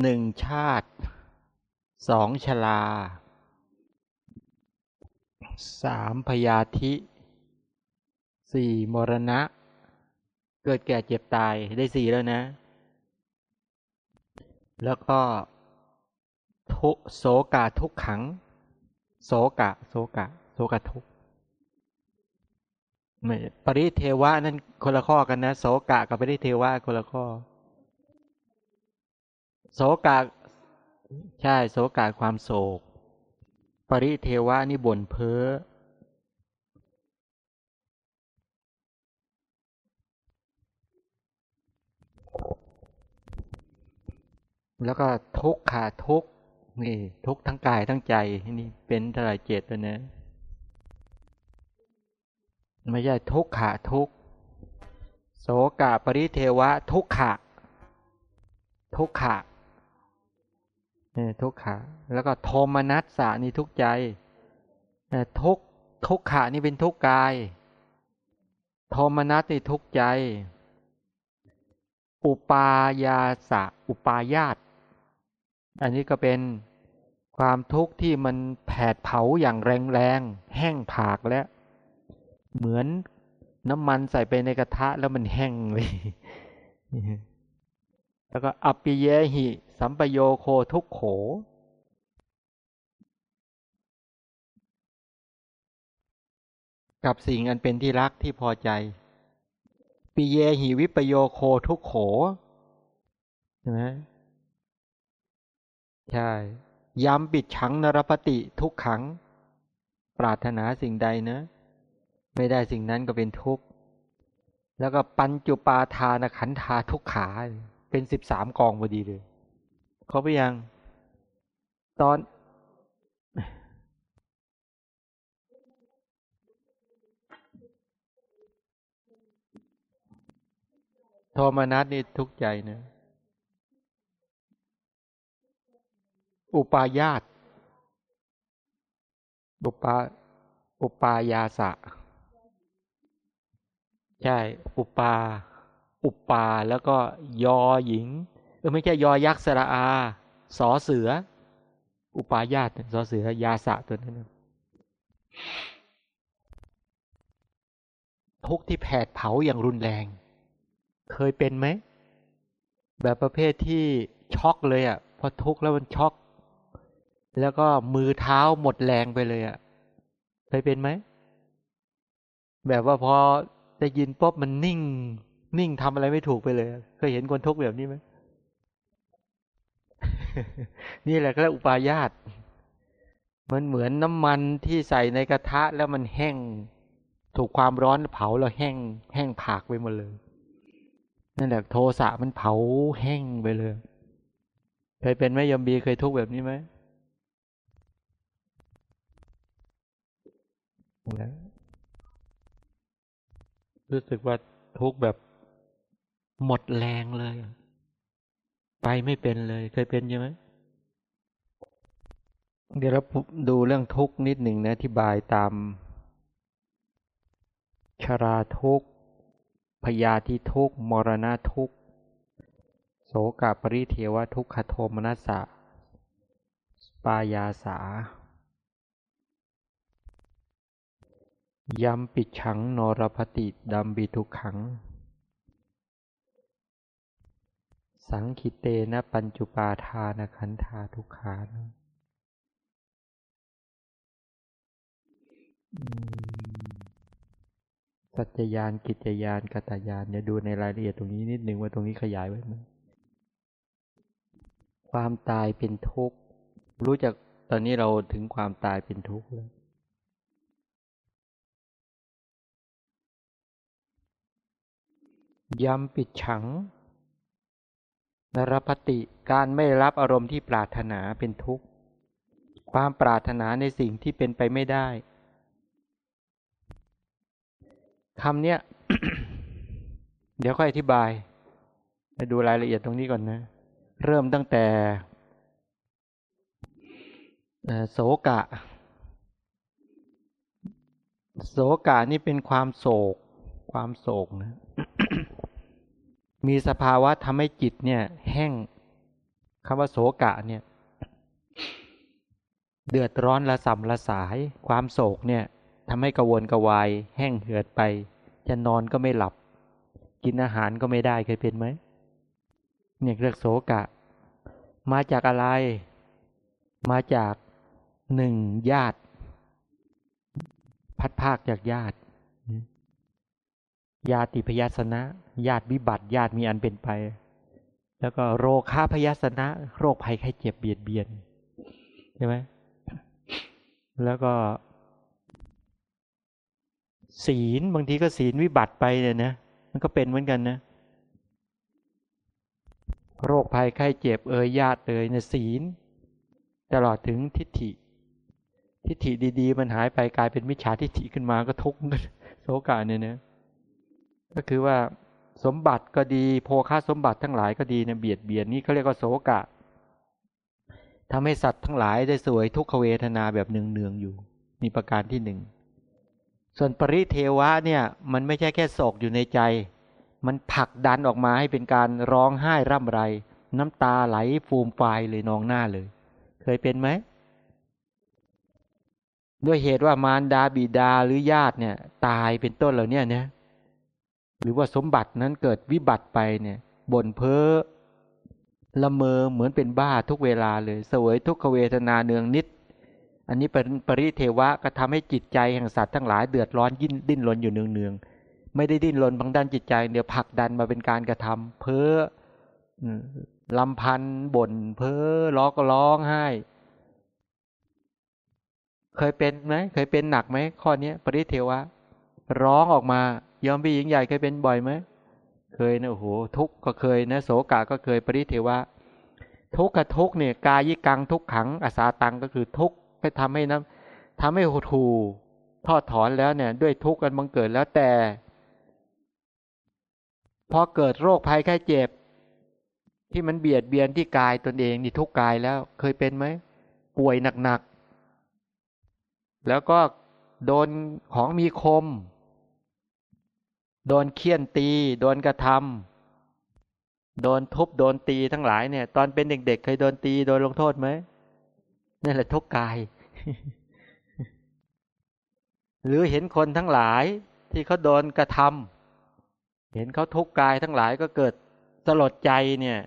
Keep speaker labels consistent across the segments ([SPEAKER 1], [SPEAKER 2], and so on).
[SPEAKER 1] หนึ่งชาติสองชลาสามพยาธิสี่มรณะ เกิดแก่เจ็บตายได้สี่แล้วนะ แล้วก็ ทุโสกาทุกขัง โสกะ โสกะ โสกะทุกไม่ปริเทวะนั่นคนละข้อกันนะ โสกะกับปริเทวะคนละข้อ โสกะใช่โสกะความโศก ปริเทวะนี่บ่นเพ้อแล้วก็ทุกขาทุกนี่ ทุกทั้งกายทั้งใจนี่เป็นทลายเจตแล้วนะไม่ใช่ทุกขาทุกโสกะปริเทวะ ทุกขะ ทุกขะ ทุกขะแล้วก็โทมนัสสานี่ทุกใจทุกทุกขะนี่เป็นทุกกาย โทมนัสนี่ทุกใจ อุปายาสะอุปายาตอันนี้ก็เป็นความทุกข์ที่มันแผดเผาอย่างแรงๆแห้งผากแล้ว เหมือนน้ำมันใส่ไปในกระทะแล้วมันแห้งเลย แล้วก็อปิเยหิ สัมปโยโคทุกโข กับสิ่งอันเป็นที่รักที่พอใจ ปิเยหิวิปโยโคทุกโขใช่ไหมใช่ย้ำปิดฉังนรปฏิทุกขัง ปรารถนาสิ่งใดนะไม่ได้สิ่งนั้นก็เป็นทุกข์ แล้วก็ปัญจุปาทานขันธาทุกขา เป็นสิบสามกองพอดีเลยเขาไปยัง ตอน โทมนัสนี่ทุกข์ใจนะ อุปายาตอุปาอุปายาสะ ใช่ อุปา อุปาแล้วก็ยอหญิงเออไม่ใช่ยอยักษ์สระอา สอเสือ อุปายาตสอเสือยาสะตัวนั้นทุกที่แผดเผาอย่างรุนแรง เคยเป็นไหม แบบประเภทที่ช็อกเลยอะ่ะ พอทุกข์แล้วมันช็อก แล้วก็มือเท้าหมดแรงไปเลยอะ่ะ เคยเป็นไหม แบบว่าพอได้ยินปุ๊บมันนิ่ง นิ่งทำอะไรไม่ถูกไปเลย เคยเห็นคนทุกข์แบบนี้ไหมนี่แหละก็เรียกอุปายาตมันเหมือนน้ำมันที่ใส่ในกระทะแล้วมันแห้ง ถูกความร้อนเผาแล้วแห้ง แห้งผากไปหมดเลยนั่นแหละโทสะมันเผาแห้งไปเลยเคยเป็นไหมยมบีเคยทุกข์แบบนี้ไหมรู้สึกว่าทุกข์แบบ หมดแรงเลย ไปไม่เป็นเลย เคยเป็นใช่ไหมเดี๋ยวเราดูเรื่องทุกข์นิดหนึ่งนะอธิบายตามชราทุกข์พยาธิทุกข์มรณะทุกข์โสกปริเทวทุกขโทมนัสสะปายาสายัมปิดฉังนรพติดัมบิทุกขัง สังคิเตนะปัญจุปาทานขันธาทุกขานะสัจจยานกิจยานกัตยานเนี่ยดูในรายละเอียดตรงนี้นิดหนึ่งว่าตรงนี้ขยายไว้ไหมความตายเป็นทุกข์รู้จักตอนนี้เราถึงความตายเป็นทุกข์แล้วยำปิดฉัง นรพติการไม่รับอารมณ์ที่ปรารถนาเป็นทุกข์ ความปรารถนาในสิ่งที่เป็นไปไม่ได้คำเนี้ยเดี๋ยวค่อยอธิบายไปดูรายละเอียดตรงนี้ก่อนนะ เริ่มตั้งแต่โศกะ โศกะนี่เป็นความโศก ความโศกนะ มีสภาวะทำให้จิตเนี่ย แห้งคำว่าโศกะเนี่ย เดือดร้อนละสัมละสาย ความโศกเนี่ยทำให้กระวนกระวาย แห้งเหือดไป จะนอนก็ไม่หลับ กินอาหารก็ไม่ได้เคยเป็นไหมเนี่ยเรียกโศกะ มาจากอะไร มาจากหนึ่งญาติ พัดภาคจากญาติ ญาติพยาสนะ ญาติวิบัติ ญาติมีอันเป็นไป แล้วก็โรคาพยาสนะ โรคภัยไข้เจ็บเบียดเบียนใช่ไหมแล้วก็ ศีลบางทีก็ศีลวิบัติไปเนี่ยนะมันก็เป็นเหมือนกันนะ โรคภัยไข้เจ็บเอ่ยญาติเอ่ยเนี่ยศีล ตลอดถึงทิฏฐิ ทิฏฐิดี ๆ มันหายไปกลายเป็นมิจฉาทิฏฐิขึ้นมาก็ทุกข์โศกาเนี่ยนะ ก็คือว่าสมบัติก็ดี โภคาสมบัติทั้งหลายก็ดีเนี่ยเบียดเบียนนี่เขาเรียกว่าโศกะทำให้สัตว์ทั้งหลายได้สวยทุกขเวทนาแบบเนืองๆอยู่นี่ประการที่หนึ่งส่วนปริเทวะเนี่ย มันไม่ใช่แค่โศกอยู่ในใจ มันผลักดันออกมาให้เป็นการร้องไห้ร่ำไร น้ำตาไหลฟูมไฟเลยนองหน้าเลย เคยเป็นไหมด้วยเหตุว่ามารดาบิดาหรือญาติเนี่ย ตายเป็นต้นเหล่านี้เนี่ย หรือว่าสมบัตินั้นเกิดวิบัติไปเนี่ยบ่นเพ้อละเมอเหมือนเป็นบ้าทุกเวลาเลยเสวยทุกขเวทนาเนืองนิด อันนี้เป็นปริเทวะก็ทำให้จิตใจแห่งสัตว์ทั้งหลายเดือดร้อนยิ่นดิ้นรนอยู่เนืองๆไม่ได้ดิ้นรนบางด้านจิตใจเดี๋ยวผลักดันมาเป็นการกระทำเพ้อลำพันบ่น เพ้อร้องก็ร้องไห้ เคยเป็นไหมเคยเป็นหนักไหมข้อนี้ปริเทวะ ร้องออกมา ยอมพี่หญิงใหญ่เคยเป็นบ่อยไหมเคยนะโอ้โหทุกก็เคยนะโสกาก็เคยปริเทวะ ทุกกับทุกเนี่ยกายิกังทุกขังอาสาตังก็คือทุกไปทำให้นะทำให้หดหูทอดถอนแล้วเนี่ย ด้วยทุกข์กันบังเกิดแล้วแต่ พอเกิดโรคภัยไข้เจ็บ ที่มันเบียดเบียนที่กายตนเองนี่ทุกกายแล้ว เคยเป็นไหมป่วยหนักๆแล้วก็โดนของมีคม โดนเคี่ยนตี โดนกระทำโดนทุบโดนตีทั้งหลายเนี่ย ตอนเป็นเด็กๆเคยโดนตีโดนลงโทษไหมนั่นแหละทุกกาย หรือเห็นคนทั้งหลายที่เขาโดนกระทำเห็นเขาทุกกายทั้งหลายก็เกิดสลดใจเนี่ย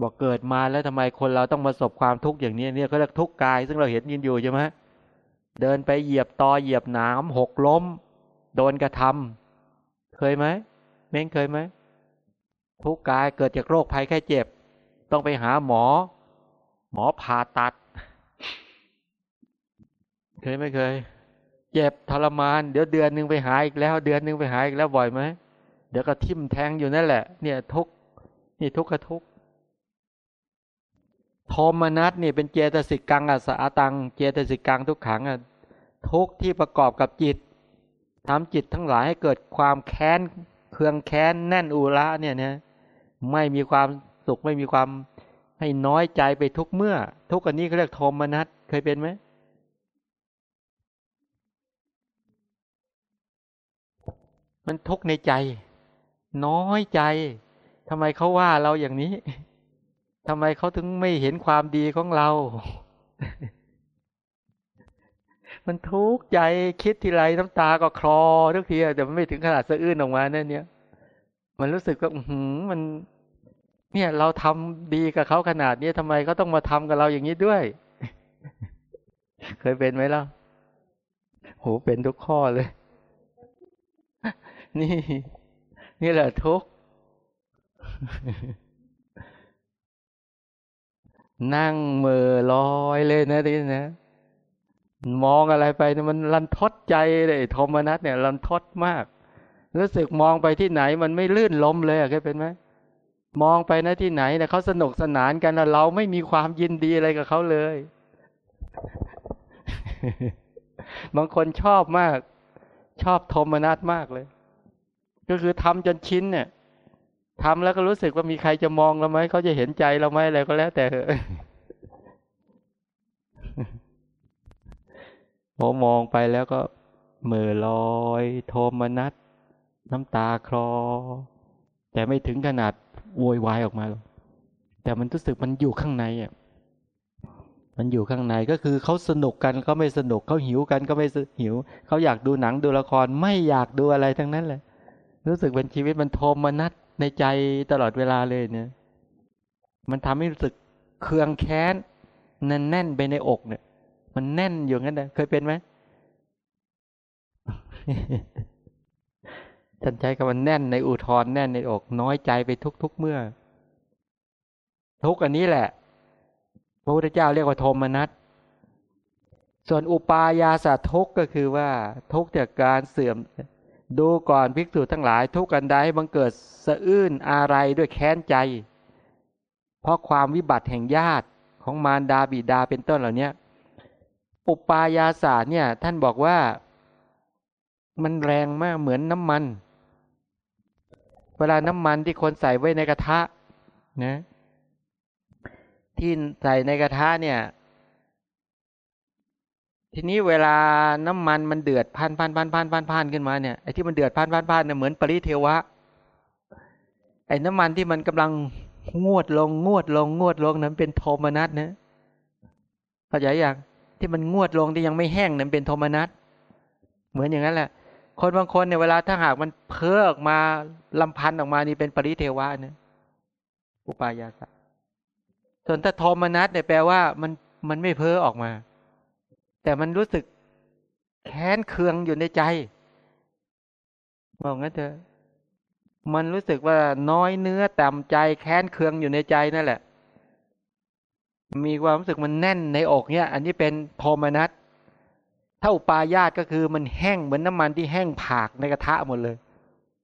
[SPEAKER 1] บอกเกิดมาแล้วทำไมคนเราต้องมาสบความทุกข์อย่างนี้เนี่ยเขาเรียกทุกกาย ซึ่งเราเห็นยินอยู่ใช่ไหม เดินไปเหยียบตอเหยียบหนามหกล้ม โดนกระทำเคยไหมเม้งเคยไหมทุกกายเกิดจากโรคภัยแค่เจ็บ ต้องไปหาหมอ หมอผ่าตัด เคยไม่เคย เจ็บทรมาน เดี๋ยวเดือนหนึ่งไปหาอีกแล้ว เดือนหนึ่งไปหาอีกแล้วบ่อยไหมเดี๋ยวก็ทิ่มแทงอยู่นั่นแหละ เนี่ย ทุกนี่ทุกขทุก โทมนัสนี่เป็นเจตสิกกังอสาตัง เจตสิกกังทุกขังอะทุกที่ประกอบกับจิตทำจิตทั้งหลายให้เกิดความแค้นเคืองแค้นแน่นอุระเนี่ยนะไม่มีความสุขไม่มีความให้น้อยใจไปทุกเมื่อ ทุกอันนี้เขาเรียกโทมนัสเคยเป็นไหมมันทุกในใจ น้อยใจทำไมเขาว่าเราอย่างนี้ ทำไมเขาถึงไม่เห็นความดีของเรา มันทุกข์ใจคิดทีไรน้ำตาก็คลอทุกทีแต่มันไม่ถึงขนาดสะอื้นออกมาเนี่ยเนี่ย มันรู้สึกว่าหืมมัน เนี่ย เราทำดีกับเขาขนาดนี้ทำไมเขาต้องมาทำกับเราอย่างนี้ด้วย เคยเป็นไหมล่ะโหเป็นทุกข้อเลย นี่ นี่แหละทุกข์ นั่งเมื่อลอยเลยนะทีนะ มองอะไรไปมันรันทดใจเลยโทมนัสเนี่ย รันทดมาก รู้สึกมองไปที่ไหนมันไม่ลื่นล้มเลยอะเคยเป็นไหมมองไปนะที่ไหนเนี่ยเขาสนุกสนานกันเราไม่มีความยินดีอะไรกับเขาเลย บางคนชอบมาก ชอบโทมนัสมากเลย ก็คือทำจนชินเนี่ย ทำแล้วก็รู้สึกว่ามีใครจะมองเราไหมเขาจะเห็นใจเราไหมอะไรก็แล้ว แต่พอมองไปแล้วก็เมื่อลอย โทมนัสน้ำตาคลอ แต่ไม่ถึงขนาดโวยวายออกมาหรอกแต่มันรู้สึกมันอยู่ข้างในอะมันอยู่ข้างในก็คือเขาสนุกกันก็ไม่สนุกเขาหิวกันก็ไม่หิวเขาอยากดูหนังดูละครไม่อยากดูอะไรทั้งนั้นเลยรู้สึกเป็นชีวิตมันโทมมานัด ในใจตลอดเวลาเลยเนี่ย มันทำให้รู้สึกเคืองแค้นแน่นแน่นไปในอกเนี่ย มันแน่นอยู่งั้นนะเคยเป็นไหมฉันใช้คำว่าแน่นในอุทธรแน่นในอก น้อยใจไปทุกๆเมื่อ ทุกอันนี้แหละ พระพุทธเจ้าเรียกว่าโทมนัสส่วนอุปายาสะทุกก็คือว่าทุกจากการเสื่อม ดูก่อนภิกษุทั้งหลายทุกอันใดบังเกิดสะอื้นอะไรด้วยแค้นใจ เพราะความวิบัติแห่งญาติของมารดาบิดาเป็นต้นเหล่านี้อุปายาสาเนี่ยท่านบอกว่า มันแรงมากเหมือนน้ำมัน เวลาน้ำมันที่คนใส่ไว้ในกระทะนะที่ใส่ในกระทะเนี่ย ทีนี้เวลาน้ำมันมันเดือดพล่านพล่านพล่านพล่านพล่านพล่านขึ้นมาเนี่ยไอ้ที่มันเดือดพล่านพล่านพล่านเนี่ยเหมือนปริเทวะ ไอ้น้ำมันที่มันกำลังงวดลงงวดลงงวดลงนั้นเป็นโทมนัสนะเข้าใจอย่างที่มันงวดลงที่ยังไม่แห้งนั้นเป็นโทมนัสเหมือนอย่างนั้นแหละ คนบางคนเนี่ยเวลาถ้าหากมันเพ้อออกมารำพันออกมานี่เป็นปริเทวะนะอุปายาสะส่วนถ้าโทมนัสเนี่ยแปลว่ามันมันไม่เพ้อออกมา แต่มันรู้สึกแค้นเคืองอยู่ในใจบอกงั้นเถอะมันรู้สึกว่าน้อยเนื้อต่ำใจแค้นเคืองอยู่ในใจนั่นแหละ มีความรู้สึกมันแน่นในอกเนี่ย อันนี้เป็นโทมนัสถ้าปายาตก็คือมันแห้งเหมือนน้ามันที่แห้งผากในกระทะหมดเลย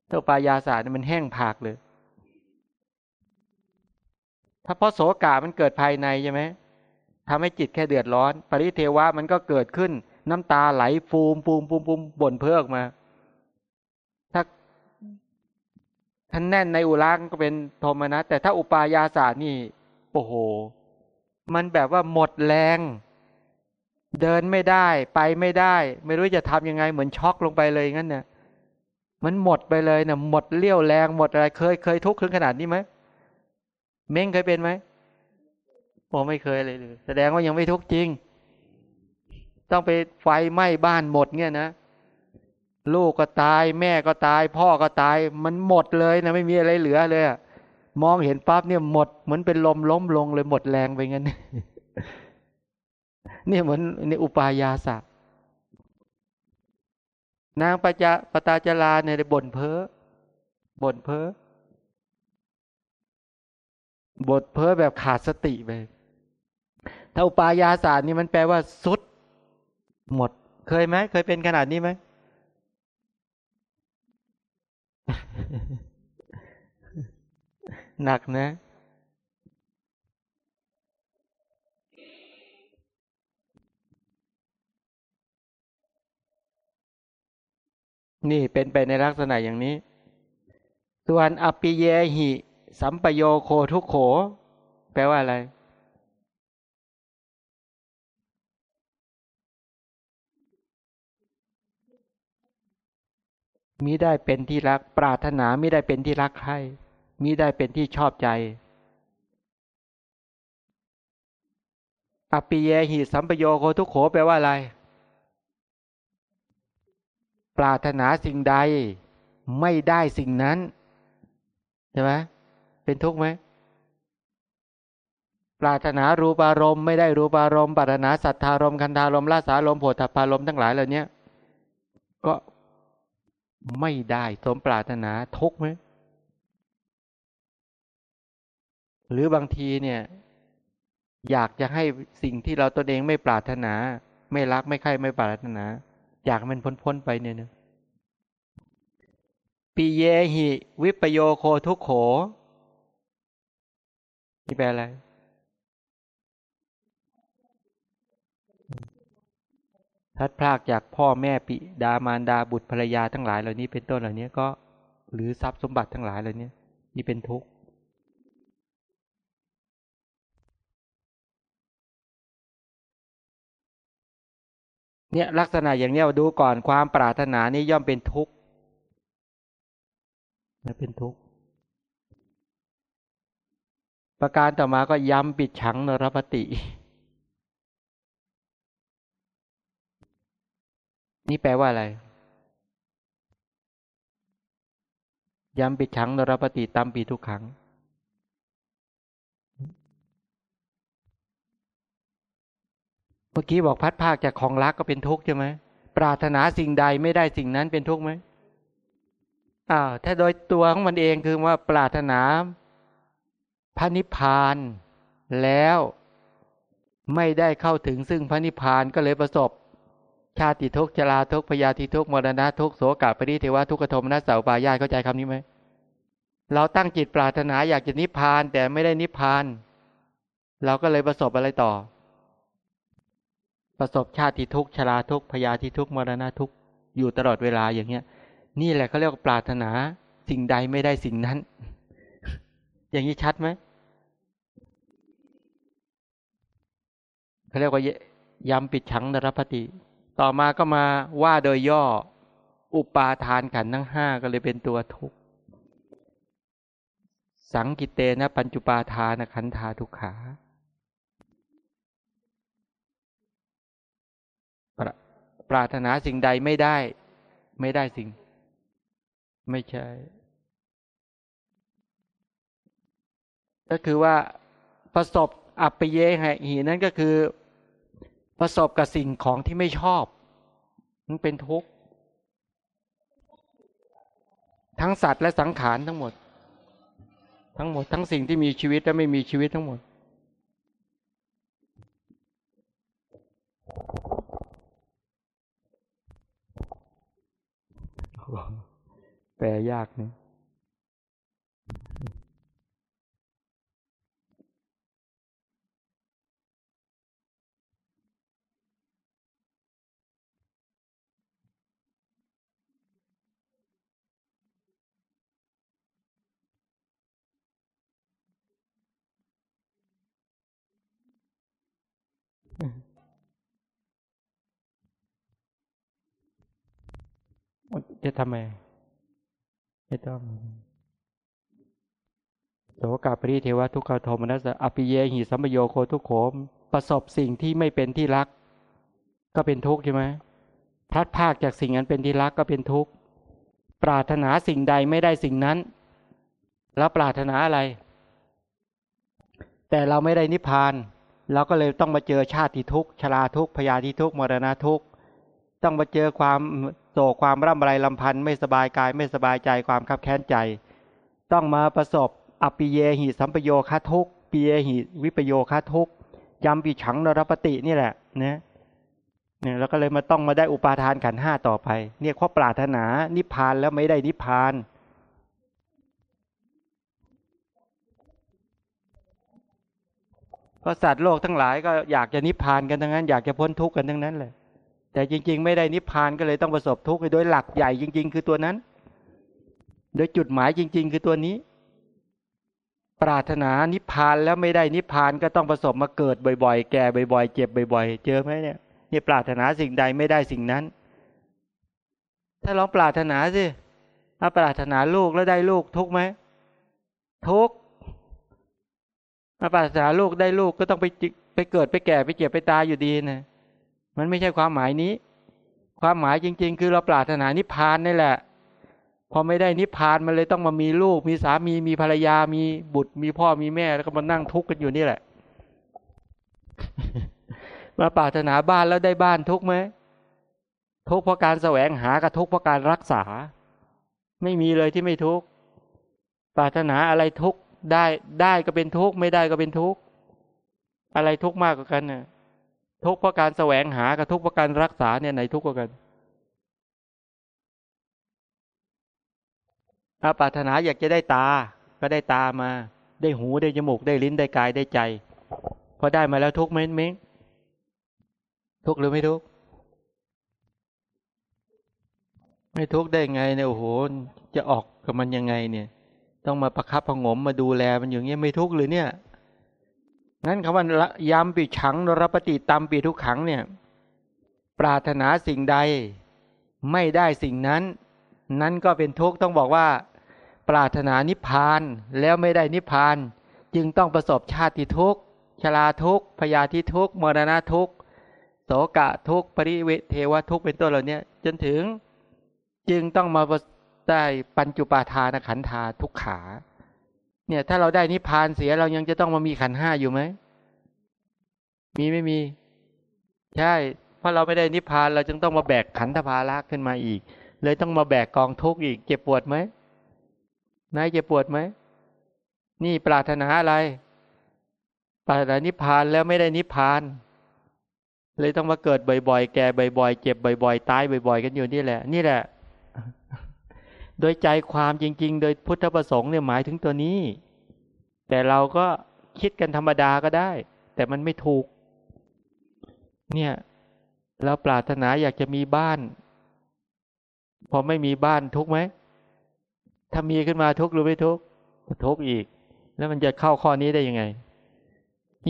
[SPEAKER 1] ถ้าปายาศาสตร์มันแห้งผากเลย ถ้าพราะโสกามันเกิดภายในใช่ไหม ทำให้จิตแค่เดือดร้อน ปริเทวะมันก็เกิดขึ้น น้ำตาไหลฟูมฟูมฟูมฟูมบ่นเพิกมา ถ้าท่านแน่นในอุรังก็เป็นโทมนัสแต่ถ้าอุปายาศานี่ โอ้โห มันแบบว่าหมดแรง เดินไม่ได้ ไปไม่ได้ ไม่รู้จะทำยังไงเหมือนช็อกลงไปเลยงั้นเนี่ยมันหมดไปเลยเนะหมดเลี้ยวแรงหมดอะไรเคยเคยทุกข์ถึงขนาดนี้ไหมเม้งเคยเป็นไหม โอ้ไม่เคยเลยเลยแสดงว่ายังไม่ทุกข์จริง ต้องไปไฟไหม้บ้านหมดเนี่ยนะลูกก็ตาย แม่ก็ตาย พ่อก็ตาย มันหมดเลยนะไม่มีอะไรเหลือเลยมองเห็นปั๊บเนี่ยหมดเหมือนเป็นลมล้มลงเลยหมดแรงไปงั้นนี่เหมือนในอุปายาสะนางปจาปตาจลาเนี่ยบ่นเพ้อบ่นเพ้อบทเพ้อแบบขาดสติไป ถ้าอุปายาศาสตร์นี่มันแปลว่าสุด หมด เคยไหมเคยเป็นขนาดนี้ไหมหนักนะ นี่เป็นไปในลักษณะอย่างนี้ ส่วนอปิเยหิ สัมปโยโคทุกโข แปลว่าอะไร มิได้เป็นที่รัก ปรารถนามิได้เป็นที่รักใครมิได้เป็นที่ชอบใจ อปิเยหิสัมปโยโคทุกโขแปลว่าอะไร ปรารถนาสิ่งใด ไม่ได้สิ่งนั้นใช่ไหมเป็นทุกข์ไหมปรารถนารูปารมณ์ไม่ได้รูปารมณ์ปรารถนาสัทธารมณ์คันธารมณ์ลาสารมณ์โผฏฐพารมณ์ทั้งหลายเหล่านี้ก็ ไม่ได้สมปรารถนาทุกไหมหรือบางทีเนี่ย อยากจะให้สิ่งที่เราตนเองไม่ปรารถนา ไม่รักไม่ใคร่ไม่ปรารถนา อยากมันพ้นๆไปเนี่ยนะปีเยหิ วิปโยโคทุกโขนี่แปลอะไร พัดพลากจากพ่อแม่ปิดามารดาบุตรภรรยาทั้งหลายเหล่านี้เป็นต้นเหล่านี้ก็ หรือทรัพย์สมบัติทั้งหลายเหล่านี้นี่เป็นทุกข์เนี่ยลักษณะอย่างนี้ดูก่อนความปรารถนานี่ย่อมเป็นทุกข์นะเป็นทุกข์ประการต่อมาก็ย้ำปิดฉังนรปฏิ นี่แปลว่าอะไรย้ำปิดฉังนรปฏิตามปีทุกครั้งเมื่อกี้บอกพัดภาคจากของรักก็เป็นทุกข์ใช่ไหมปรารถนาสิ่งใดไม่ได้สิ่งนั้นเป็นทุกข์ไหมอ้าวถ้าโดยตัวของมันเองคือว่าปรารถนาพระนิพพานแล้วไม่ได้เข้าถึงซึ่งพระนิพพานก็เลยประสบ ชาติทุกชราทุกพยาธิทุกมรณะทุกโสกาปริเทวะทุกขโทมนัสเสาปายาเข้าใจคำนี้ไหมเราตั้งจิตปรารถนาอยากจะนิพพานแต่ไม่ได้นิพพาน เราก็เลยประสบอะไรต่อ ประสบชาติทุกชราทุกพยาธิทุกมรณะทุกอยู่ตลอดเวลาอย่างเงี้ย นี่แหละเขาเรียกว่าปรารถนาสิ่งใดไม่ได้สิ่งนั้น อย่างนี้ชัดไหมเขาเรียกว่ายำปิดฉังนรพติ ต่อมาก็มาว่าโดยย่อ อุปาทานขันทั้งห้าก็เลยเป็นตัวทุกข์สังกิเตนะปัญจุปาทานขันธาทุกขาปรารถนาสิ่งใดไม่ได้ ไม่ได้สิ่ง ไม่ใช่ ก็คือว่าประสบอัปเยหีนั่นก็คือ ประสบกับสิ่งของที่ไม่ชอบ มันเป็นทุกข์ ทั้งสัตว์และสังขารทั้งหมด ทั้งหมด ทั้งสิ่งที่มีชีวิตและไม่มีชีวิตทั้งหมด แปลยากนะ จะทำไมไม่ต้องโสกาปริเทวะทุกขโทมนัสอภิเยหิสัมโยโคทุกโขม ประสบสิ่งที่ไม่เป็นที่รัก ก็เป็นทุกข์ใช่ไหมพลัดภาคจากสิ่งนั้นเป็นที่รักก็เป็นทุกข์ปรารถนาสิ่งใดไม่ได้สิ่งนั้น แล้วปรารถนาอะไร แต่เราไม่ได้นิพพานเราก็เลยต้องมาเจอชาติทุกข์ชราทุกข์พยาธิทุกข์มรณะทุกข์ต้องมาเจอความ โศกความร่ำไรลำพันธ์ไม่สบายกายไม่สบายใจความคับแค้นใจ ต้องมาประสบอปิเยหิสัมปโยคาทุกปิเยหิวิปโยคาทุกยำปีฉังนรปตินี่แหละนะเนี่ยแล้วก็เลยมาต้องมาได้อุปาทานขันห้าต่อไป เนี่ยข้อปรารถนานิพพานแล้วไม่ได้นิพพานเพราะสัตว์โลกทั้งหลายก็อยากจะนิพพานกันทั้งนั้น อยากจะพ้นทุกข์กันทั้งนั้นเลย แต่จริง ๆ ไม่ได้นิพพานก็เลยต้องประสบทุกข์โดยหลักใหญ่จริง ๆ คือตัวนั้น โดยจุดหมายจริง ๆ คือตัวนี้ ปรารถนานิพพานแล้วไม่ได้นิพพานก็ต้องประสบมาเกิดบ่อย ๆ แก่บ่อยๆ เจ็บบ่อยๆ เจอไหมเนี่ยนี่ปรารถนาสิ่งใดไม่ได้สิ่งนั้น ถ้าลองปรารถนาสิถ้าปรารถนาลูกแล้วได้ลูกทุกไหมทุกมาปรารถนาลูกได้ลูกก็ต้องไปไปเกิดไปแก่ไปเจ็บไปตายอยู่ดีนะ มันไม่ใช่ความหมายนี้ ความหมายจริง ๆ คือเราปรารถนานิพพานนี่แหละ พอไม่ได้นิพพานมันเลยต้องมามีลูก มีสามีมีภรรยามีบุตร มีพ่อมีแม่แล้วก็มานั่งทุกข์กันอยู่นี่แหละ มาปรารถนาบ้านแล้วได้บ้านทุกข์ไหมทุกข์เพราะการแสวงหากับทุกข์เพราะการรักษา ไม่มีเลยที่ไม่ทุกข์ปรารถนาอะไรทุกข์ได้ได้ก็เป็นทุกข์ไม่ได้ก็เป็นทุกข์อะไรทุกข์มากกว่ากันน่ะ ทุกข์เพราะการแสวงหากับทุกข์เพราะการรักษาเนี่ยไหนทุกข์กว่ากันถ้าปรารถนาอยากจะได้ตา ก็ได้ตามา ได้หูได้จมูกได้ลิ้นได้กายได้ใจ พอได้มาแล้วทุกข์ไหมเม้งทุกข์หรือไม่ทุกข์ไม่ทุกข์ได้ไงเนี่ยโอ้โหจะออกกับมันยังไงเนี่ย ต้องมาประคับประงมมาดูแลมันอย่างเงี้ยไม่ทุกข์หรือเนี่ย งั้นคำว่ายามปีฉังนรปฏิตามปีทุกขังเนี่ย ปรารถนาสิ่งใดไม่ได้สิ่งนั้น นั้นก็เป็นทุกข์ต้องบอกว่า ปรารถนานิพพานแล้วไม่ได้นิพพาน จึงต้องประสบชาติทุกข์ชราทุกข์พยาธิทุกข์มรณะทุกข์โสกะทุกข์ปริเวเทวทุกข์เป็นต้นเหล่านี้จนถึงจึงต้องมาได้ปัญจุปาทานขันธาทุกขา เนี่ย ถ้าเราได้นิพพานเสียเรายังจะต้องมามีขันห้าอยู่ไหม มีไม่มี ใช่เพราะเราไม่ได้นิพพานเราจึงต้องมาแบกขันธภาระขึ้นมาอีก เลยต้องมาแบกกองทุกข์อีก เจ็บปวดไหมนายเจ็บปวดไหมนี่ปรารถนาอะไร ปรารถนานิพพานแล้วไม่ได้นิพพาน เลยต้องมาเกิดบ่อยๆ แก่บ่อยๆ เจ็บบ่อยๆ ตายบ่อยๆ กันอยู่นี่แหละ นี่แหละ โดยใจความจริง ๆ โดยพุทธประสงค์เนี่ยหมายถึงตัวนี้ แต่เราก็คิดกันธรรมดาก็ได้ แต่มันไม่ถูก เนี่ยเราปรารถนาอยากจะมีบ้าน พอไม่มีบ้านทุกไหมถ้ามีขึ้นมาทุกหรือไม่ทุกทุกอีก แล้วมันจะเข้าข้อนี้ได้ยังไง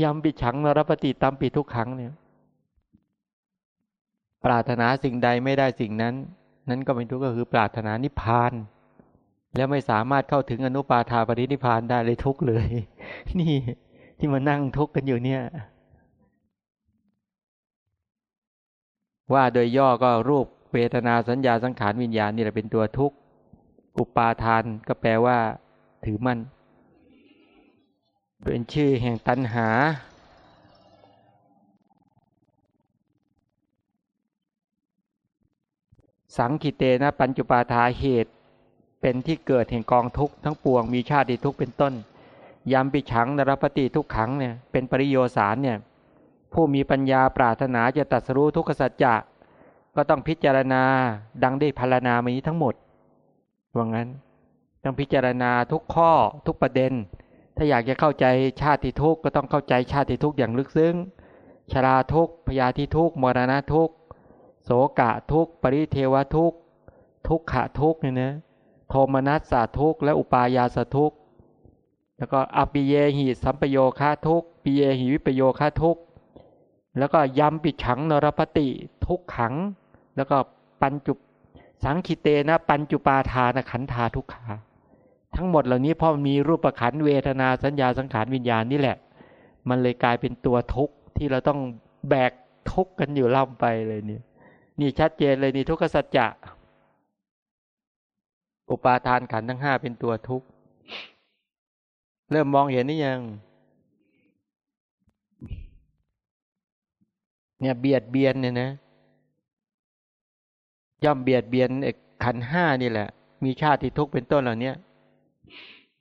[SPEAKER 1] ยำปิดฉังนรปฏิตามปิดทุกครั้งเนี่ย ปรารถนาสิ่งใดไม่ได้สิ่งนั้น นั้นก็เป็นทุกข์ก็คือปรารถนานิพพาน แล้วไม่สามารถเข้าถึงอนุปาทาปรินิพพานได้เลยทุกข์เลย นี่ที่มานั่งทุกข์กันอยู่เนี่ย ว่าโดยย่อก็รูปเวทนาสัญญาสังขารวิญญาณนี่แหละเป็นตัวทุกข์อุปาทานก็แปลว่า ถือมั่นเป็นชื่อแห่งตัณหา สังคิเตนะปัญจุปาทาเหตุ เป็นที่เกิดแห่งกองทุกข์ทั้งปวงมีชาติทุกข์เป็นต้นยามปิฉังนรปฏิทุกขังเนี่ยเป็นปริโยสารเนี่ยผู้มีปัญญาปรารถนาจะตัดสู้ทุกขสัจจะก็ต้องพิจารณาดังได้พารณามานี้ทั้งหมดว่างั้น ต้องพิจารณาทุกข้อทุกประเด็น ถ้าอยากจะเข้าใจชาติทุกข์ก็ต้องเข้าใจชาติทุกข์อย่างลึกซึ้งชราทุกข์พยาธิทุกข์มรณะทุกข์ โสกะทุกปริเทวทุกทุกขะทุกเนี่ยนะโทมนัสสาทุกและอุปายาสทุกแล้วก็อปิเยหิสัมปโยคาทุกปิเยหิวิปโยคาทุกแล้วก็ยำปิดฉังนรปฏิทุกขัง แล้วก็ปัญจุสังคิเตนะปัญจุปาทานขันธาทุกขาทั้งหมดเหล่านี้พอมีรูปขันเวทนาสัญญาสังขารวิญญาณนี่แหละ มันเลยกลายเป็นตัวทุกข์ที่เราต้องแบกทุกข์กันอยู่ล่ำไปเลยเนี่ย นี่ชัดเจนเลยนี่ทุกขสัจจะอุปาทานขันทั้งห้าเป็นตัวทุกข์ เริ่มมองเห็นนี่ยัง เนี่ยเบียดเบียนเนี่ยนะ ย่อมเบียดเบียนขันห้านี่แหละ มีชาติทุกข์เป็นต้นเหล่านี้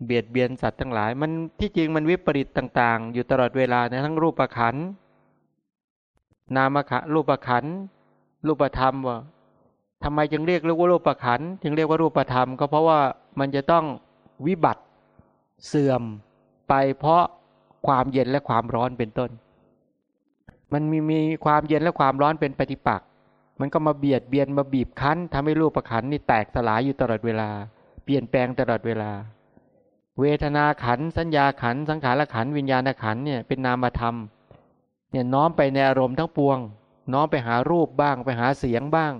[SPEAKER 1] เบียดเบียนสัตว์ทั้งหลาย มันที่จริงมันวิปริตต่าง ๆ อยู่ตลอดเวลาในทั้งรูปขันนามขันรูปขัน รูปธรรมว่าทำไมจึงเรียกเรียกว่ารูปขันจึงเรียกว่ารูปธรรม ก็เพราะว่ามันจะต้องวิบัติเสื่อมไปเพราะความเย็นและความร้อนเป็นต้น มันมีมีความเย็นและความร้อนเป็นปฏิปักษ์มันก็มาเบียดเบียนมาบีบคั้นทำให้รูปขันนี่แตกสลายอยู่ตลอดเวลา เปลี่ยนแปลงตลอดเวลา เวทนาขันสัญญาขันสังขารขันวิญญาณขันเนี่ยเป็นนามธรรมเนี่ยน้อมไปในอารมณ์ทั้งปวง น้อมไปหารูปบ้าง ไปหาเสียงบ้าง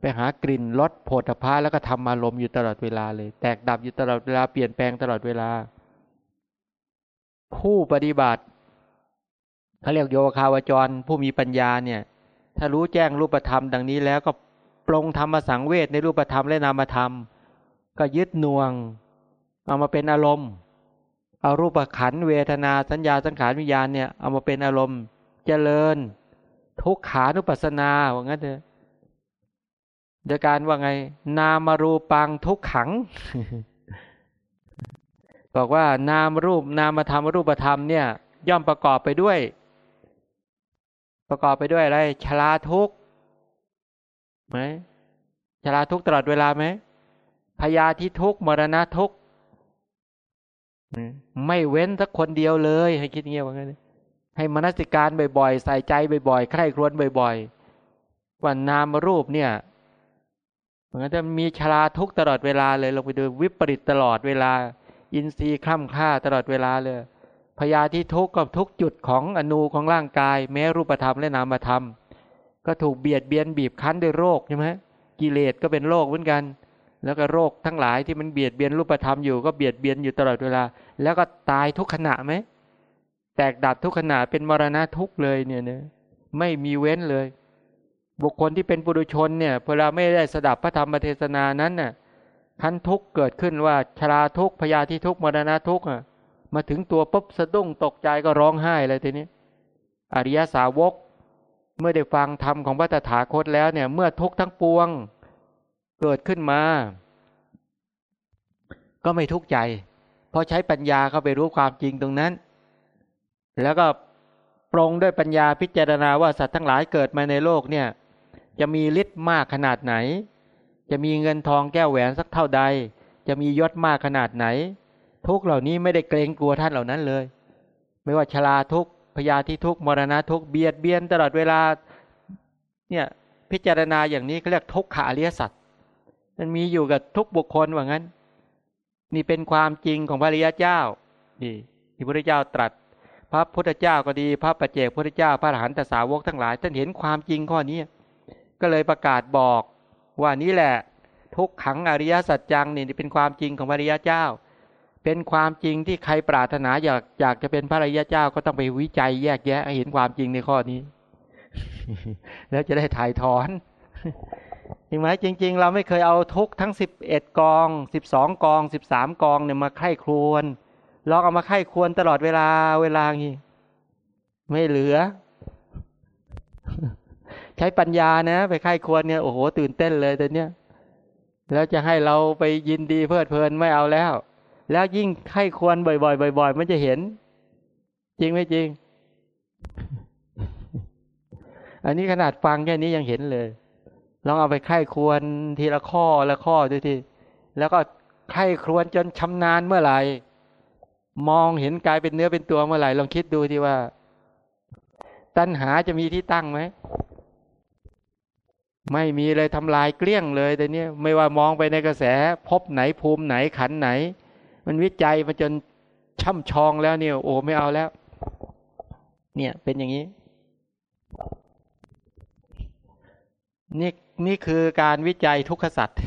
[SPEAKER 1] ไปหากลิ่นรสโผฏฐาแล้วก็ทำอารมณ์อยู่ตลอดเวลาเลย แตกดับอยู่ตลอดเวลาเปลี่ยนแปลงตลอดเวลา ผู้ปฏิบัติเขาเรียกโยคาวจร ผู้มีปัญญาเนี่ย ถ้ารู้แจ้งรูปธรรมดังนี้แล้วก็ปรงธรรมสังเวชในรูปธรรมและนามธรรม ก็ยึดน่วง เอามาเป็นอารมณ์เอารูปขันเวทนาสัญญาสังขารวิญญาณเนี่ยเอามาเป็นอารมณ์เจริญ ทุกขานุปัสสนาว่างั้นเถอะโดยการว่าไง นามารูปังทุกขัง บอกว่านามรูป นามธรรมรูปธรรมเนี่ย ย่อมประกอบไปด้วย ประกอบไปด้วยอะไรชราทุกไหมชราทุกตลอดเวลาไหมพยาธิทุกมรณะทุกไม่เว้นสักคนเดียวเลย ให้คิดเงี้ยว่างั้น ให้มนสิการบ่อยๆ ใส่ใจบ่อยๆ ใคร่ครวญบ่อยๆ ว่านามรูปเนี่ยมันจะมีชราทุกตลอดเวลาเลยลงไปดูวิปริตตลอดเวลา อินทรีย์คล่ำค่าตลอดเวลาเลยพยาธิทุกกับทุกจุดของอนูของร่างกาย แม้รูปธรรมและนามธรรม ก็ถูกเบียดเบียนบีบคั้นด้วยโรคใช่ไหมกิเลสก็เป็นโรคเหมือนกัน แล้วก็โรคทั้งหลายที่มันเบียดเบียนรูปธรรมอยู่ก็เบียดเบียนอยู่ตลอดเวลา แล้วก็ตายทุกขณะไหม แตกดับทุกขณะเป็นมรณะทุกเลยเนี่ยนะไม่มีเว้นเลย บุคคลที่เป็นปุถุชนเนี่ยเวลาไม่ได้สดับพระธรรมเทศนานั้นน่ะขันทุกเกิดขึ้นว่าชราทุกพยาธิทุกมรณะทุกอะ มาถึงตัวปุ๊บสะดุ้งตกใจก็ร้องไห้เลยทีนี้อริยสาวก เมื่อได้ฟังธรรมของพระตถาคตแล้วเนี่ย เมื่อทุกทั้งปวง เกิดขึ้นมา ก็ไม่ทุกข์ใจ เพราะใช้ปัญญาเข้าไปรู้ความจริงตรงนั้น แล้วก็ปรงด้วยปัญญาพิจารณาว่าสัตว์ทั้งหลายเกิดมาในโลกเนี่ย จะมีฤทธิ์มากขนาดไหน จะมีเงินทองแก้วแหวนสักเท่าใด จะมียศมากขนาดไหน ทุกเหล่านี้ไม่ได้เกรงกลัวท่านเหล่านั้นเลย ไม่ว่าชราทุกพยาธิทุกมรณะทุกเบียดเบียนตลอดเวลาเนี่ยพิจารณาอย่างนี้เขาเรียกทุกขาเรียสัตว์มันมีอยู่กับทุกบุคคลว่างั้น นี่เป็นความจริงของพระริยเจ้านี่ที่พระเจ้าตรัส พระพุทธเจ้าก็ดี พระปัจเจกพุทธเจ้า พระอรหันตสาวกทั้งหลายท่านเห็นความจริงข้อนี้ ก็เลยประกาศบอกว่านี้แหละ ทุกขังอริยสัจจังนี่เป็นความจริงของพระริยเจ้า เป็นความจริงที่ใครปรารถนาอยากอยากจะเป็นพระริยเจ้าก็ต้องไปวิจัยแยกแยะเห็นความจริงในข้อนี้ แล้วจะได้ถ่ายถอนจริงไหมจริง ๆ เราไม่เคยเอาทุกทั้งสิบเอ็ดกองสิบสองกองสิบสามกองเนี่ยมาไข้ครวน ลองเอามาไข้ควรตลอดเวลาเวลางี้ไม่เหลือ ใช้ปัญญานะ ไปไข้ควรเนี่ยโอ้โหตื่นเต้นเลยแต่เนี้ยแล้วจะให้เราไปยินดีเพลิดเพลินไม่เอาแล้ว แล้วยิ่งไข้ควรบ่อยๆบ่อยๆมันจะเห็น จริงไหมจริง อันนี้ขนาดฟังแค่นี้ยังเห็นเลย ลองเอาไปไข้ควรทีละข้อละข้อดูทีแล้วก็ไข้ควรจนชำนาญเมื่อไหร่ มองเห็นกายเป็นเนื้อเป็นตัวเมื่อไหร่ลองคิดดูที่ว่า ตัณหาจะมีที่ตั้งไหมไม่มีเลยทำลายเกลี้ยงเลยแต่เนี้ยไม่ว่ามองไปในกระแสพบไหนภูมิไหนขันไหน มันวิจัยมาจนช่ำชองแล้วเนี่ย โอ้ไม่เอาแล้ว เนี่ยเป็นอย่างนี้นี่นี่คือการวิจัยทุกขสัตว์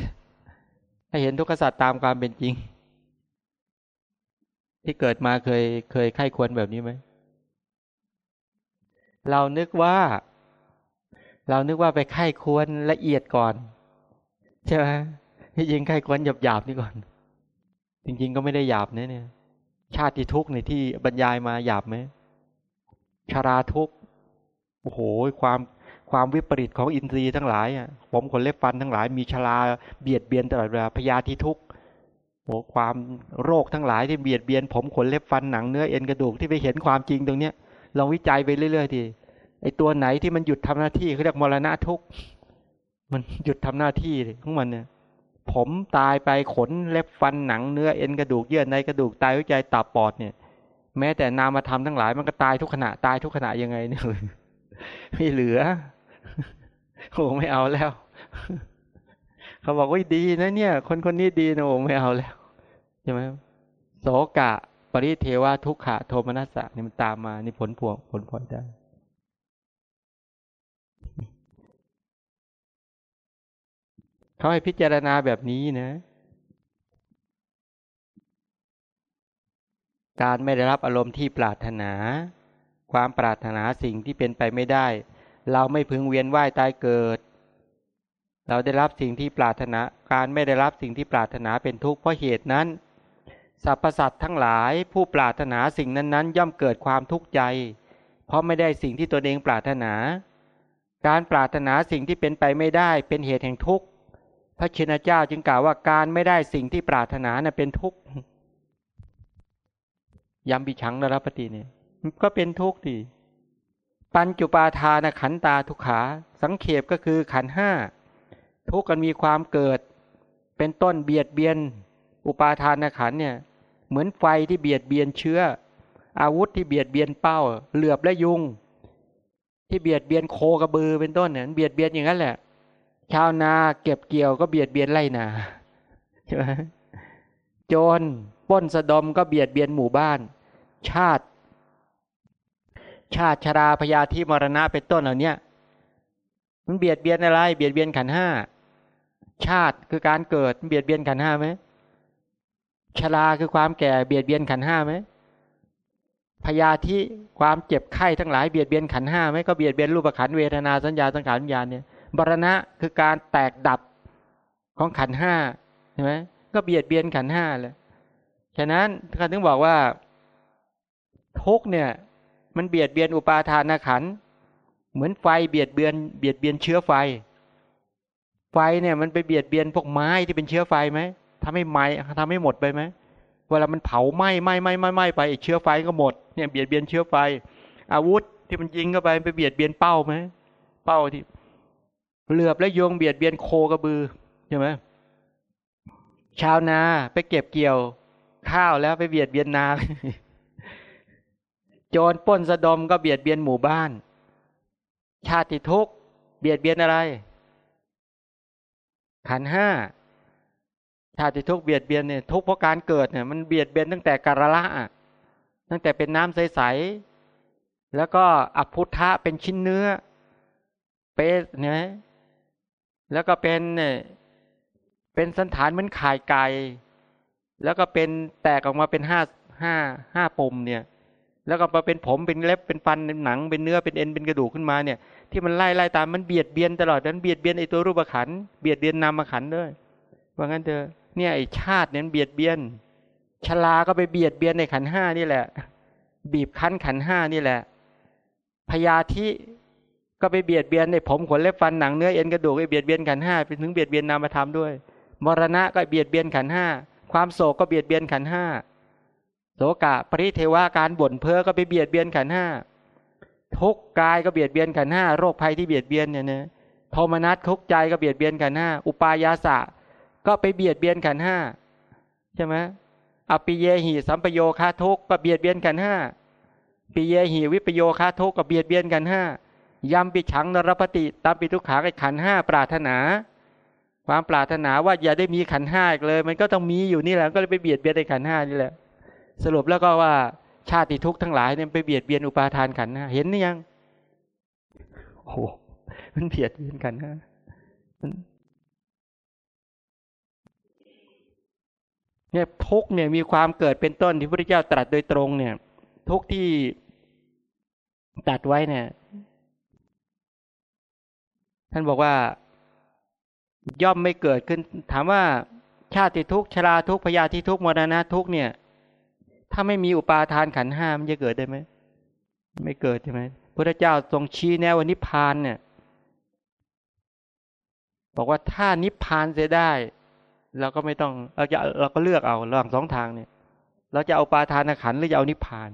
[SPEAKER 1] ให้เห็นทุกขสัตว์ตามความเป็นจริง ที่เกิดมาเคยเคยไข้ควรแบบนี้ไหม เรานึกว่า เรานึกว่าไปไข้ควรละเอียดก่อน ใช่ไหมที่จริงไข้ควรหยาบหยาบนี่ก่อน จริง ๆ ก็ไม่ได้หยาบนะเนี่ย ชาติทุกข์ในที่บรรยายมาหยาบไหมชาราทุกข์โอ้โหความความวิปริตของอินทรีย์ทั้งหลายอะผมขนเล็บฟันทั้งหลายมีชาราเบียดเบียนตลอดเวลาพยาธิทุกข์ โอ้ความโรคทั้งหลายที่เบียดเบียน ผมขนเล็บฟันหนังเนื้อเอ็นกระดูกที่ไปเห็นความจริงตรงเนี้ยลองวิจัยไปเรื่อยๆทีไอตัวไหนที่มันหยุดทำหน้าที่เขาเรียกมรณะทุกมันหยุดทำหน้าที่ของมันเนี่ยผมตายไปขนเล็บฟันหนังเนื้อเอ็นกระดูกเยื่อในกระดูกตายหัวใจตับปอดเนี่ย แม้แต่นามธรรมทั้งหลายมันก็ตายทุกขณะตายทุกขณะยังไงเนี่ยไม่เหลือโอ้ไม่เอาแล้ว เขาบอกว่าดีนะเนี่ย คนคนนี้ดีนะโอ้ไม่เอาแล้ว ช่ไหมโสกะ ปริเทวะทุกขะโทมนัสสะนี่มันตามมานี่ผลพวงผลพลอยได้เขาให้พิจารณาแบบนี้นะ การไม่ได้รับอารมณ์ที่ปรารถนา ความปรารถนาสิ่งที่เป็นไปไม่ได้ เราไม่พึงเวียนว่ายตายเกิด เราได้รับสิ่งที่ปรารถนา การไม่ได้รับสิ่งที่ปรารถนาเป็นทุกข์เพราะเหตุนั้น สรรพสัตว์ทั้งหลายผู้ปรารถนาสิ่งนั้นๆ ย่อมเกิดความทุกข์ใจ เพราะไม่ได้สิ่งที่ตนเองปรารถนา การปรารถนาสิ่งที่เป็นไปไม่ได้เป็นเหตุแห่งทุกข์พระชินเจ้าจึงกล่าวว่าการไม่ได้สิ่งที่ปรารถนาน่ะเป็นทุกข์ยำบิชังนรปฏิเนี่ยก็เป็นทุกข์ดีปัญจุปาทานขันตาทุกขา สังเขปก็คือขันห้าทุกข์กันมีความเกิด เป็นต้นเบียดเบียน อุปาทานขันเนี่ย เหมือนไฟที่เบียดเบียนเชื้อ อาวุธที่เบียดเบียนเป้า เหลือบและยุง ที่เบียดเบียนโคกระบือเป็นต้นเนี่ยเบียดเบียนอย่างนั้นแหละ ชาวนาเก็บเกี่ยวก็เบียดเบียนไรนาใช่ไหมโจรป้นสะดมก็เบียดเบียนหมู่บ้าน ชาติ ชาติชราพยาธิมรณะเป็นต้นเหล่านี้มันเบียดเบียนอะไร เบียดเบียนขันห้าชาติคือการเกิดเบียดเบียนขันห้าไหม ชราคือความแก่เบียดเบียนขันห้าไหมพยาธิความเจ็บไข้ทั้งหลายเบียดเบียนขันห้าไหมก็เบียดเบียนรูปขันเวทนาสัญญาสังขารวิญญาณเนี่ยบรณะคือการแตกดับของขันห้าใช่ไหมก็เบียดเบียนขันห้าเลยฉะนั้นท่านถึงบอกว่าทุกเนี่ย มันเบียดเบียนอุปาทานขันเหมือนไฟเบียดเบียนเบียดเบียนเชื้อไฟ ไฟเนี่ยมันไปเบียดเบียนพวกไม้ที่เป็นเชื้อไฟไหม ทำให้ไหม้ทำให้หมดไปไหมเวลามันเผาไหม้ไหม้ไหม้ไหม้ไหม้ไปเชื้อไฟก็หมดเนี่ยเบียดเบียนเชื้อไฟ อาวุธที่มันยิงเข้าไปไปเบียดเบียนเป้าไหมเป้าที่เหลือบและโยงเบียดเบียนโคกระบือใช่ไหมชาวนาไปเก็บเกี่ยวข้าวแล้วไปเบียดเบียนนาโจรป้นสะดมก็เบียดเบียนหมู่บ้าน ชาติทุกเบียดเบียนอะไร ขันห้า ชาติทุกเบียดเบียนเนี่ยทุกเพราะการเกิดเนี่ยมันเบียดเบียนตั้งแต่กาละตั้งแต่เป็นน้ำใสๆแล้วก็อภุทธะเป็นชิ้นเนื้อ เปสเนี่ยแล้วก็เป็นเนี่ยเป็นสันฐานเหมือนข่ายไก่แล้วก็เป็นแตกออกมาเป็นห้าห้าห้าปุ่มเนี่ย แล้วก็มาเป็นผมเป็นเล็บเป็นฟันเป็นหนังเป็นเนื้อเป็นเอ็นเป็นกระดูกขึ้นมาเนี่ย ที่มันไล่ไล่ตามมันเบียดเบียนตลอดนั้นเบียดเบียนไอตัวรูปขันเบียดเบียนนามขันด้วยว่างั้นเถอะ เนี่ยไอชาติเนี่ยเบียดเบียนชลาก็ไปเบียดเบียนในขันห้านี่แหละ บีบคั้นขันห้านี่แหละพยาธิก็ไปเบียดเบียนในผมขนเล็บฟันหนังเนื้อเอ็นกระดูกไปเบียดเบียนขันห้าไปถึงเบียดเบียนนามธรรมด้วย มรณะก็เบียดเบียนขันห้าความโศกก็เบียดเบียนขันห้าโศกะปริเทวาการบ่นเพ้อก็ไปเบียดเบียนขันห้าทุกกายก็เบียดเบียนขันห้าโรคภัยที่เบียดเบียนเนี่ยนะโทมนัสทุกใจก็เบียดเบียนขันห้าอุปายาสะ ก็ไปเบียดเบียนขันห้าใช่ไหมอปิเยหิสัมปโยคาทุกก็เบียดเบียนขันห้าปิเยหิวิปโยคาทุกก็เบียดเบียนขันห้ายำปิฉังนรปฏิตามปิทุกขาไอขันห้าปรารถนา ความปรารถนาว่าอย่าได้มีขันห้าอีกเลย มันก็ต้องมีอยู่นี่แหละก็เลยไปเบียดเบียนในขันห้านี่แหละ สรุปแล้วก็ว่าชาติทุกข์ทั้งหลายเนี่ยไปเบียดเบียนอุปาทานขันห้าเห็นหรือยังโอ้มันเบียดเบียนขันห้า เนี่ยทุกเนี่ยมีความเกิดเป็นต้นที่พระพุทธเจ้าตรัสโดยตรงเนี่ย ทุกที่ตัดไว้เนี่ย ท่านบอกว่า ย่อมไม่เกิดขึ้น ถามว่าชาติทุกชราทุกพยาธิทุกมรณะทุกเนี่ย ถ้าไม่มีอุปาทานขันห้ามันจะเกิดได้ไหมไม่เกิดใช่ไหมพระเจ้าทรงชี้แนวนิพพานเนี่ย บอกว่าถ้านิพพานเสียได้ เราก็ไม่ต้องเราจะเราก็เลือกเอาระหว่างสองทางเนี่ย เราจะเอาปาทานขันหรือจะเอานิพพาน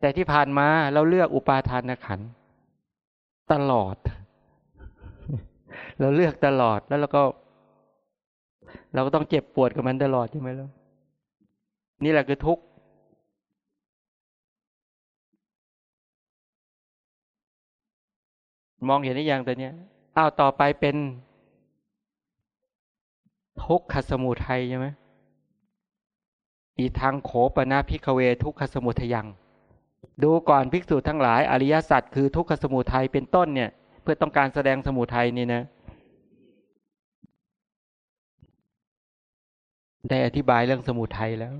[SPEAKER 1] แต่ที่ผ่านมาเราเลือกอุปาทานขันตลอด เราเลือกตลอดแล้วเราก็ เราก็ต้องเจ็บปวดกับมันตลอดใช่ไหมล่ะนี่แหละคือทุกข์มองเห็นได้ยังตัวเนี้ยอ้าวต่อไปเป็น ทุกขสมุทัยใช่ไหมอีทางโขปนาพิกเวทุกขสมุทยัง ดูก่อนภิกษุทั้งหลาย อริยสัจคือทุกขสมุทัยเป็นต้นเนี่ย เพื่อต้องการแสดงสมุทัยนี่นะ ได้อธิบายเรื่องสมุทัยแล้ว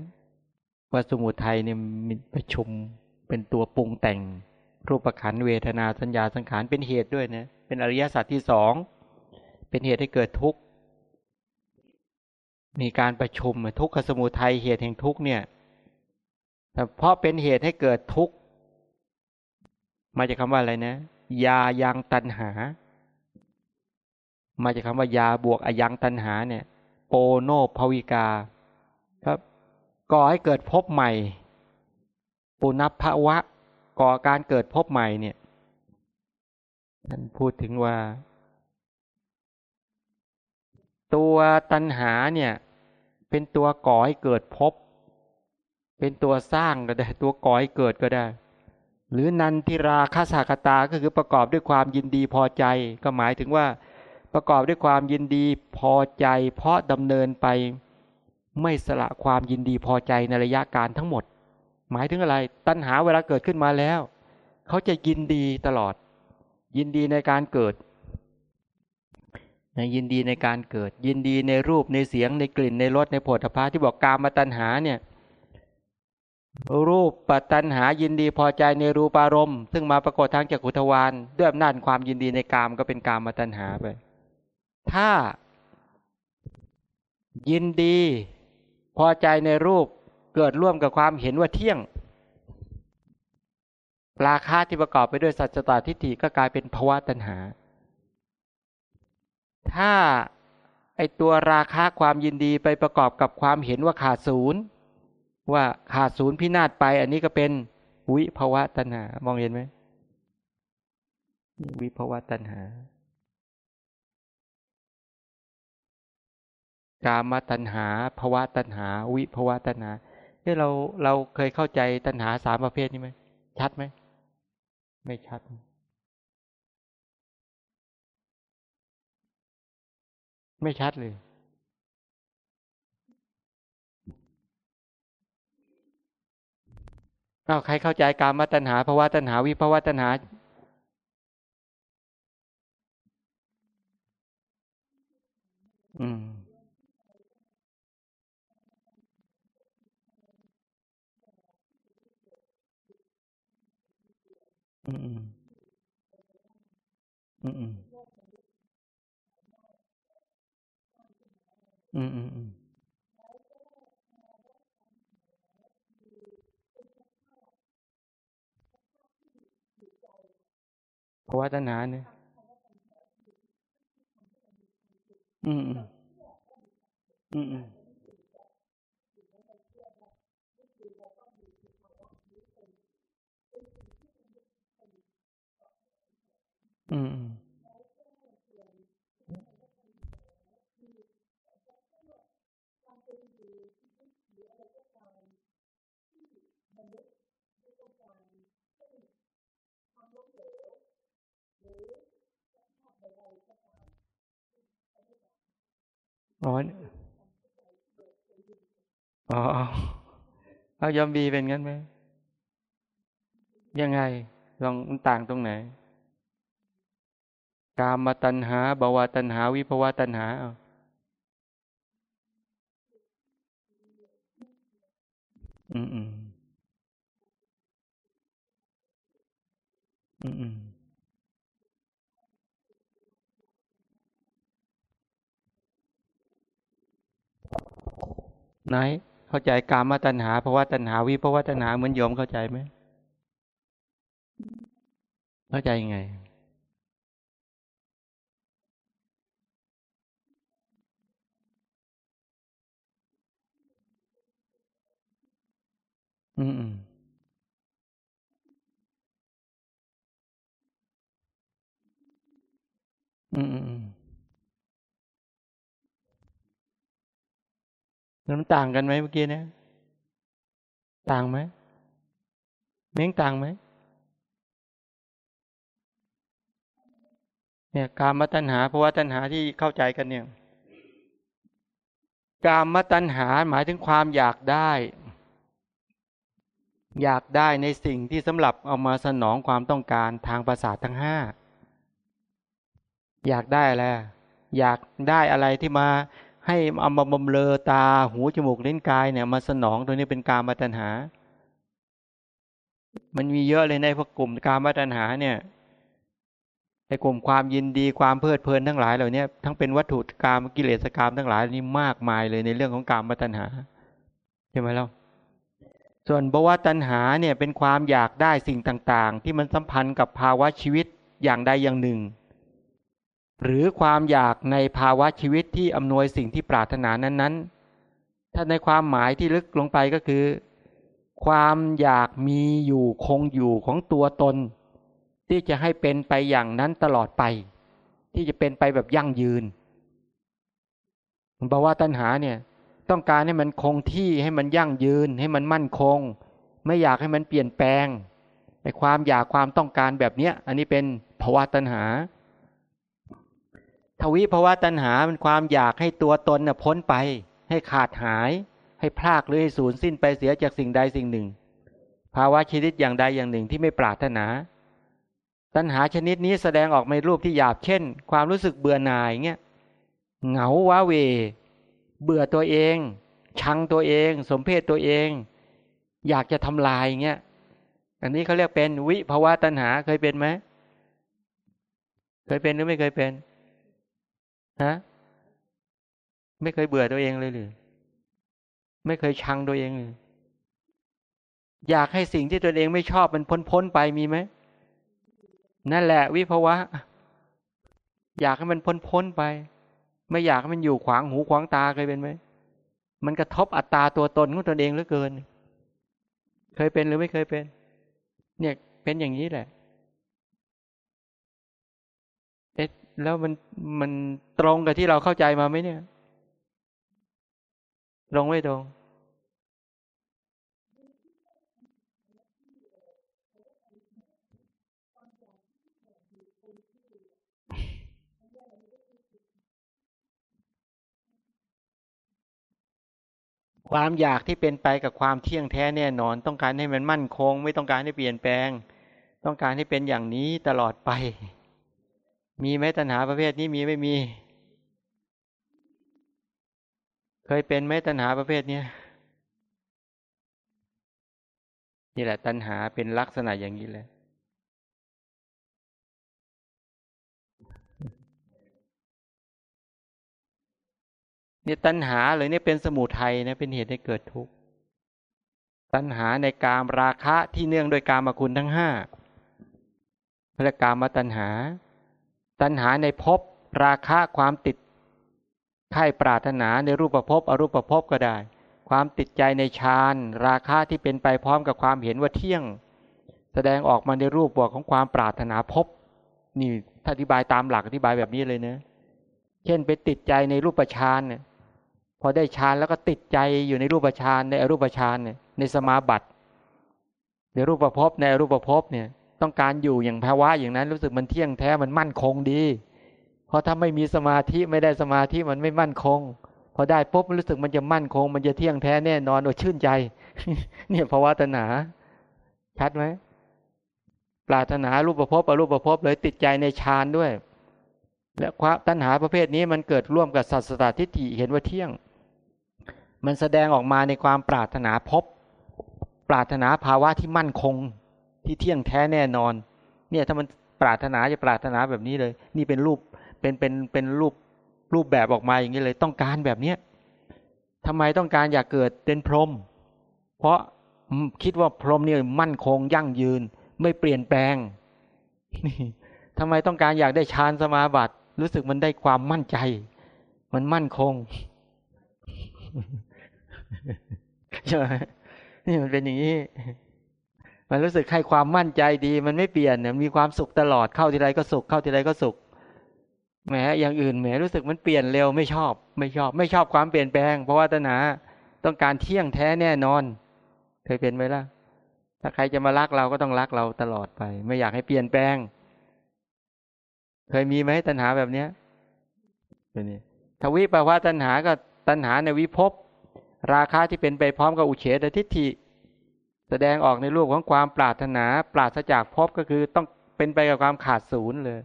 [SPEAKER 1] ว่าสมุทัยเนี่ยมีประชุมเป็นตัวปรุงแต่ง รูปขันเวทนาสัญญาสังขารเป็นเหตุด้วยนะเป็นอริยสัจที่สองเป็นเหตุให้เกิดทุกข์ มีการประชุมทุกขสมุทัยเหตุแห่งทุกเนี่ยแต่เพราะเป็นเหตุให้เกิดทุกข์มาจากคำว่าอะไรนะ ยายังตันหา มาจากคำว่ายาบวกอยังตันหาเนี่ย โปโนภวิกา ครับก่อให้เกิดพบใหม่ ปุณภวะ ก่อการเกิดพบใหม่เนี่ยท่านพูดถึงว่า ตัวตัณหาเนี่ย เป็นตัวก่อให้เกิดพบเป็นตัวสร้างก็ได้ ตัวก่อให้เกิดก็ได้ หรือนันทิราคาสากตาก็คือประกอบด้วยความยินดีพอใจ ก็หมายถึงว่า ประกอบด้วยความยินดีพอใจ เพราะดำเนินไปไม่สละความยินดีพอใจในระยะการทั้งหมด หมายถึงอะไร ตัณหาเวลาเกิดขึ้นมาแล้ว เขาจะยินดีตลอด ยินดีในการเกิด ยินดีในการเกิด ยินดีในรูปในเสียงในกลิ่นในรสในผลิตภัณฑ์ที่บอกกามาตัญหาเนี่ยรูปปัตตัญหายินดีพอใจในรูปารมณ์ซึ่งมาปรากฏทางจักขุทวารด้วยอำนาจความยินดีในกามก็เป็นกามมาตัญหาไป ถ้า ยินดี พอใจในรูปเกิดร่วมกับความเห็นว่าเที่ยงราคาที่ประกอบไปด้วยสัจจตทิฏฐิก็กลายเป็นภาวะตัณหา ถ้าไอตัวราคาความยินดีไปประกอบกับความเห็นว่าขาดศูนย์ว่าขาดศูนย์พินาศไป อันนี้ก็เป็นวิภาวะตัณหามองเห็นไหมวิภาวะตัณหากามตัณหาภาวะตัณหา วิภาวะตัณหาเฮ้เราเราเคยเข้าใจตัณหาสามประเภทนี้ไหมชัดไหมไม่ชัด ไม่ชัดเลย เอาใครเข้าใจการมาตัญหาภาวะตัญหาวิภาวะตัญหา อืม อืม อืม อืมอืมอืมภาวะตัณหาเนี่ยอืมอืมอืมอืมอืม อ๋ออ๋อเอายอมบีเป็นงั้นไหมยังไง ลองต่างตรงไหน กามมาตัญหาบาวาตัญหา วิภวะตัญหาเอาอืมอืมอืมอืม ไหนเข้าใจกามมาตัญหาภาวะตัญหาวิภวะตัญหาเหมือนโยมเข้าใจไหมเข้าใจยังไงอืมอืมอืม มันต่างกันไหมเมื่อกี้เนะต่างไหมเม้งต่างไหมเนี่ยกามตัณหาภาะวะตัณหาที่เข้าใจกันเนี่ย กามตัณหาหมายถึงความอยากได้ อยากได้ในสิ่งที่สำหรับเอามาสนองความต้องการทางประสาททั้งห้าอยากได้อะไรอยากได้อะไรที่มา ให้เอามาบำเลอตาหูจมูกเลิ้นกายเนี่ย มาสนองตัวนี้เป็นกามาตัณหา มันมีเยอะเลยในพวกกลุ่มกามาตัณหาเนี่ยในกลุ่มความยินดีความเพลิดเพลินทั้งหลายเหล่านี้ทั้งเป็นวัตถุกรรมกิเลสกรรมทั้งหลายนี่มากมายเลยในเรื่องของกามตัณหาใช่ไหมล่ะส่วนภาวตัณหาเนี่ยเป็นความอยากได้สิ่งต่าง ๆ ที่มันสัมพันธ์กับภาวะชีวิตอย่างใดอย่างหนึ่ง หรือความอยากในภาวะชีวิตที่อำนวยสิ่งที่ปรารถนานั้นๆ ถ้าในความหมายที่ลึกลงไปก็คือ ความอยากมีอยู่คงอยู่ของตัวตน ที่จะให้เป็นไปอย่างนั้นตลอดไป ที่จะเป็นไปแบบยั่งยืนภาวะตัณหาเนี่ยต้องการให้มันคงที่ให้มันยั่งยืน ให้มันมั่นคง ไม่อยากให้มันเปลี่ยนแปลงไอ้ความอยากความต้องการแบบเนี้ย อันนี้เป็นภาวะตัณหา ทวิภาวะตัณหาเป็นความอยากให้ตัวตนน่ะพ้นไป ให้ขาดหาย ให้พลากหรือให้สูญสิ้นไปเสียจากสิ่งใดสิ่งหนึ่ง ภาวะชีวิตอย่างใดอย่างหนึ่งที่ไม่ปรารถนา ตัณหาชนิดนี้แสดงออกในรูปที่หยาบเช่น ความรู้สึกเบื่อหน่ายเงี้ยเหงาว้าเว เบื่อตัวเอง ชังตัวเอง สมเพศตัวเอง อยากจะทำลายเงี้ยอันนี้เขาเรียกเป็นวิภาวะตัณหาเคยเป็นไหมเคยเป็นหรือไม่เคยเป็น ฮะไม่เคยเบื่อตัวเองเลยหรือไม่เคยชังตัวเองเลยอยากให้สิ่งที่ตัวเองไม่ชอบมันพ้นพ้นไปมีไหมนั่นแหละ วิภาวะ อยากให้มันพ้นพ้นไป ไม่อยากให้มันอยู่ขวางหูขวางตาเคยเป็นไหมมันกระทบอัตตาตัวตนของตนเองเหลือเกิน เคยเป็นหรือไม่เคยเป็น เนี่ยเป็นอย่างนี้แหละ เอ๊ะแล้วมันมันตรงกับที่เราเข้าใจมาไหมเนี่ย ตรงไม่ตรงความอยากที่เป็นไปกับความเที่ยงแท้แน่นอน ต้องการให้มันมั่นคง ไม่ต้องการให้เปลี่ยนแปลง ต้องการให้เป็นอย่างนี้ตลอดไป มีไหมตัณหาประเภทนี้มีไม่มี เคยเป็นไหมตัณหาประเภทนี้นี่แหละตัณหาเป็นลักษณะอย่างนี้แหละนี่ตัณหาเลยนี่เป็นสมุทัยนะเป็นเหตุให้เกิดทุกข์ตัณหาในกามราคะที่เนื่องโดยกามคุณทั้งห้าพระกามตัณหา ตัณหาในภพราคะความติดไข่ปรารถนาในรูปภพอรูปภพก็ได้ ความติดใจในฌานราคะที่เป็นไปพร้อมกับความเห็นว่าเที่ยง แสดงออกมาในรูปบวกของความปรารถนาภพนี่อธิบายตามหลักอธิบายแบบนี้เลยเนะเช่นไปติดใจในรูปฌานเนี่ยพอได้ฌานแล้วก็ติดใจอยู่ในรูปฌานในอรูปฌานเนี่ยในสมาบัติในรูปภพในอรูปภพเนี่ย ต้องการอยู่อย่างภาวะอย่างนั้นรู้สึกมันเที่ยงแท้มันมั่นคงดี เพราะถ้าไม่มีสมาธิไม่ได้สมาธิมันไม่มั่นคง พอได้ปุ๊บรู้สึกมันจะมั่นคง มันจะเที่ยงแท้แน่นอนโดชื่นใจ เนี่ยภาวะตนาชัดไหมปรารถนารูปภพอรูปภพเลยติดใจในฌานด้วย และความตัณหาประเภทนี้มันเกิดร่วมกับสัตสตทิฏฐิเห็นว่าเที่ยง มันแสดงออกมาในความปรารถนาพบ ปรารถนาภาวะที่มั่นคง ที่เที่ยงแท้แน่นอน เนี่ยถ้ามันปรารถนาจะปรารถนาแบบนี้เลย นี่เป็นรูปเป็นเป็นเป็นรูปรูปแบบออกมาอย่างนี้เลย ต้องการแบบเนี้ยทำไมต้องการอยากเกิดเป็นพรหมเพราะคิดว่าพรหมเนี่ยมั่นคงยั่งยืน ไม่เปลี่ยนแปลงนี่ทำไมต้องการอยากได้ฌานสมาบัติ รู้สึกมันได้ความมั่นใจ มันมั่นคงใช่ไหมนี่มันเป็นอย่างนี้ มันรู้สึกให้ความมั่นใจดี มันไม่เปลี่ยนเนี่ยมีความสุขตลอดเข้าทีไรก็สุขเข้าทีไรก็สุขแหมอย่างอื่นแหมรู้สึกมันเปลี่ยนเร็วไม่ชอบ ไม่ชอบ ไม่ชอบความเปลี่ยนแปลง เพราะว่าตนาต้องการเที่ยงแท้แน่นอน เคยเป็นไหมล่ะ ถ้าใครจะมารักเราก็ต้องรักเราตลอดไป ไม่อยากให้เปลี่ยนแปลง เคยมีไหมตัณหาแบบเนี้ยเป็นนี่ทวิปภาวะตัณหาก็ตัณหาในวิภพราคาที่เป็นไปพร้อมกับอุเฉตทิฏฐิ แสดงออกในรูปของความปรารถนา ปราศจากภพก็คือต้องเป็นไปกับความขาดศูนย์เลย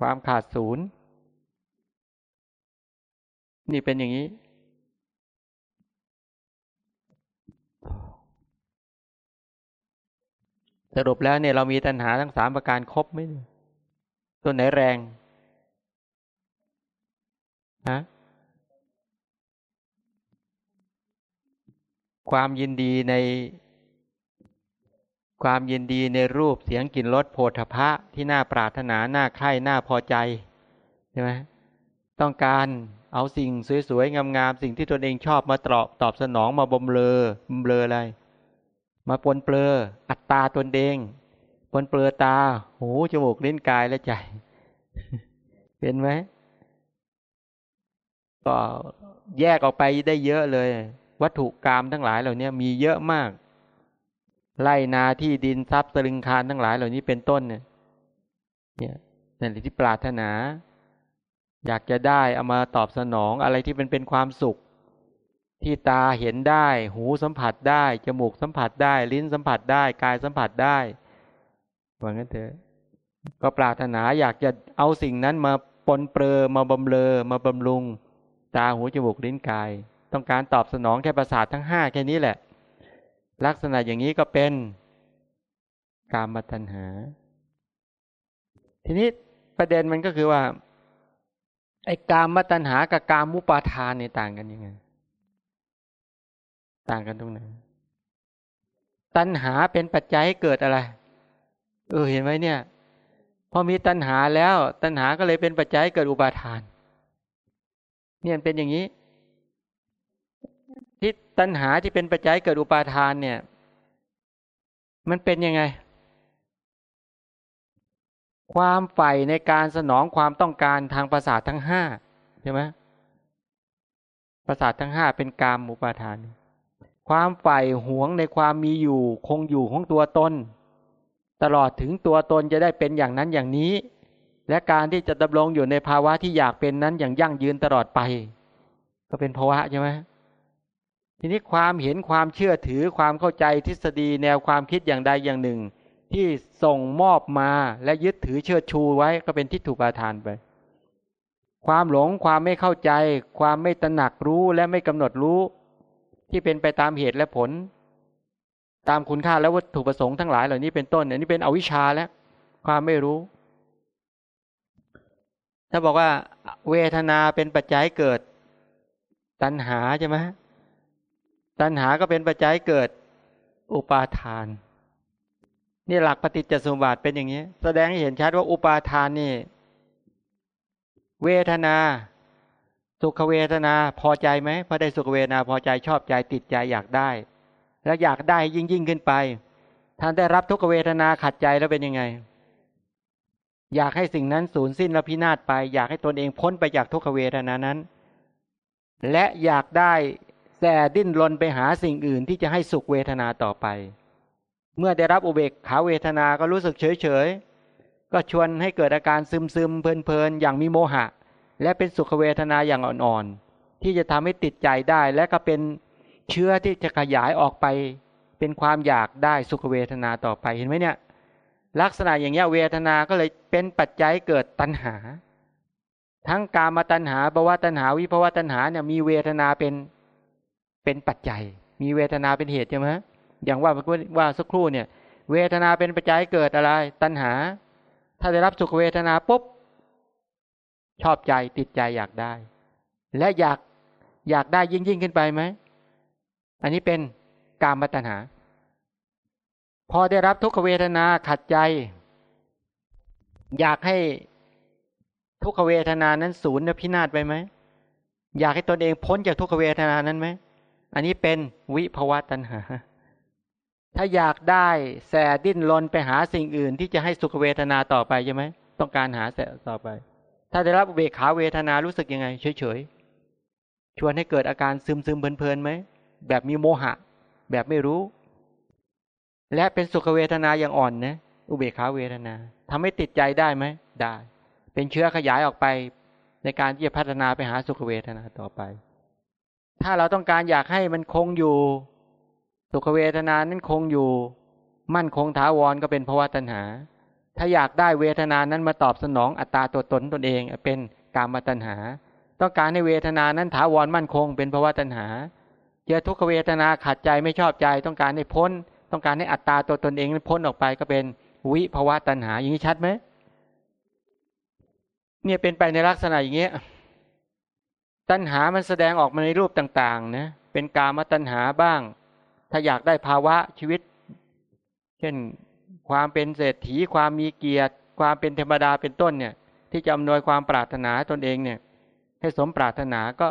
[SPEAKER 1] ความขาดศูนย์ นี่เป็นอย่างนี้ สรุปแล้วเนี่ยเรามีตัณหาทั้งสามประการครบไหมตัวไหนแรง ฮะ ความยินดีในความยินดีในรูปเสียงกลิ่นรสโผฏฐะที่น่าปรารถนาน่าใคร่น่าพอใจใช่ไหมต้องการเอาสิ่งสวยๆงามๆสิ่งที่ตนเองชอบมาตอบตอบสนองมาบ่มเลอบมเลออะไร มาปนเปลืออัตตาตนเองปนเปลือตา หูจมูกลิ้นกายและใจเห็นไหมก็แยกออกไปได้เยอะเลย วัตถุกรรมทั้งหลายเหล่านี้มีเยอะมาก ไล่นาที่ดินทรัพย์สลึงคารทั้งหลายเหล่านี้เป็นต้นเนี่ยเนี่ยนั่นแหละที่ปรารถนา อยากจะได้เอามาตอบสนองอะไรที่เป็นเป็นความสุข ที่ตาเห็นได้ หูสัมผัสได้ จมูกสัมผัสได้ ลิ้นสัมผัสได้ กายสัมผัสได้ว่างั้นเถอะก็ปรารถนาอยากจะเอาสิ่งนั้นมาปนเปลือมาบำเลอมาบำรุง ตาหูจมูกลิ้นกาย ต้องการตอบสนองแค่ประสาททั้งห้าแค่นี้แหละ ลักษณะอย่างนี้ก็เป็นกามตัณหา ทีนี้ประเด็นมันก็คือว่า ไอ้กามตัณหากับกามมุปาทานเนี่ยต่างกันยังไง ต่างกันตรงไหนตัณหาเป็นปัจจัยให้เกิดอะไร เออเห็นไหมเนี่ย พอมีตัณหาแล้ว ตัณหาก็เลยเป็นปัจจัยเกิดอุปาทาน เนี่ยเป็นอย่างนี้ ที่ตัณหาที่เป็นปัจจัยเกิดอุปาทานเนี่ย มันเป็นยังไง ความใฝ่ในการสนองความต้องการทางประสาททั้งห้าใช่ไหมประสาททั้งห้าเป็นกามอุปาทาน ความใฝ่หวงในความมีอยู่ คงอยู่ของตัวตน ตลอดถึงตัวตนจะได้เป็นอย่างนั้นอย่างนี้ และการที่จะดำรงอยู่ในภาวะที่อยากเป็นนั้นอย่างยั่งยืนตลอดไป ก็เป็นภาวะใช่ไหม ทีนี้ความเห็นความเชื่อถือความเข้าใจทฤษฎีแนวความคิดอย่างใดอย่างหนึ่ง ที่ส่งมอบมาและยึดถือเชิดชูไว้ก็เป็นทิฏฐุปาทานไป ความหลงความไม่เข้าใจ ความไม่ตระหนักรู้และไม่กำหนดรู้ ที่เป็นไปตามเหตุและผล ตามคุณค่าและวัตถุประสงค์ทั้งหลายเหล่านี้เป็นต้นอันนี้เป็นอวิชชาแล้วความไม่รู้ ถ้าบอกว่าเวทนาเป็นปัจจัยเกิดตัณหาใช่ไหม ตัณหาก็เป็นปัจจัยเกิดอุปาทาน นี่หลักปฏิจจสมบัติเป็นอย่างนี้ แสดงให้เห็นชัดว่าอุปาทานนี่ เวทนา สุขเวทนาพอใจไหมพอได้สุขเวทนาพอใจชอบใจติดใจอยากได้ แล้วอยากได้ยิ่งยิ่งขึ้นไปท่านได้รับทุกเวทนาขัดใจแล้วเป็นยังไง อยากให้สิ่งนั้นสูญสิ้นและพินาศไป อยากให้ตนเองพ้นไปจากทุกเวทนานั้น และอยากได้ แส่ดิ้นรนไปหาสิ่งอื่นที่จะให้สุขเวทนาต่อไป เมื่อได้รับอุเบกขาเวทนาก็รู้สึกเฉยเฉยก็ชวนให้เกิดอาการซึมซึมเพลินเพลินอย่างมีโมหะ และเป็นสุขเวทนาอย่างอ่อนๆ ที่จะทำให้ติดใจได้และก็เป็นเชื้อที่จะขยายออกไป เป็นความอยากได้สุขเวทนาต่อไปเห็นไหมเนี่ย ลักษณะอย่างเงี้ยเวทนาก็เลยเป็นปัจจัยเกิดตัณหา ทั้งกามตัณหาภาวะตัณหาวิภาวะตัณหาเนี่ยมีเวทนาเป็น เป็นปัจจัย มีเวทนาเป็นเหตุใช่ไหมอย่างว่าว่าสักครู่เนี่ย เวทนาเป็นปัจจัยเกิดอะไร ตัณหา ถ้าได้รับสุขเวทนาปุ๊บชอบใจติดใจอยากได้ และอยากอยากได้ยิ่งยิ่งขึ้นไปไหมอันนี้เป็นกามตัณหา พอได้รับทุกขเวทนาขัดใจ อยากให้ทุกขเวทนานั้นศูนย์พินาศไปไหมอยากให้ตนเองพ้นจากทุกขเวทนานั้นไหม อันนี้เป็นวิภวะตัณหา ถ้าอยากได้แสดิ้นรนไปหาสิ่งอื่น ที่จะให้สุขเวทนาต่อไปใช่ไหมต้องการหาแสต่อไป ถ้าได้รับเบกขาเวทนารู้สึกยังไง เฉยๆชวนให้เกิดอาการซึมซึมเพลินๆไหมแบบมีโมหะ แบบไม่รู้ และเป็นสุขเวทนาอย่างอ่อนนะอุเบกขาเวทนาทำให้ติดใจได้ไหมได้ เป็นเชื้อขยายออกไปในการที่จะพัฒนาไปหาสุขเวทนาต่อไป ถ้าเราต้องการอยากให้มันคงอยู่สุขเวทนานั้นคงอยู่ มั่นคงถาวรก็เป็นภาวะตัณหา ถ้าอยากได้เวทนานั้นมาตอบสนองอัตตาตัวตนตนเอง เป็นกามตัณหา ต้องการให้เวทนานั้นถาวรมั่นคง เป็นภาวะตัณหาเจอทุกขเวทนาขัดใจไม่ชอบใจ ต้องการให้พ้น ต้องการให้อัตตาตัวตนเองพ้นออกไปก็เป็นวิภาวะตัณหาอย่างนี้ชัดไหมเนี่ยเป็นไปในลักษณะอย่างเงี้ย ตัณหามันแสดงออกมาในรูปต่างๆนะเป็นกามตัณหาบ้าง ถ้าอยากได้ภาวะชีวิต เช่นความเป็นเศรษฐีความมีเกียรติ ความเป็นธรรมดาเป็นต้นเนี่ย ที่จะอำนวยความปรารถนาตนเองเนี่ย ให้สมปรารถนาก็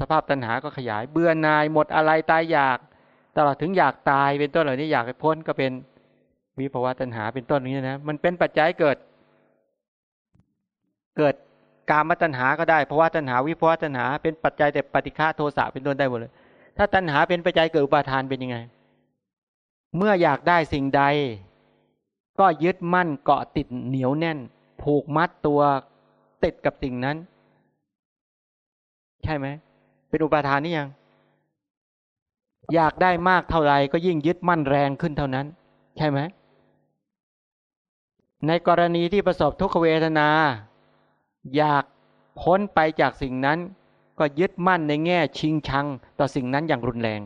[SPEAKER 1] สภาพตัณหาก็ขยายเบื่อหน่ายหมดอะไรตายอยากตลอดถึงอยากตายเป็นต้นเหล่านี้อยากพ้นก็เป็นวิภาวะตัณหาเป็นต้นนี้นะมันเป็นปัจจัยเกิด เกิด กามตัณหาก็ได้ภาะวะตัณหาวิภวตัณหา เป็นปัจจัยแต่ปฏิฆาโทสะเป็นต้นได้หมดเลย ถ้าตัณหาเป็นปัจจัยเกิดอุปาทานเป็นยังไง เมื่ออยากได้สิ่งใด ก็ยึดมั่นเกาะติดเหนียวแน่น ผูกมัดตัวติดกับสิ่งนั้น ใช่ไหมเป็นอุปาทานนี่ยัง อยากได้มากเท่าไรก็ยิ่งยึดมั่นแรงขึ้นเท่านั้น ใช่ไหมในกรณีที่ประสบทุกขเวทนา อยากพ้นไปจากสิ่งนั้น ก็ยึดมั่นในแง่ชิงชัง ต่อสิ่งนั้นอย่างรุนแรง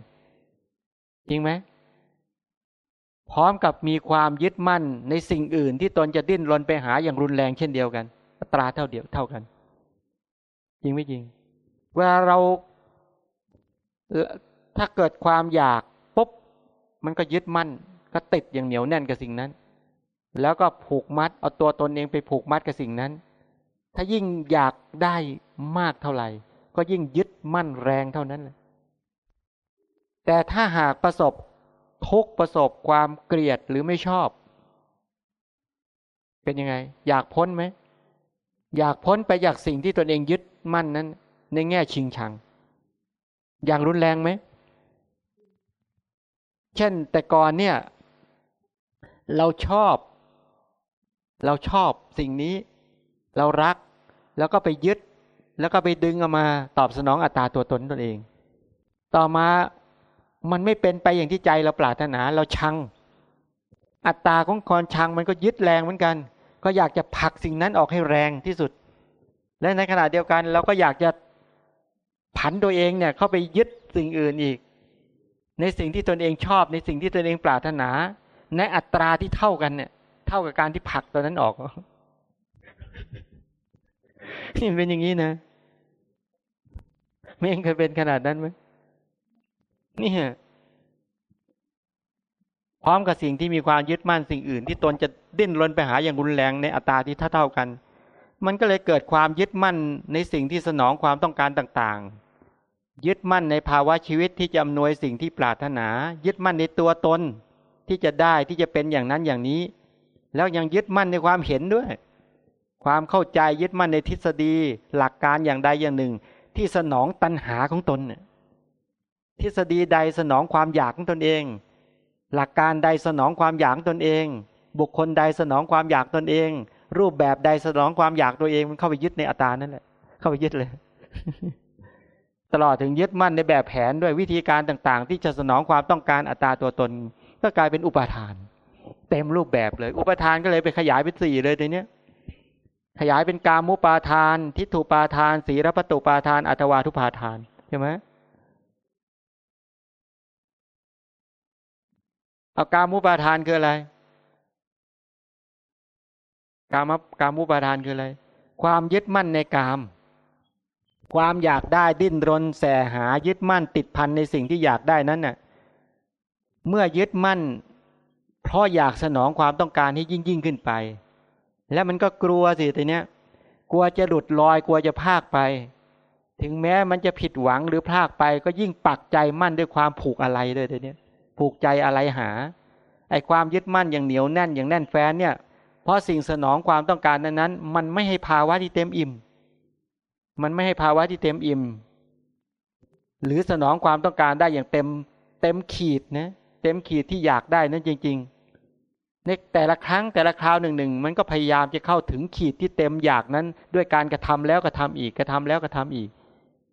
[SPEAKER 1] จริงไหมพร้อมกับมีความยึดมั่นในสิ่งอื่น ที่ตนจะดิ้นรนไปหาอย่างรุนแรงเช่นเดียวกันอัตราเท่าเดียวเท่ากัน จริงไม่จริง เวลาเราถ้าเกิดความอยากปุ๊บมันก็ยึดมั่น ก็ติดอย่างเหนียวแน่นกับสิ่งนั้น แล้วก็ผูกมัดเอาตัวตนเองไปผูกมัดกับสิ่งนั้น ถ้ายิ่งอยากได้มากเท่าไหร่ ก็ยิ่งยึดมั่นแรงเท่านั้นเลยแต่ถ้าหากประสบทุกประสบความเกลียดหรือไม่ชอบ เป็นยังไง อยากพ้นไหม อยากพ้นไปจากสิ่งที่ตนเองยึดมั่นนั้น ในแง่ชิงชัง อย่างรุนแรงไหม เช่นแต่ก่อนเนี่ย เราชอบ เราชอบสิ่งนี้ เรารัก แล้วก็ไปยึด แล้วก็ไปดึงออกมา ตอบสนองอัตราตัวตนตนเอง ต่อมามันไม่เป็นไปอย่างที่ใจเราปรารถนาเราชัง อัตตาของคอนชังมันก็ยึดแรงเหมือนกัน ก็อยากจะผลักสิ่งนั้นออกให้แรงที่สุด และในขณะเดียวกันเราก็อยากจะผันตัวเองเนี่ยเข้าไปยึดสิ่งอื่นอีก ในสิ่งที่ตนเองชอบ ในสิ่งที่ตนเองปรารถนา ในอัตราที่เท่ากันเนี่ย เท่ากับการที่ผลักตัวนั้นออก นี่เป็นอย่างนี้นะไม่เคยเป็นขนาดนั้นไหมนี่ฮะพร้อมกับสิ่งที่มีความยึดมั่นสิ่งอื่น ที่ตนจะดิ้นรนไปหาอย่างรุนแรงในอัตราที่เท่าๆกัน มันก็เลยเกิดความยึดมั่นในสิ่งที่สนองความต้องการต่างๆ ยึดมั่นในภาวะชีวิตที่จะอำนวยสิ่งที่ปรารถนา ยึดมั่นในตัวตนที่จะได้ที่จะเป็นอย่างนั้นอย่างนี้ แล้วยังยึดมั่นในความเห็นด้วย ความเข้าใจยึดมั่นในทฤษฎีหลักการอย่างใดอย่างหนึ่ง ที่สนองตัณหาของตนทฤษฎีใดสนองความอยากของตนเอง หลักการใดสนองความอยากตนเอง บุคคลใดสนองความอยากตนเอง รูปแบบใดสนองความอยากตัวเองมันเข้าไปยึดในอัตตานั่นแหละเข้าไปยึดเลย ตลอดถึงยึดมั่นในแบบแผนด้วยวิธีการต่างๆ ที่จะสนองความต้องการอัตตาตัวตน ก็กลายเป็นอุปทาน เต็มรูปแบบเลย อุปทานก็เลยไปขยายเป็นสี่เลยทีเนี้ย ขยายเป็นกามุปาทาน ทิฏฐุปาทานสีรปตุปาทาน อัตวาทุปาทานใช่ไหมเอากามุปาทานคืออะไรกามกามุปาทานคืออะไร ความยึดมั่นในกาม ความอยากได้ดิ้นรนแสหายึดมั่นติดพันในสิ่งที่อยากได้นั้นน่ะ เมื่อยึดมั่น เพราะอยากสนองความต้องการให้ยิ่งยิ่งขึ้นไป แล้วมันก็กลัวสิทีเนี้ยกลัวจะหลุดลอยกลัวจะพากไป ถึงแม้มันจะผิดหวังหรือพากไป ก็ยิ่งปักใจมั่นด้วยความผูกอะไรเลยทีเนี้ยผูกใจอะไรหาไอ้ความยึดมั่นอย่างเหนียวแน่นอย่างแน่นแฟ้นเนี่ยเพราะสิ่งสนองความต้องการนั้นนั้นมันไม่ให้ภาวะที่เต็มอิ่ม มันไม่ให้ภาวะที่เต็มอิ่ม หรือสนองความต้องการได้อย่างเต็ม เต็มขีดนะเต็มขีดที่อยากได้นั้นจริง ๆ ในแต่ละครั้งแต่ละคราวหนึ่งหนึ่งมันก็พยายามจะเข้าถึงขีดที่เต็มอยากนั้น ด้วยการกระทำแล้วกระทาอีกกระทำแล้วกระทาอีก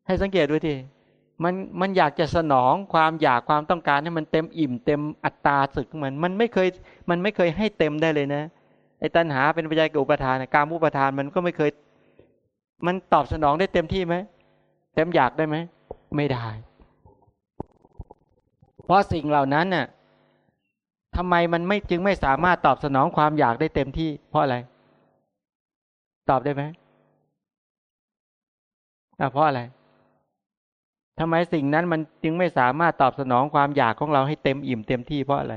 [SPEAKER 1] ให้สังเกตดูทีมันมันอยากจะสนองความอยากความต้องการให้มันเต็มอิ่มเต็มอัตราสึกมันมันไม่เคยมันไม่เคยให้เต็มได้เลยนะไอ้ตัณหาเป็นปัจจัยกับอุปทานการอุปทานมันก็ไม่เคย มันตอบสนองได้เต็มที่ไหมเต็มอยากได้ไหมไม่ได้ เพราะสิ่งเหล่านั้นน่ะ ทำไมมันไม่จึงไม่สามารถตอบสนองความอยากได้เต็มที่ เพราะอะไร ตอบได้ไหมเพราะอะไรทำไมสิ่งนั้นมันจึงไม่สามารถตอบสนองความอยากของเราให้เต็มอิ่มเต็มที่เพราะอะไร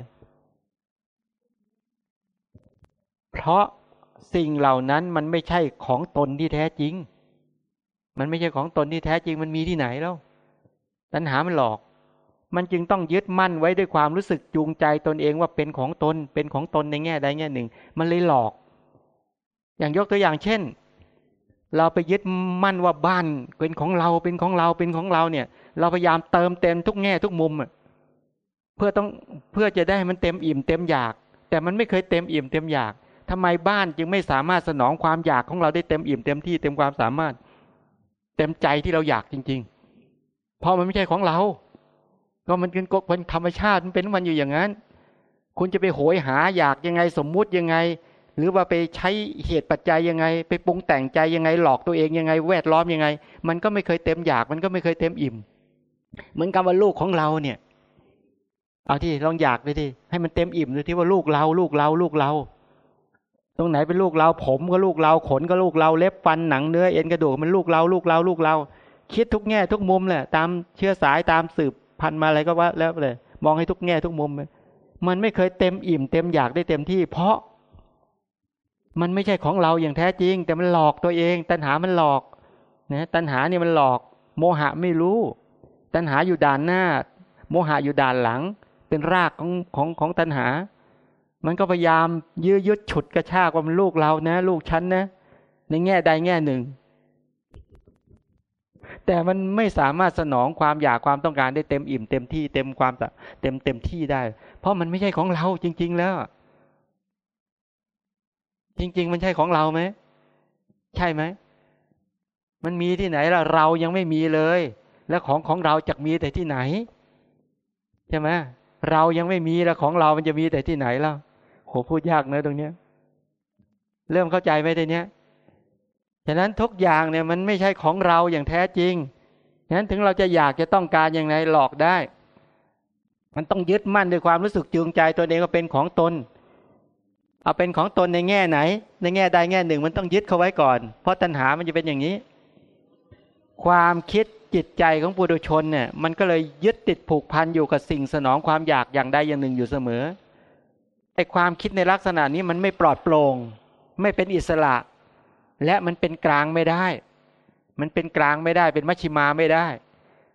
[SPEAKER 1] เพราะสิ่งเหล่านั้นมันไม่ใช่ของตนที่แท้จริง มันไม่ใช่ของตนที่แท้จริง มันมีที่ไหนแล้วตัณหามันหลอก มันจึงต้องยึดมั่นไว้ด้วยความรู้สึกจูงใจตนเองว่าเป็นของตน เป็นของตนในแง่ใดแง่หนึ่ง มันเลยหลอก อย่างยกตัวอย่างเช่น เราไปยึดมั่นว่าบ้านเป็นของเราเป็นของเราเป็นของเราเนี่ย เราพยายามเติมเต็มทุกแง่ทุกมุมเพื่อต้องเพื่อจะได้มันเต็มอิ่มเต็มอยาก แต่มันไม่เคยเต็มอิ่มเต็มอยากทำไมบ้านจึงไม่สามารถสนองความอยากของเราได้เต็มอิ่มเต็มที่เต็มความสามารถ เต็มใจที่เราอยากจริง ๆ เพราะมันไม่ใช่ของเรา ก็มันเป็นกฎธรรมชาติมันเป็นมันอยู่อย่างนั้น คุณจะไปโหยหาอยากยังไงสมมุติยังไง
[SPEAKER 2] หรือว่าไปใช้เหตุปัจจัยยังไง ไปปรุงแต่งใจยังไง หลอกตัวเองยังไง แวดล้อมยังไง มันก็ไม่เคยเต็มอยากมันก็ไม่เคยเต็มอิ่ม เหมือนกับว่าลูกของเราเนี่ย เอาที่ลองอยากเลยที่ให้มันเต็มอิ่มเลยที่ว่าลูกเราลูกเราลูกเรา ตรงไหนเป็นลูกเรา ผมก็ลูกเราขนก็ลูกเราเล็บฟันหนังเนื้อเอ็นกระดูกมันลูกเราลูกเราลูกเรา คิดทุกแง่ทุกมุมแหละตามเชื้อสายตามสืบ พันมาอะไรก็ว่าแล้วเลย มองให้ทุกแง่ทุกมุม มันไม่เคยเต็มอิ่ม เต็มอยากได้เต็มที่ เพราะมันไม่ใช่ของเราอย่างแท้จริง แต่มันหลอกตัวเอง ตัณหามันหลอกนะตัณหาเนี่ยมันหลอก โมหะไม่รู้ ตัณหาอยู่ด่านหน้า โมหะอยู่ด่านหลัง เป็นรากของของของตัณหา มันก็พยายามยื้อยุดฉุดกระชากว่ามันลูกเรานะ ลูกฉันนะ ในแง่ใดแง่หนึ่ง แต่มันไม่สามารถสนองความอยากความต้องการได้เต็มอิ่มเต็มที่เต็มความเต็มเต็มที่ได้ เพราะมันไม่ใช่ของเราจริง ๆ แล้ว จริง ๆ มันใช่ของเราไหมใช่ไหมมันมีที่ไหนล่ะเรายังไม่มีเลย แล้วของของเราจะมีแต่ที่ไหนใช่ไหมเรายังไม่มีแล้วของเรามันจะมีแต่ที่ไหนล่ะโหพูดยากเนะตรงเนี้ย เริ่มเข้าใจไหมทีเนี้ย ฉะนั้นทุกอย่างเนี่ยมันไม่ใช่ของเราอย่างแท้จริงฉะนั้นถึงเราจะอยากจะต้องการอย่างไรหลอกได้ มันต้องยึดมั่นด้วยความรู้สึกจูงใจตัวเองก็เป็นของตน เอาเป็นของตนในแง่ไหน ในแง่ใดแง่หนึ่ง มันต้องยึดเข้าไว้ก่อน เพราะตัณหามันจะเป็นอย่างนี้ ความคิดจิตใจของปุถุชนเนี่ย มันก็เลยยึดติดผูกพันอยู่กับสิ่งสนองความอยากอย่างใดอย่างหนึ่งอยู่เสมอไอ้ความคิดในลักษณะนี้มันไม่ปลอดโปร่ง ไม่เป็นอิสระ และมันเป็นกลางไม่ได้ มันเป็นกลางไม่ได้ เป็นมัชชิมาไม่ได้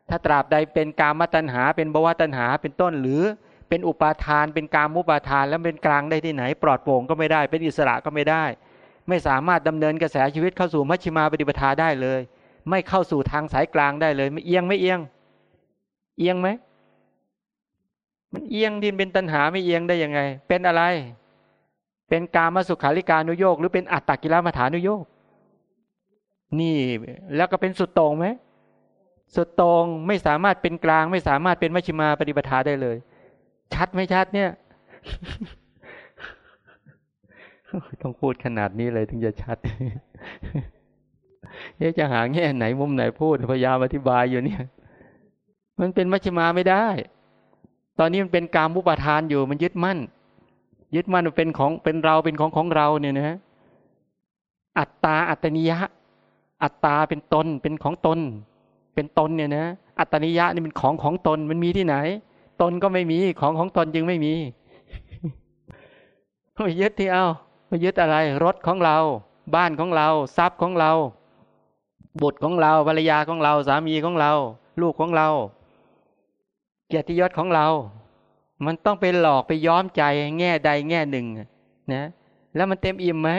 [SPEAKER 2] ถ้าตราบใดเป็นกามตัณหา เป็นบวตัณหา เป็นต้นหรือเป็นอุปาทาน เป็นกามุปาทาน แล้วเป็นกลางได้ที่ไหน ปลอดโปร่งก็ไม่ได้ เป็นอิสระก็ไม่ได้ ไม่สามารถดำเนินกระแสชีวิตเข้าสู่มัชชิมาปฏิปทาได้เลย ไม่เข้าสู่ทางสายกลางได้เลย ไม่เอียงไม่เอียง เอียงไหม มันเอียงดินเป็นตัณหาไม่เอียงได้ยังไง เป็นอะไร เป็นกามสุขาริการุโยกหรือเป็นอัตตกิลมัฐานุโยก นี่แล้วก็เป็นสุดตรงไหมสุดตรงไม่สามารถเป็นกลาง ไม่สามารถเป็นมัชฌิมาปฏิปทาได้เลย ชัดไม่ชัดเนี่ยต้องพูดขนาดนี้เลยถึงจะชัดเอ๊จะหาแง่ไหนมุมไหนพูดพยายามอธิบายอยู่เนี่ย มันเป็นมัชฌิมาไม่ได้ ตอนนี้มันเป็นกามมุปทานอยู่ มันยึดมั่น ยึดมั่นเป็นของเป็นเราเป็นของของเราเนี่ยนะอัตตาอัตนิยะ อัตตาเป็นตนเป็นของตน เป็นตนเนี่ยนะอัตตนิยะนี่เป็นของของตนมันมีที่ไหน ตนก็ไม่มีของของตนจึงไม่มีไม่ยึดที่เอาไม่ยึดอะไร รถของเรา บ้านของเรา ทรัพย์ของเรา บุตรของเราภรรยาของเรา สามีของเรา ลูกของเรา เกียรติยศของเรา มันต้องไปหลอกไปย้อมใจแง่ใดแง่หนึ่งนะแล้วมันเต็มอิ่มไหม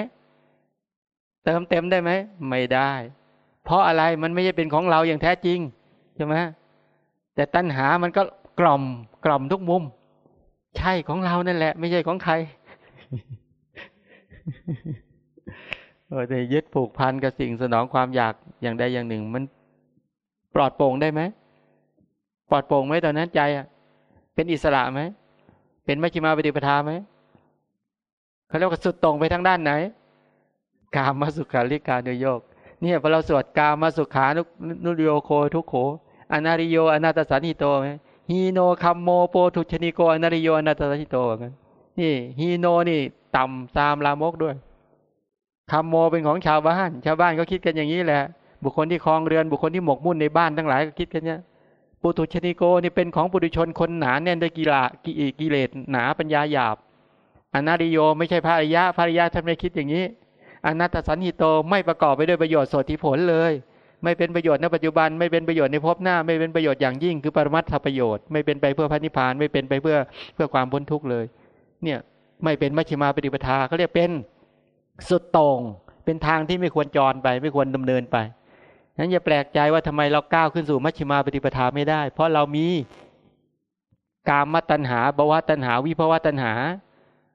[SPEAKER 2] เติมเต็มได้ไหมไม่ได้ เพราะอะไรมันไม่ใช่เป็นของเราอย่างแท้จริงใช่ไหมแต่ตัณหามันก็กล่อมกล่อมทุกมุม ใช่ของเรานั่นแหละ ไม่ใช่ของใครเออแต่ยึดผูกพันกับสิ่งสนองความอยากอย่างใดอย่างหนึ่ง มันปลอดโปร่งได้ไหมปลอดโปร่งไหมตอนนั้นใจอะ เป็นอิสระไหมเป็นมัชฌิมาปฏิปทาไหมเขาเรียกว่าสุดโต่งไปทางด้านไหน กามสุขัลลิกานุโยคเนี่ยพอเราสวดกามสุขัลลิกานุโยโคทุกโขอนริโยอนัตถสัญหิโตไหมหีโนคัมโมโปถุชชะนิโกอนริโยอนัตถสัญหิโตเหมือนกันนี่ หีโนนี่ต่ำทรามลามกด้วยคัมโมเป็นของชาวบ้าน ชาวบ้านก็คิดกันอย่างนี้แหละ บุคคลที่คลองเรือนบุคคลที่หมกมุ่นในบ้านทั้งหลายก็คิดกันเนี้ยปุถุชนิโกนี่เป็นของปุถุชนคนหนาแน่นด้วยกีฬากิเลสหนาปัญญาหยาบอนาริโยไม่ใช่พระอริยะพระอริยะท่านไม่คิดอย่างนี้ อนัตตสันหิโตไม่ประกอบไปด้วยประโยชน์โสติผลเลย ไม่เป็นประโยชน์ในปัจจุบัน ไม่เป็นประโยชน์ในภพหน้า ไม่เป็นประโยชน์อย่างยิ่งคือปรมัตถประโยชน์ไม่เป็นไปเพื่อพระนิพพานไม่เป็นไปเพื่อเพื่อความพ้นทุกข์เลย เนี่ยไม่เป็นมัชฌิมาปฏิปทาเขาเรียกเป็นสุดตรงเป็นทางที่ไม่ควรจรไป ไม่ควรดำเนินไปนั้นอย่าแปลกใจว่าทำไมเราก้าวขึ้นสู่มัชฌิมาปฏิปทาไม่ได้ เพราะเรามีกามตัณหาบวตัณหา วิภวตัณหา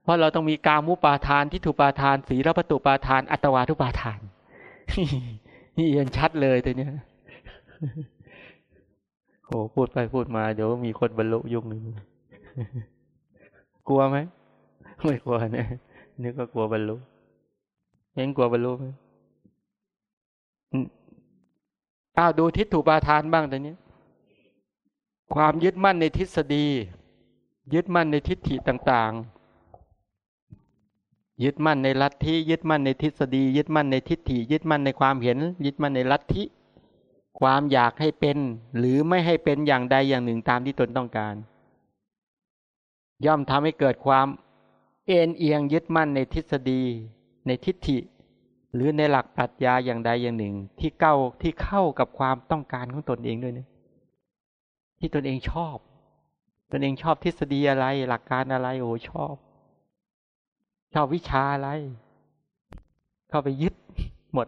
[SPEAKER 2] เพราะเราต้องมีกามุปาทานทิฏฐุปาทานสีรปตุปาทาน อัตวาทุปาทาน นี่เห็นชัดเลยตัวเนี้ยโอ้พูดไปพูดมา เดี๋ยวมีคนบรรลุยุ่งหนึ่งกลัวไหมไม่กลัวเนี่ยนึกก็กลัวบรรลุเห็นกลัวบรรลุไหมอ้าวดูทิฏฐุปาทานบ้างตอนนี้ความยึดมั่นในทฤษฎี ยึดมั่นในทิฏฐิต่าง ๆ ยึดมั่นในลัทธิยึดมั่นในทฤษฎี ยึดมั่นในทิฏฐิยึดมั่นในความเห็น ยึดมั่นในลัทธิ ความอยากให้เป็น หรือไม่ให้เป็นอย่างใดอย่างหนึ่งตามที่ตนต้องการ ย่อมทำให้เกิดความเอ็นเอียงยึดมั่นในทฤษฎี ในทิฏฐิ หรือในหลักปรัชญาอย่างใดอย่างหนึ่ง ที่เก้าที่เข้ากับความต้องการของตนเองด้วยนะที่ตนเองชอบ ตนเองชอบทฤษฎีอะไรหลักการอะไรโอ้ชอบ ชอบวิชาอะไร เข้าไปยึดหมด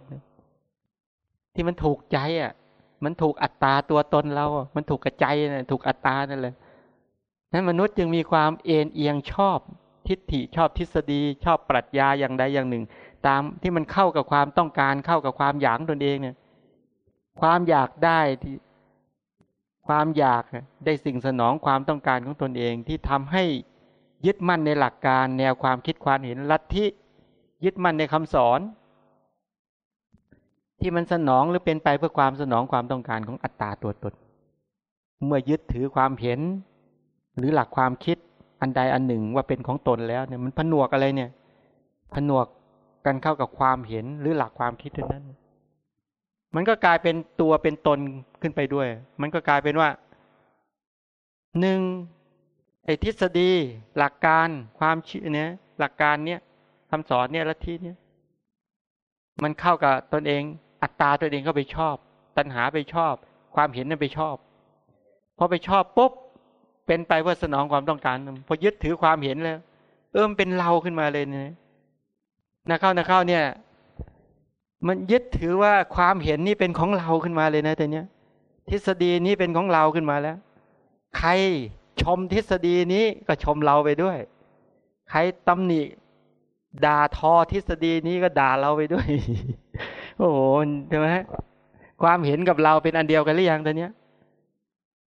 [SPEAKER 2] ที่มันถูกใจอะ มันถูกอัตตาตัวตนเรา มันถูกกระใจนะถูกอัตตานั่นแหละนั้นมนุษย์จึงมีความเอ็นเอียงชอบทิฏฐิชอบทฤษฎี ชอบปรัชญาอย่างใดอย่างหนึ่ง ตามที่มันเข้ากับความต้องการเข้ากับความอยากตนเองเนี่ย ความอยากได้ที่ความอยากได้สิ่งสนองความต้องการของตนเองที่ทำให้ ยึดมั่นในหลักการแนวความคิดความเห็นลัทธิยึดมั่นในคำสอน ที่มันสนองหรือเป็นไปเพื่อความสนองความต้องการของอัตตาตัวตนเมื่อยึดถือความเห็น หรือหลักความคิดอันใดอันหนึ่งว่าเป็นของตนแล้วเนี่ยมันผนวกอะไรเนี่ย ผนวกกันเข้ากับความเห็นหรือหลักความคิดนั้น มันก็กลายเป็นตัวเป็นตนขึ้นไปด้วย มันก็กลายเป็นว่าหนึ่ง ไอ้ทฤษฎี หลักการความเชื่อเนี่ยหลักการเนี่ยคำสอนเนี่ยลัทธิเนี่ยมันเข้ากับตนเอง อัตตาตัวเองก็ไปชอบ ตัณหาไปชอบ ความเห็นนั่นไปชอบพอไปชอบปุ๊บเป็นไปเพื่อสนองความต้องการพอยึดถือความเห็นแล้ว เออมเป็นเราขึ้นมาเลยเนี่ยนะเข้านะเข้าเนี่ย มันยึดถือว่าความเห็นนี่เป็นของเราขึ้นมาเลยนะแต่เนี้ยทฤษฎีนี้เป็นของเราขึ้นมาแล้ว ใคร ชมทฤษฎีนี้ก็ชมเราไปด้วย ใครตำหนิด่าทอทฤษฎีนี้ก็ด่าเราไปด้วย โอ้โหใช่ไหมความเห็นกับเราเป็นอันเดียวกันหรือยังตอนเนี้ย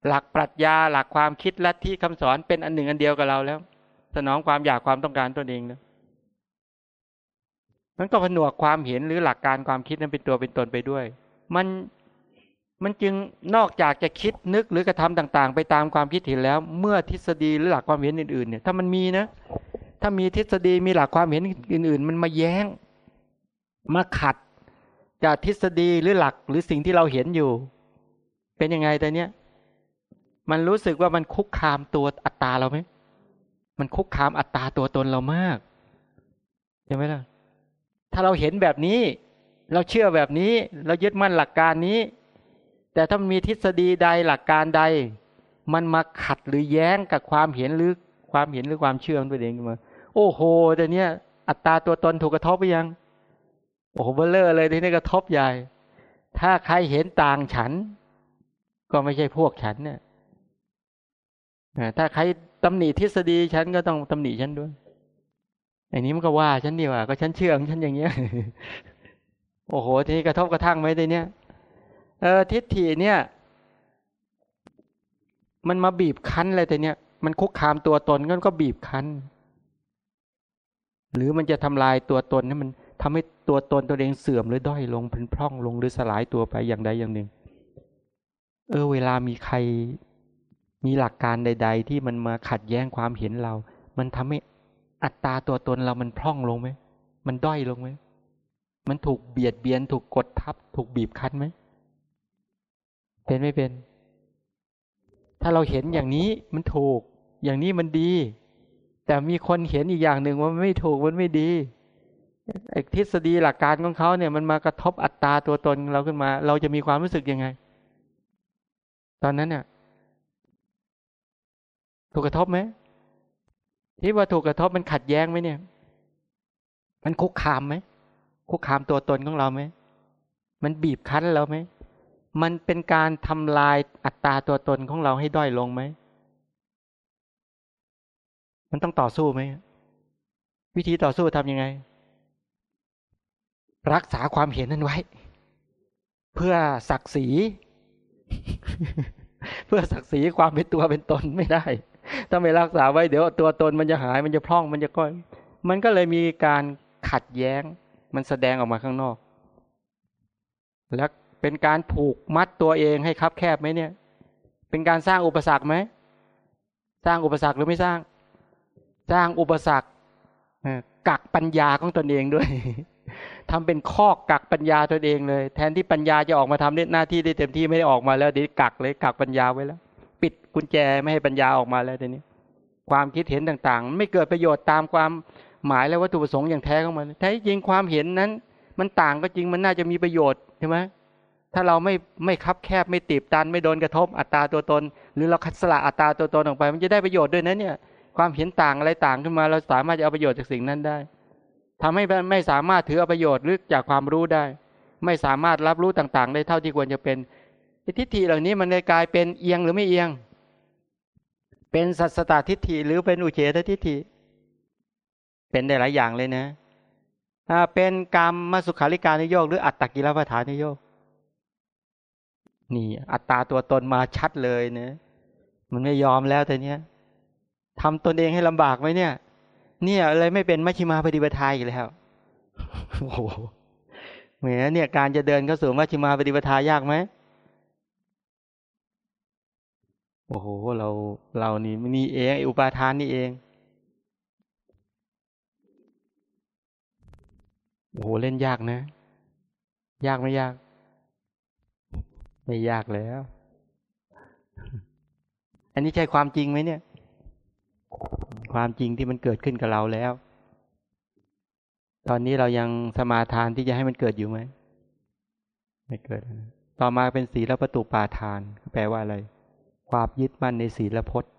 [SPEAKER 2] หลักปรัชญาหลักความคิดลัทธิคำสอนเป็นอันหนึ่งอันเดียวกับเราแล้ว สนองความอยากความต้องการตัวเองนะมันก็ผนวกความเห็นหรือหลักการความคิดนั้นเป็นตัวเป็นตนไปด้วย มัน มันจึงนอกจากจะคิดนึกหรือกระทำต่าง ๆ ไปตามความคิดเห็นแล้ว เมื่อทฤษฎีหรือหลักความเห็นอื่นๆเนี่ยถ้ามันมีนะ ถ้ามีทฤษฎีมีหลักความเห็นอื่น ๆ มันมาแย้ง มาขัดจากทฤษฎีหรือหลักหรือสิ่งที่เราเห็นอยู่ เป็นยังไงแต่เนี้ยมันรู้สึกว่ามันคุกคามตัวอัตตาเราไหมมันคุกคามอัตตาตัวตนเรามากใช่ไหมล่ะถ้าเราเห็นแบบนี้ เราเชื่อแบบนี้ เรายึดมั่นหลักการนี้ แต่ถ้ามันมีทฤษฎีใดหลักการใด มันมาขัดหรือแย้งกับความเห็นหรือความเห็นหรือความเชื่อของตัวเองมาโอ้โหแต่เนี้ยอัตตาตัวตนถูกกระทบไปยัง โอ้โหเบลเลอร์เลยที่นี่กระทบใหญ่ ถ้าใครเห็นต่างฉัน ก็ไม่ใช่พวกฉันเนี่ยถ้าใครตำหนิทฤษฎีฉันก็ต้องตำหนิฉันด้วยอันนี้มันก็ว่าฉันดีว่าก็ฉันเชื่อของฉันอย่างเงี้ย โอ้โห ทีนี้กระทบกระทั่งไหมทีเนี้ย เออทิฏฐิเนี่ย มันมาบีบคั้นอะไรแต่เนี้ยมันคุกคามตัวตนก็ก็บีบคั้น หรือมันจะทำลายตัวตนให้มันทำให้ตัวตนตัวเองเสื่อมหรือด้อยลงพันพร่องลงหรือสลายตัวไปอย่างใดอย่างหนึ่ง เออ เวลามีใครมีหลักการใด ๆ ที่มันมาขัดแย้งความเห็นเรา มันทำให้อัตราตัวตนเรามันพร่องลงไหม มันด้อยลงไหม มันถูกเบียดเบียน ถูกกดทับ ถูกบีบคั้นไหม เป็นไม่เป็น ถ้าเราเห็นอย่างนี้มันถูก อย่างนี้มันดี แต่มีคนเห็นอีกอย่างหนึ่งว่ามันไม่ถูกมันไม่ดีไอ้ทฤษฎีหลักการของเขาเนี่ย มันมากระทบอัตราตัวตนเราขึ้นมา เราจะมีความรู้สึกยังไง ตอนนั้นเนี่ยถูกกระทบไหมที่ว่าถูกกระทบมันขัดแย้งไหมเนี่ย มันคุกคามไหมคุกคามตัวตนของเราไหมมันบีบคั้นเราไหม มันเป็นการทำลายอัตราตัวตนของเราให้ด้อยลงไหม มันต้องต่อสู้ไหม วิธีต่อสู้ทำยังไง รักษาความเห็นนั้นไว้ เพื่อศักดิ์ศรี เพื่อศักดิ์ศรีความเป็นตัวเป็นตนไม่ได้ ถ้าไม่รักษาไว้เดี๋ยวตัวตนมันจะหายมันจะพร่องมันจะก้อย มันก็เลยมีการขัดแย้ง มันแสดงออกมาข้างนอก แล้ว เป็นการผูกมัดตัวเองให้คับแคบไหมเนี่ย เป็นการสร้างอุปสรรคไหม สร้างอุปสรรคหรือไม่สร้าง สร้างอุปสรรคกักปัญญาของตนเองด้วยทำเป็นข้อกกักปัญญาตนเองเลย แทนที่ปัญญาจะออกมาทำหน้าที่ได้เต็มที่ไม่ได้ออกมาแล้วเดี๋ยวกักเลยกักปัญญาไว้แล้ว ปิดกุญแจไม่ให้ปัญญาออกมาแล้วทีนี้ ความคิดเห็นต่างๆ ไม่เกิดประโยชน์ตามความหมายและวัตถุประสงค์อย่างแท้ของมันแท้จริงความเห็นนั้น มันต่างก็จริงมันน่าจะมีประโยชน์ใช่ไหม ถ้าเราไม่ไม่คับแคบไม่ตีบตันไม่โดนกระทบอัตตาตัวตน หรือเราคัดสละอัตตาตัวตนออกไป มันจะได้ประโยชน์ด้วยนะเนี่ย ความเห็นต่างอะไรต่างขึ้นมา เราสามารถจะเอาประโยชน์จากสิ่งนั้นได้ทำให้ไม่สามารถถือเอาประโยชน์หรือจากความรู้ได้ ไม่สามารถรับรู้ต่างๆ ได้เท่าที่ควรจะเป็นทิฏฐิเหล่านี้มันเลยกลายเป็นเอียงหรือไม่เอียง เป็นสัตสตตทิฏฐิหรือเป็นอุเฉททิฏฐิ เป็นได้หลายอย่างเลยนะเป็นกรรมมาสุขาริการนโยกหรืออัตตกิลปัฏฐานนโยก นี่ อัตตาตัวตนมาชัดเลยเนะมันไม่ยอมแล้วแต่เนี้ยทำตนเองให้ลำบากไหมเนี่ย เนี่ยอะไรไม่เป็นมัชฌิมาปฏิปทาอีกแล้วโอ้โหเหมือนเนี่ยการจะเดินเข้าสู่มัชฌิมาปฏิปทายากไหมโอ้โห เราเรานี่นี่เองอุปาทานนี่เองโอ้โหเล่นยากนะ ยากไม่ยาก ไม่ยากแล้ว อันนี้ใช่ความจริงไหมเนี่ย ความจริงที่มันเกิดขึ้นกับเราแล้ว ตอนนี้เรายังสมาทานที่จะให้มันเกิดอยู่ไหม ไม่เกิด ต่อมาเป็นศีลประตูปาทาน แปลว่าอะไร ความยึดมั่นในศีลพจน์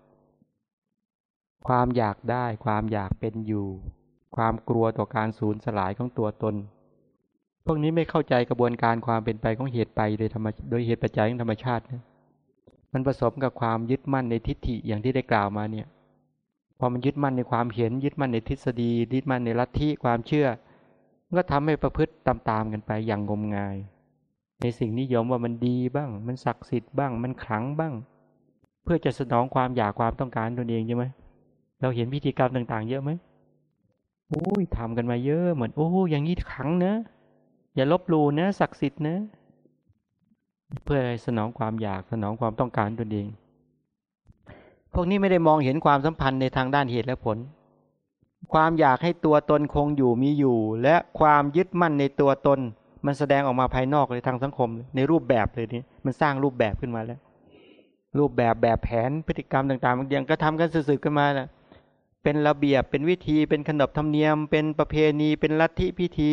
[SPEAKER 2] ความอยากได้ ความอยากเป็นอยู่ ความกลัวต่อการสูญสลายของตัวตน พวกนี้ไม่เข้าใจกระบวนการความเป็นไปของเหตุไปโดยธรรมโดยเหตุปัจจัยของธรรมชาตินะมันผสมกับความยึดมั่นในทิฏฐิอย่างที่ได้กล่าวมาเนี่ยพอมันยึดมั่นในความเห็นยึดมั่นในทฤษฎียึดมั่นในลัทธิความเชื่อ ก็ทำให้ประพฤติตามๆกันไปอย่างงมงาย ในสิ่งนิยมว่ามันดีบ้าง มันศักดิ์สิทธิ์บ้าง มันขลังบ้าง เพื่อจะสนองความอยากความต้องการตนเองใช่ไหมเราเห็นพิธีกรรมต่าง ๆ เยอะไหมโอ้ยทำกันมาเยอะเหมือนโอ้อย่างนี้ขังนะ อย่าลบลู่นะศักดิ์สิทธิ์นะ เพื่อสนองความอยากสนองความต้องการตนเอง พวกนี้ไม่ได้มองเห็นความสัมพันธ์ในทางด้านเหตุและผล ความอยากให้ตัวตนคงอยู่มีอยู่ และความยึดมั่นในตัวตน มันแสดงออกมาภายนอกเลยทางสังคม ในรูปแบบเลยนี่มันสร้างรูปแบบขึ้นมาแล้ว รูปแบบแบบแผนพฤติกรรมต่างๆบางอย่างก็ทำกันสืบๆกันมาแหละเป็นระเบียบเป็นวิธีเป็นขนบธรรมเนียม เป็นประเพณี เป็นลัทธิพิธี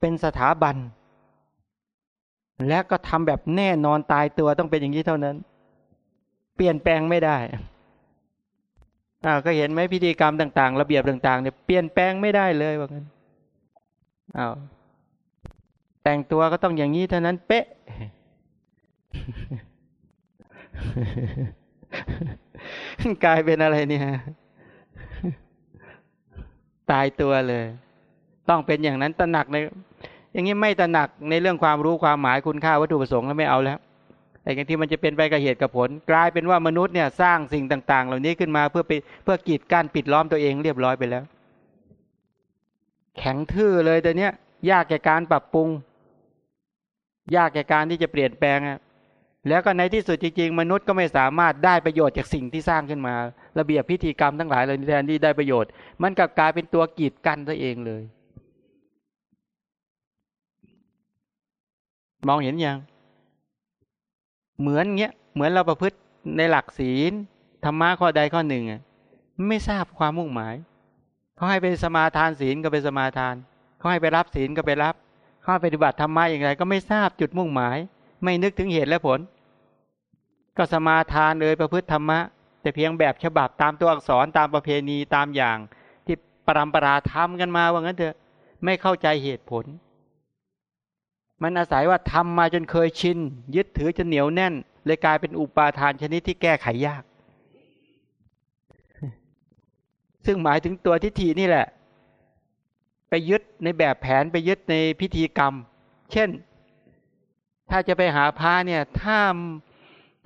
[SPEAKER 2] เป็นสถาบัน และก็ทำแบบแน่นอนตายตัวต้องเป็นอย่างนี้เท่านั้น เปลี่ยนแปลงไม่ได้อ่าก็เห็นไหมพิธีกรรมต่าง ๆ ระเบียบต่างๆเนี่ยเปลี่ยนแปลงไม่ได้เลยว่างั้นอ้าวแต่งตัวก็ต้องอย่างนี้เท่านั้น เป๊ะ กลายเป็นอะไรเนี่ย ตายตัวเลย ต้องเป็นอย่างนั้นตระหนักในอย่างนี้ไม่ตระหนักในเรื่องความรู้ความหมายคุณค่าวัตถุประสงค์แล้วไม่เอาแล้วแต่อย่างที่มันจะเป็นไปกับเหตุกับผล กลายเป็นว่ามนุษย์เนี่ยสร้างสิ่งต่าง ๆ เหล่านี้ขึ้นมาเพื่อไปเพื่อกีดกั้นปิดล้อมตัวเองเรียบร้อยไปแล้ว แข็งทื่อเลยแต่เนี้ยยากแก่การปรับปรุง ยากแก่การที่จะเปลี่ยนแปลงอะแล้วก็ในที่สุดจริงๆ มนุษย์ก็ไม่สามารถได้ประโยชน์จากสิ่งที่สร้างขึ้นมา ระเบียบพิธีกรรมทั้งหลายเลยแทนที่ได้ประโยชน์ มันกลับกลายเป็นตัวกีดกันตัวเองเลย มองเห็นยัง เหมือนเงี้ย เหมือนเราประพฤติในหลักศีลธรรมะข้อใดข้อหนึ่งอะไม่ทราบความมุ่งหมาย เขาให้ไปสมาทานศีลก็ไปสมาทาน เขาให้ไปรับศีลก็ไปรับ เขาให้ปฏิบัติธรรมะอย่างไร ก็ไม่ทราบจุดมุ่งหมาย ไม่นึกถึงเหตุและผล ก็สมาทานเลยประพฤติธรรมะ แต่เพียงแบบฉบับตามตัวอักษรตามประเพณีตามอย่าง ที่ปรำปราทำกันมาว่างั้นเถอะ ไม่เข้าใจเหตุผล มันอาศัยว่าทำมาจนเคยชิน ยึดถือจนเหนียวแน่น เลยกลายเป็นอุปาทานชนิดที่แก้ไขยาก ซึ่งหมายถึงตัวทิฏฐินี่แหละ ไปยึดในแบบแผนไปยึดในพิธีกรรม เช่น ถ้าจะไปหาพระเนี่ยถ้า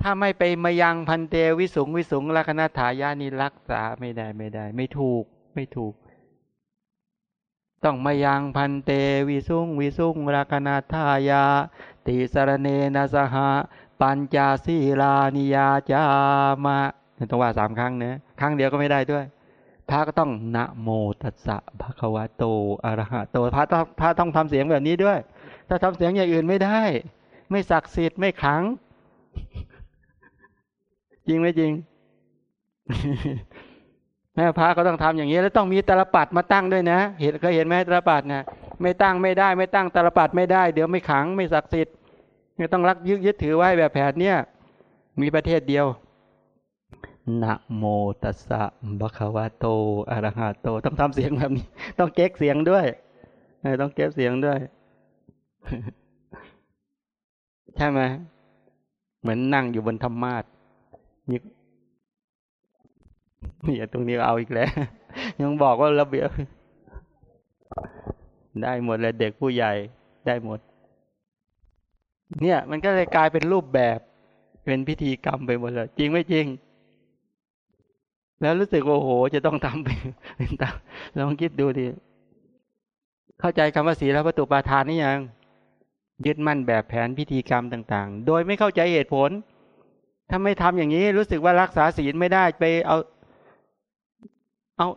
[SPEAKER 2] ถ้าไม่ไปมายังพันเตวิสุงวิสุงลัคนาถายานิรักษาไม่ได้ไม่ได้ ไม่ถูกไม่ถูก ต้องมายังพันเตวิสุงวิสุงราคณาทายา ติสรเนนะสหปัญจศีลานิยาจามะต้องว่าสามครั้งเนะครั้งเดียวก็ไม่ได้ด้วย พระก็ต้องนะโมตัสสะภะคะวะโตอะระหะโตพระต้องพระต้องทำเสียงแบบนี้ด้วย ถ้าทำเสียงอย่างอื่นไม่ได้ ไม่ศักดิ์สิทธิ์ไม่ขัง จริงไหมจริง แม่พระก็ต้องทำอย่างนี้ แล้วต้องมีตาลปัดมาตั้งด้วยนะ เห็นเคยเห็นไหมตาลปัดนะไม่ตั้งไม่ได้ ไม่ตั้งตาลปัดไม่ได้ เดี๋ยวไม่ขังไม่ศักดิ์สิทธิ์ต้องรักยึดยึดถือไว้แบบแผนเนี่ย มีประเทศเดียวนะโมตัสสะบะคะวะโตอะระหะโต ต้องทำเสียงแบบนี้ ต้องเก๊กเสียงด้วยต้องเก๊กเสียงด้วย ใช่ไหมเหมือนนั่งอยู่บนธรรมาส นี่นี่ตรงนี้เอาอีกแล้ว ยังบอกว่าระเบียบได้หมดเลยเด็กผู้ใหญ่ได้หมด เนี่ย มันก็เลยกลายเป็นรูปแบบเป็นพิธีกรรมไปหมดเลย จริงไม่จริง แล้วรู้สึกโอ้โห จะต้องทำไปเป็นตามลองคิดดูดิเข้าใจคำว่าศีลประตูปาทานนี่ยัง ยึดมั่นแบบแผนพิธีกรรมต่าง ๆ โดยไม่เข้าใจเหตุผลถ้าไม่ทำอย่างนี้รู้สึกว่ารักษาศีลไม่ได้ไปเอา เอา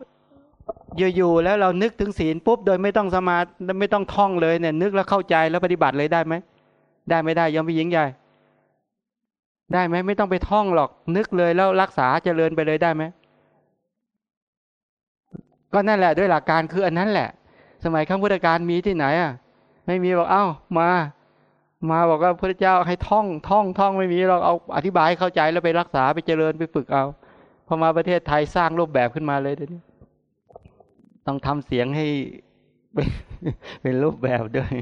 [SPEAKER 2] อยู่ๆแล้วเรานึกถึงศีลปุ๊บโดยไม่ต้องสมาไม่ต้องท่องเลยเนี่ย นึกแล้วเข้าใจแล้วปฏิบัติเลยได้ไหมได้ไม่ได้ยอมไปยิงใหญ่ ได้ไหมไม่ต้องไปท่องหรอก นึกเลยแล้วรักษาเจริญไปเลยได้ไหมก็นั่นแหละด้วยหลักการคืออันนั้นแหละ สมัยข้างพุทธการมีที่ไหนอะ ไม่มีบอกเอ้ามา มาบอกว่าพระเจ้าให้ท่องท่องท่องไม่มีเราเอาอธิบายเข้าใจแล้วไปรักษาไปเจริญไปฝึกเอา พอมาประเทศไทยสร้างรูปแบบขึ้นมาเลยเดี๋ยวนี้ต้องทำเสียงให้เป็นรูปแบบด้วย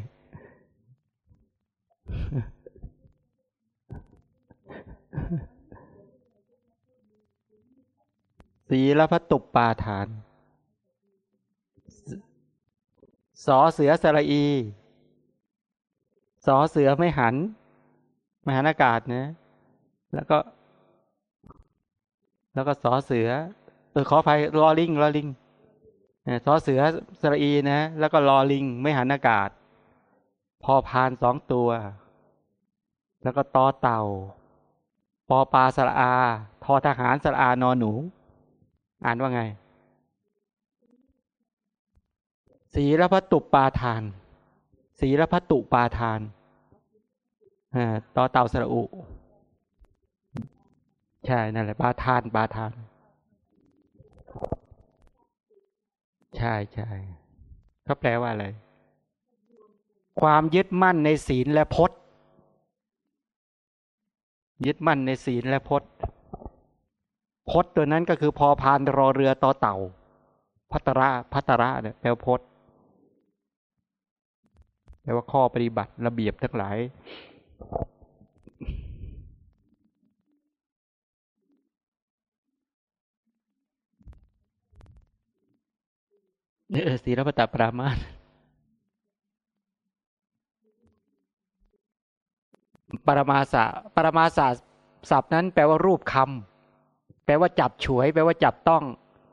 [SPEAKER 2] ศีละพัตุปปาทาน สอเสือสระอี สอเสือไม่หัน มหานอากาศนะ แล้วก็ แล้วก็สอเสือ เออขออภัยรอลิงรอลิงสอเสือสระอีนะ แล้วก็รอลิง ไม่หันอากาศ พอพานสองตัว แล้วก็ตอเต่า ปอปลาสระอา ทอทหารสระอานอนหนู อ่านว่าไงศีลพัตุปาทานศีลพัตุปาทานต่อเต่าสระอุ ใช่นั่นแหละปาทานปาทาน ใช่ใช่เขาแปลว่าอะไร ความยึดมั่นในศีลและพจน์ ยึดมั่นในศีลและพจน์พจน์ตัวนั้นก็คือพอพานรอเรือต่อเต่า พัตระพัตระเนี่ยแปลพจน์แปลว่าข้อปฏิบัติระเบียบทั้งหลาย เออศีลปตปรามาสปรมาสะปรมาสะศัพท์นั้นแปลว่ารูปคำแปลว่าจับฉวย แปลว่าจับต้อง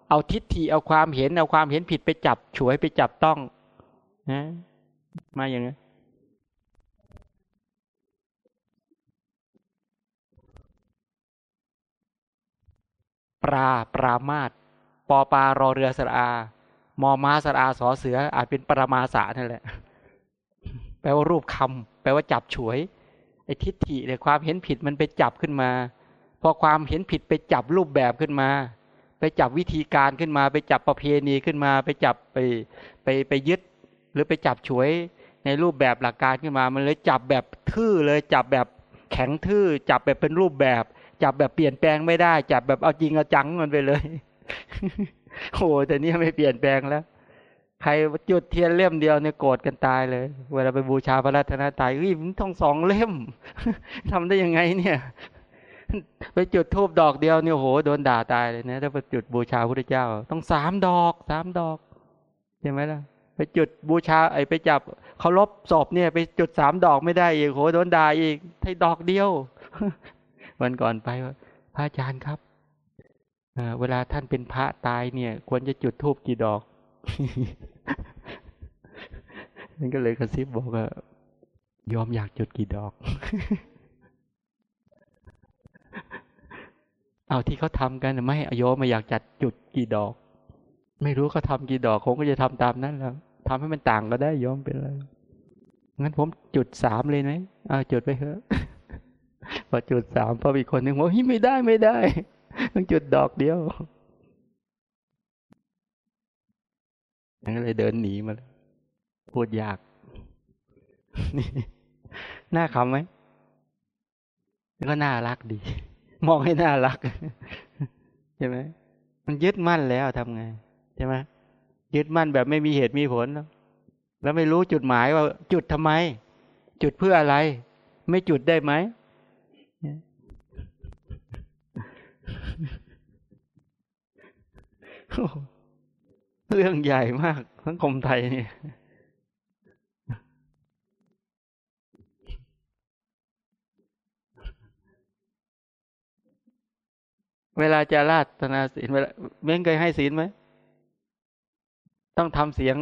[SPEAKER 2] เอาทิฏฐิเอาความเห็น เอาความเห็นผิดไปจับฉวยไปจับต้องนะมาอย่างนี้ปลาปรามาตปอปลารอเรือสระอา มอมาสระอาสอเสือ อาจเป็นปรมาสานั่นแหละ แปลว่ารูปคำแปลว่าจับฉวยไอ้ทิฏฐิเนี่ยความเห็นผิดมันไปจับขึ้นมา พอความเห็นผิดไปจับรูปแบบขึ้นมา ไปจับวิธีการขึ้นมา ไปจับประเพณีขึ้นมา ไปจับไปไปไปยึด หรือไปจับฉวยในรูปแบบหลักการขึ้นมา มันเลยจับแบบทื่อเลยจับแบบแข็งทื่อ จับแบบเป็นรูปแบบ จับแบบเปลี่ยนแปลงไม่ได้ จับแบบเอาจริงเอาจังมันไปเลย โอ้แต่นี่ไม่เปลี่ยนแปลงแล้ว ใครจุดเทียนเล่มเดียวเนี่ยโกรธกันตายเลย เวลาไปบูชาพระรัตนตรัยเฮ้ยมันต้องสองเล่มทำได้ยังไงเนี่ย ไปจุดทูบดอกเดียวเนี่ยโหโดนด่าตายเลยนะถ้าไปจุดบูชาพระเจ้า ต้องสามดอกสามดอกใช่ไหมล่ะไปจุดบูชาไอ้ไปจับเคารพศพเนี่ย ไปจุดสามดอกไม่ได้อีกโหโดนด่าอีกให้ดอกเดียววันก่อนไปว่าพระอาจารย์ครับ เวลาท่านเป็นพระตายเนี่ย ควรจะจุดทูบกี่ดอกมันก็เลยกระซิบบอกว่ายอมอยากจุดกี่ดอก เอาที่เขาทำกันไม่โยมมาอยากจัดจุดกี่ดอก ไม่รู้เขาทำกี่ดอกคงก็จะทำตามนั้นแล้วทำให้มันต่างก็ได้โยมเป็นไรงั้นผมจุดสามเลยไหมเอาจุดไปเถอะพอจุดสามพออีกคนหนึ่งบอกไม่ได้ไม่ได้ ต้องจุดดอกเดียวนั่นเลยเดินหนีมาพูดยาก น่าขำไหมแล้วก็น่ารักดี มองให้น่ารักใช่ไหมมันยึดมั่นแล้วทำไงใช่ไหมยึดมั่นแบบไม่มีเหตุมีผล แล้วไม่รู้จุดหมายว่า จุดทำไม จุดเพื่ออะไร ไม่จุดได้ไหม เรื่องใหญ่มากสังคมไทยเนี่ยเวลาจะราตนาศีลเวลาเม้งเคยให้ศีลไหม ต้องทำเสียง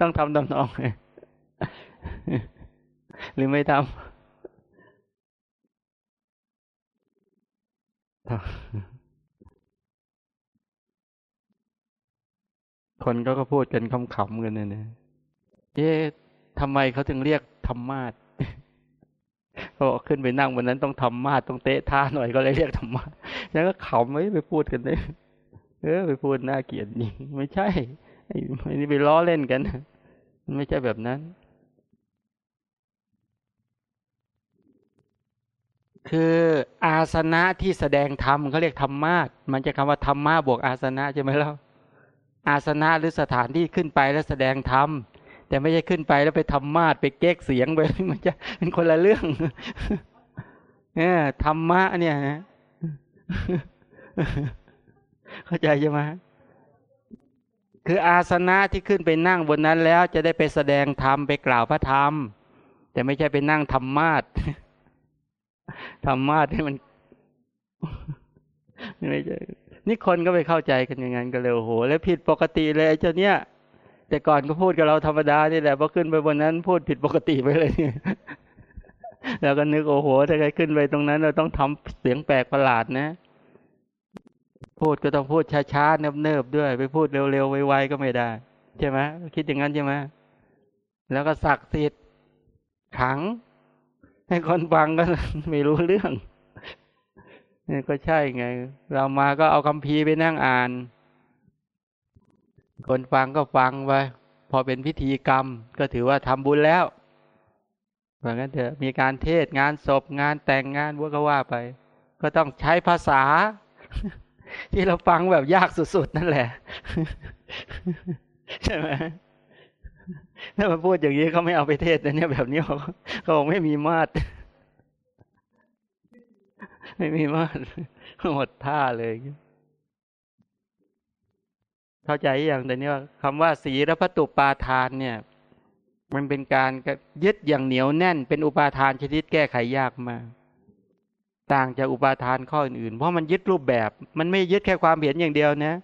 [SPEAKER 2] ต้องทำดำนองหรือไม่ทำ คนก็ก็พูดกันขำๆกันเนี่ยนะเอ๊ะทำไมเขาถึงเรียกธรรมาสเขาบอกขึ้นไปนั่งวันนั้นต้องทำมาสต้องเตะท่าหน่อยก็เลยเรียกธรรมาสแล้วก็ขำไม่ไปพูดกันเลยเออไปพูดน่าเกลียดนี่ไม่ใช่ไอ้นี่ไปล้อเล่นกันมันไม่ใช่แบบนั้น คืออาสนะที่แสดงธรรมเขาเรียกธรรมาสมันจะคำว่าธรรมะบวกอาสนะใช่ไหมล่ะ อาสนะหรือสถานที่ขึ้นไปแล้วแสดงธรรมแต่ไม่ใช่ขึ้นไปแล้วไปทำมาดไปเก๊กเสียงไปมันจะเป็นคนละเรื่องเนี่ยธรรมะเนี่ยนะเข้าใจใช่ไหมคืออาสนะที่ขึ้นไปนั่งบนนั้นแล้วจะได้ไปแสดงธรรมไปกล่าวพระธรรม แต่ไม่ใช่ไปนั่งธรรมาดธรรมาดให้มันไม่ใช่ นี่คนก็ไปเข้าใจกันอย่างนั้นก็เลยโอ้โห แล้วผิดปกติเลยไอ้เจ้าเนี้ยแต่ก่อนก็พูดกับเราธรรมดานี่แหละพอขึ้นไปบนนั้นพูดผิดปกติไปเลยแล้วก็นึกโอ้โห ถ้าใครขึ้นไปตรงนั้น เราต้องทำเสียงแปลกประหลาดนะ พูดก็ต้องพูดช้าๆเนิบๆด้วย ไปพูดเร็วๆไวๆก็ไม่ได้ ใช่ไหมคิดอย่างนั้นใช่ไหมแล้วก็ศักดิ์สิทธิ์ขัง ให้คนฟังก็ไม่รู้เรื่อง นี่ก็ใช่ไง เรามาก็เอาคำพีไปนั่งอ่าน คนฟังก็ฟังไปพอเป็นพิธีกรรม ก็ถือว่าทำบุญแล้วเหมือนกันเถอะมีการเทศงานศพงานแต่งงานวัวก็ว่าไป ก็ต้องใช้ภาษา ที่เราฟังแบบยากสุด ๆ นั่นแหละ ใช่ไหมถ้ามาพูดอย่างนี้เขาไม่เอาไปเทศนะเนี่ยแบบนี้เขาเขาบอกไม่มีมาตร ไม่มีมาตรหมดท่าเลย เข้าใจอย่างแต่นี้ว่าคำว่าสีรพัตุปาทานเนี่ย มันเป็นการยึดอย่างเหนียวแน่น เป็นอุปาทานชนิดแก้ไขยากมาก ต่างจากอุปาทานข้ออื่นๆเพราะมันยึดรูปแบบ มันไม่ยึดแค่ความเห็นอย่างเดียวนะ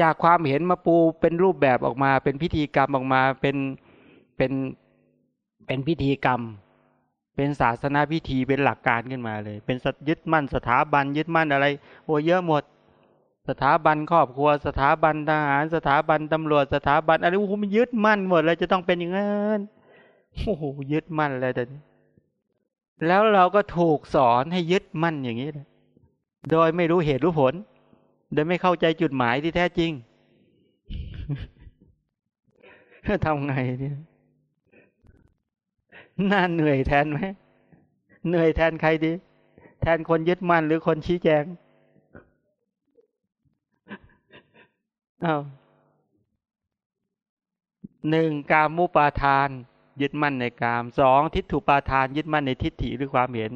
[SPEAKER 2] จากความเห็นมาปูเป็นรูปแบบออกมา เป็นพิธีกรรมออกมาเป็นเป็นเป็นพิธีกรรม เป็นศาสนาพิธีเป็นหลักการขึ้นมาเลย เป็นยึดมั่นสถาบันยึดมั่นอะไร โอ้เยอะหมด สถาบันครอบครัว สถาบันทหาร สถาบันตำรวจสถาบันอะไรโอ้โหมันยึดมั่นหมดเลยจะต้องเป็นอย่างนั้นโอ้โหยึดมั่นเลยแต่แล้วเราก็ถูกสอนให้ยึดมั่นอย่างนี้โดยไม่รู้เหตุรู้ผล โดยไม่เข้าใจจุดหมายที่แท้จริงทำไงเนี่ย น่าเหนื่อยแทนไหมเหนื่อยแทนใครดี แทนคนยึดมั่นหรือคนชี้แจงอาหนึ่งกามุปาทาน ยึดมั่นในกามสองทิฏฐุปาทาน ยึดมั่นในทิฏฐิหรือความเห็น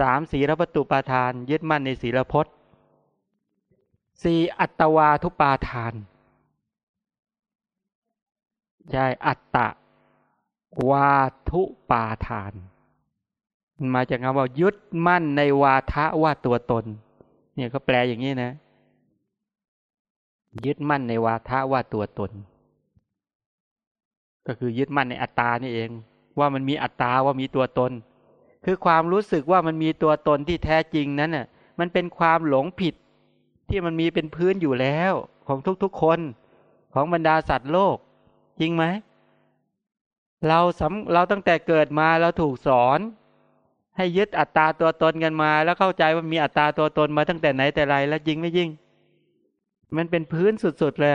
[SPEAKER 2] สามสีรปตุปาทาน ยึดมั่นในศีลพจน์สี่อัตวาทุปาทานใช่อัตตะ วาทุปาทาน มาจากคำว่ายึดมั่นในวาทะว่าตัวตน เนี่ยเขาแปลอย่างนี้นะ ยึดมั่นในวาทะว่าตัวตน ก็คือยึดมั่นในอัตตานี่เอง ว่ามันมีอัตตาว่ามีตัวตน คือความรู้สึกว่ามันมีตัวตนที่แท้จริงนั้นน่ะ มันเป็นความหลงผิด ที่มันมีเป็นพื้นอยู่แล้ว ของทุกๆคน ของบรรดาสัตว์โลก จริงไหม เราสำเราตั้งแต่เกิดมาเราถูกสอน ให้ยึดอัตตาตัวตนกันมา แล้วเข้าใจว่ามีอัตตาตัวตนมาตั้งแต่ไหนแต่ไรแล้วจริงไม่จริงมันเป็นพื้นสุดๆเลย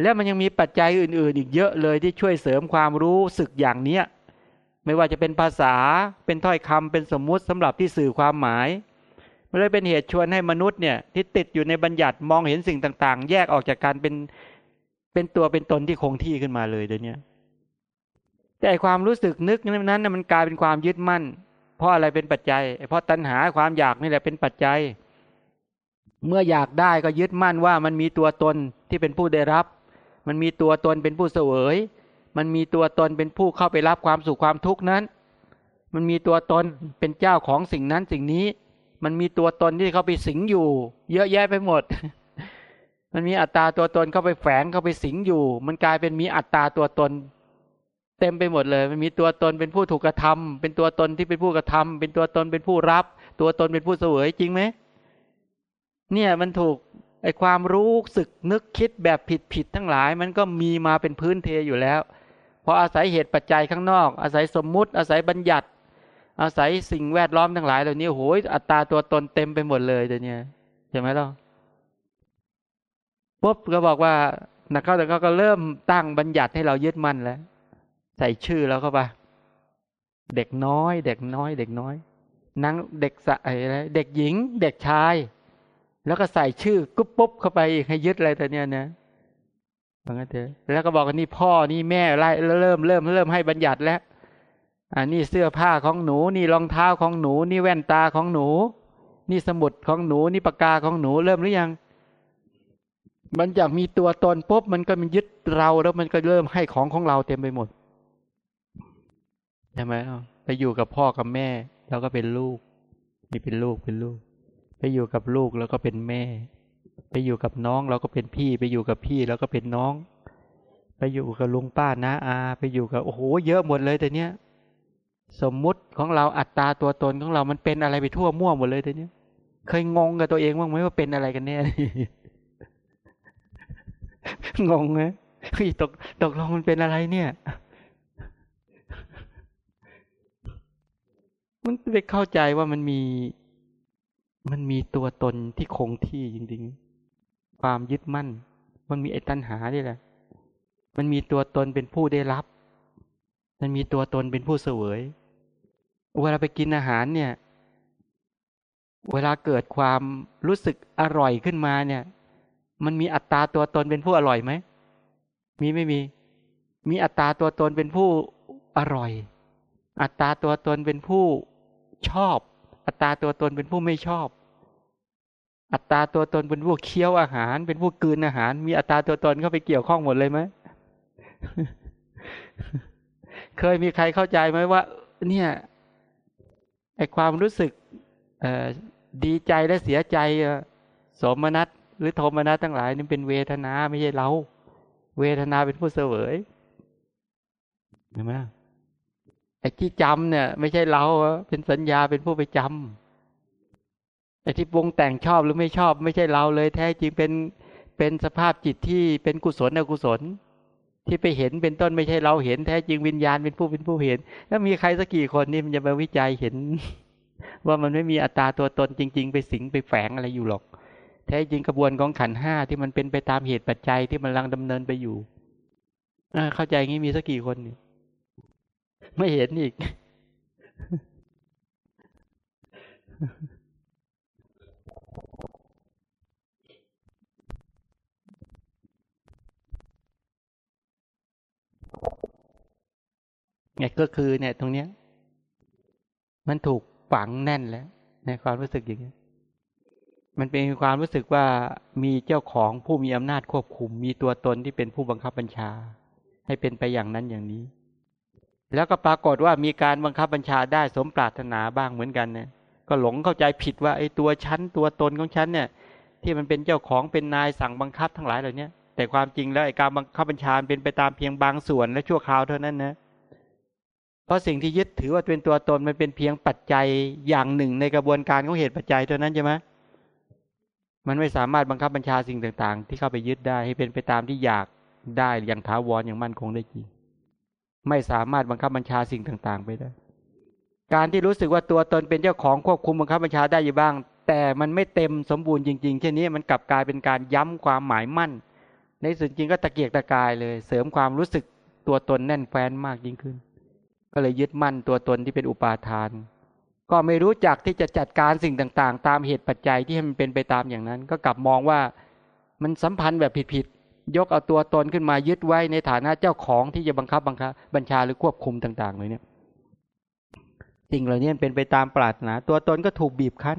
[SPEAKER 2] แล้วมันยังมีปัจจัยอื่น ๆ อีกเยอะเลยที่ช่วยเสริมความรู้สึกอย่างเนี้ยไม่ว่าจะเป็นภาษาเป็นถ้อยคำเป็นสมมุติสำหรับที่สื่อความหมายมันเลยเป็นเหตุชวนให้มนุษย์เนี่ยที่ติดอยู่ในบัญญัติมองเห็นสิ่งต่าง ๆ แยกออกจากการเป็นเป็นตัวเป็นตนที่คงที่ขึ้นมาเลยเดี๋ยวนี้ แต่ความรู้สึกนึกนั้นมันกลายเป็นความยึดมั่น เพราะอะไรเป็นปัจจัย เพราะตัณหาความอยากนี่แหละเป็นปัจจัย เมื่ออยากได้ก็ยึดมั่นว่ามันมีตัวตนที่เป็นผู้ได้รับ มันมีตัวตนเป็นผู้เสวย มันมีตัวตนเป็นผู้เข้าไปรับความสุขความทุกข์นั้น มันมีตัวตนเป็นเจ้าของสิ่งนั้นสิ่งนี้ มันมีตัวตนที่เขาไปสิงอยู่ เยอะแยะไปหมดมันมีอัตตาตัวตนเข้าไปแฝงเข้าไปสิงอยู่ มันกลายเป็นมีอัตตาตัวตน ต็มไปหมดเลย มันมีตัวตนเป็นผู้ถูกกระทำเป็นตัวตนที่เป็นผู้กระทำเป็นตัวตนเป็นผู้รับ ตัวตนเป็นผู้เสวยจริงไหมเนี่ยมันถูกไอความรู้สึกนึกคิดแบบผิดผิดทั้งหลาย มันก็มีมาเป็นพื้นเทอยู่แล้วพราะอาศัยเหตุปัจจัยข้างนอก อาศัยสมมุติ อาศัยบัญญัติ อาศัยสิ่งแวดล้อมทั้งหลายเหล่านี้โอ้ยอัตราตัวตนเต็มไปหมดเลยเดี๋ยวนี้ใช่ไหมล่ะปุ๊บก็บอกว่านักเข้าแต่ก็เริ่มตั้งบัญญัติให้เรายึดมั่นแล้ว ใส่ชื่อแล้วเข้าไปเด็กน้อย เด็กน้อย เด็กน้อยนังเด็กสะอะไรเด็กหญิง เด็กชาย แล้วก็ใส่ชื่อกุ๊บปุ๊บเข้าไปอีกให้ยึดอะไรแต่เนี้ยนะฟังกันเถอะแล้วก็บอกว่านี่พ่อนี่แม่ไล่เริ่มเริ่มเริ่มให้บัญญัติแล้วอ่านี่เสื้อผ้าของหนู นี่รองเท้าของหนู นี่แว่นตาของหนู นี่สมุดของหนู นี่ปากกาของหนูเริ่มหรือยัง มันจะมีตัวตนปุ๊บมันก็มันยึดเราแล้วมันก็เริ่มให้ของของเราเต็มไปหมด ใช่ไหมไปอยู่กับพ่อกับแม่ แล้วก็เป็นลูกนี่เป็นลูกเป็นลูก ไปอยู่กับลูกแล้วก็เป็นแม่ ไปอยู่กับน้องเราก็เป็นพี่ ไปอยู่กับพี่แล้วก็เป็นน้อง ไปอยู่กับลุงป้าน้าอา ไปอยู่กับโอ้โหเยอะหมดเลยแต่เนี้ย สมมุติของเราอัตตาตัวตนของเรามันเป็นอะไรไปทั่วมั่วหมดเลยแต่เนี้ย เคยงงกับตัวเองบ้างไหมว่าเป็นอะไรกันแน่งงไหมตกตกลงมันเป็นอะไรเนี่ย มันไปเข้าใจว่ามันมี มันมีตัวตนที่คงที่จริงๆ ความยึดมั่น มันมีไอ้ตัณหานี่แหละ มันมีตัวตนเป็นผู้ได้รับ มันมีตัวตนเป็นผู้เสวย เวลาไปกินอาหารเนี่ย เวลาเกิดความรู้สึกอร่อยขึ้นมาเนี่ย มันมีอัตราตัวตนเป็นผู้อร่อยไหม มีไม่มี มีอัตราตัวตนเป็นผู้อร่อยอัตราตัวตนเป็นผู้ ชอบ อัตราตัวตนเป็นผู้ไม่ชอบ อัตราตัวตนเป็นผู้เคี้ยวอาหาร เป็นผู้กืนอาหาร มีอัตราตัวตนเข้าไปเกี่ยวข้องหมดเลยไหมเคยมีใครเข้าใจไหมว่า เนี่ยไอความรู้สึกดีใจและเสียใจสมนัตหรือโทมนัตทั้งหลายนี่เป็นเวทนาไม่ใช่เรา เวทนาเป็นผู้เสวยเห็นไหม ไอ้ที่จำเนี่ย ไม่ใช่เราเป็นสัญญาเป็นผู้ไปจำไอ้ที่ปูงแต่งชอบหรือไม่ชอบ ไม่ใช่เราเลย แท้จริงเป็นเป็นสภาพจิตที่เป็นกุศลอกุศล ที่ไปเห็นเป็นต้นไม่ใช่เราเห็นแท้จริงวิญญาณเป็นผู้เป็นผู้เห็น แล้วมีใครสักกี่คนนี่มันจะมาวิจัยเห็น ว่ามันไม่มีอัตราตัวตนจริง ๆ ไปสิงไปแฝงอะไรอยู่หรอก แท้จริงกระบวนของขันห้าที่มันเป็นไปตามเหตุปัจจัยที่มันลังดำเนินไปอยู่เข้าใจงี้มีสักกี่คนนี่ ไม่เห็นอีก เนี่ยก็คือเนี่ย ตรงเนี้ย มันถูกฝังแน่นแล้วในความรู้สึกอย่างนี้มันเป็นความรู้สึกว่ามีเจ้าของผู้มีอำนาจควบคุม มีตัวตนที่เป็นผู้บังคับบัญชา ให้เป็นไปอย่างนั้นอย่างนี้ แล้วก็ปรากฏว่ามีการบังคับบัญชาได้สมปรารถนาบ้างเหมือนกันเนี่ยก็หลงเข้าใจผิดว่าไอ้ตัวชั้นตัวตนของฉันเนี่ย ที่มันเป็นเจ้าของเป็นนายสั่งบังคับทั้งหลายเหล่านี้แต่ความจริงแล้วไอ้การบังคับบัญชาเป็นไปตามเพียงบางส่วนและชั่วคราวเท่านั้นนะเพราะสิ่งที่ยึดถือว่าเป็นตัวตนมันเป็นเพียงปัจจัยอย่างหนึ่งในกระบวนการของเหตุปัจจัยเท่านั้นใช่ไหมมันไม่สามารถบังคับบัญชาสิ่งต่าง ๆ ที่เข้าไปยึดได้ให้เป็นไปตามที่อยากได้อย่างถาวรอย่างมั่นคงได้จริง ไม่สามารถบังคับบัญชาสิ่งต่างๆ ไปได้ การที่รู้สึกว่าตัวตนเป็นเจ้าของควบคุมบังคับบัญชาได้อยู่บ้าง แต่มันไม่เต็มสมบูรณ์จริงๆเช่นนี้มันกลับกลายเป็นการย้ำความหมายมั่น ในส่วนจริงก็ตะเกียกตะกายเลย เสริมความรู้สึกตัวตนแน่นแฟ้นมากยิ่งขึ้น ก็เลยยึดมั่นตัวตนที่เป็นอุปาทาน ก็ไม่รู้จักที่จะจัดการสิ่งต่างๆ ตามเหตุปัจจัยที่ให้มันเป็นไปตามอย่างนั้น ก็กลับมองว่ามันสัมพันธ์แบบผิด ยกเอาตัวตนขึ้นมายึดไว้ในฐานะเจ้าของที่จะบังคับบังคับบัญชาหรือควบคุมต่างๆเลยเนี่ย สิ่งเหล่านี้เป็นไปตามปรารถนา ตัวตนก็ถูกบีบคั้น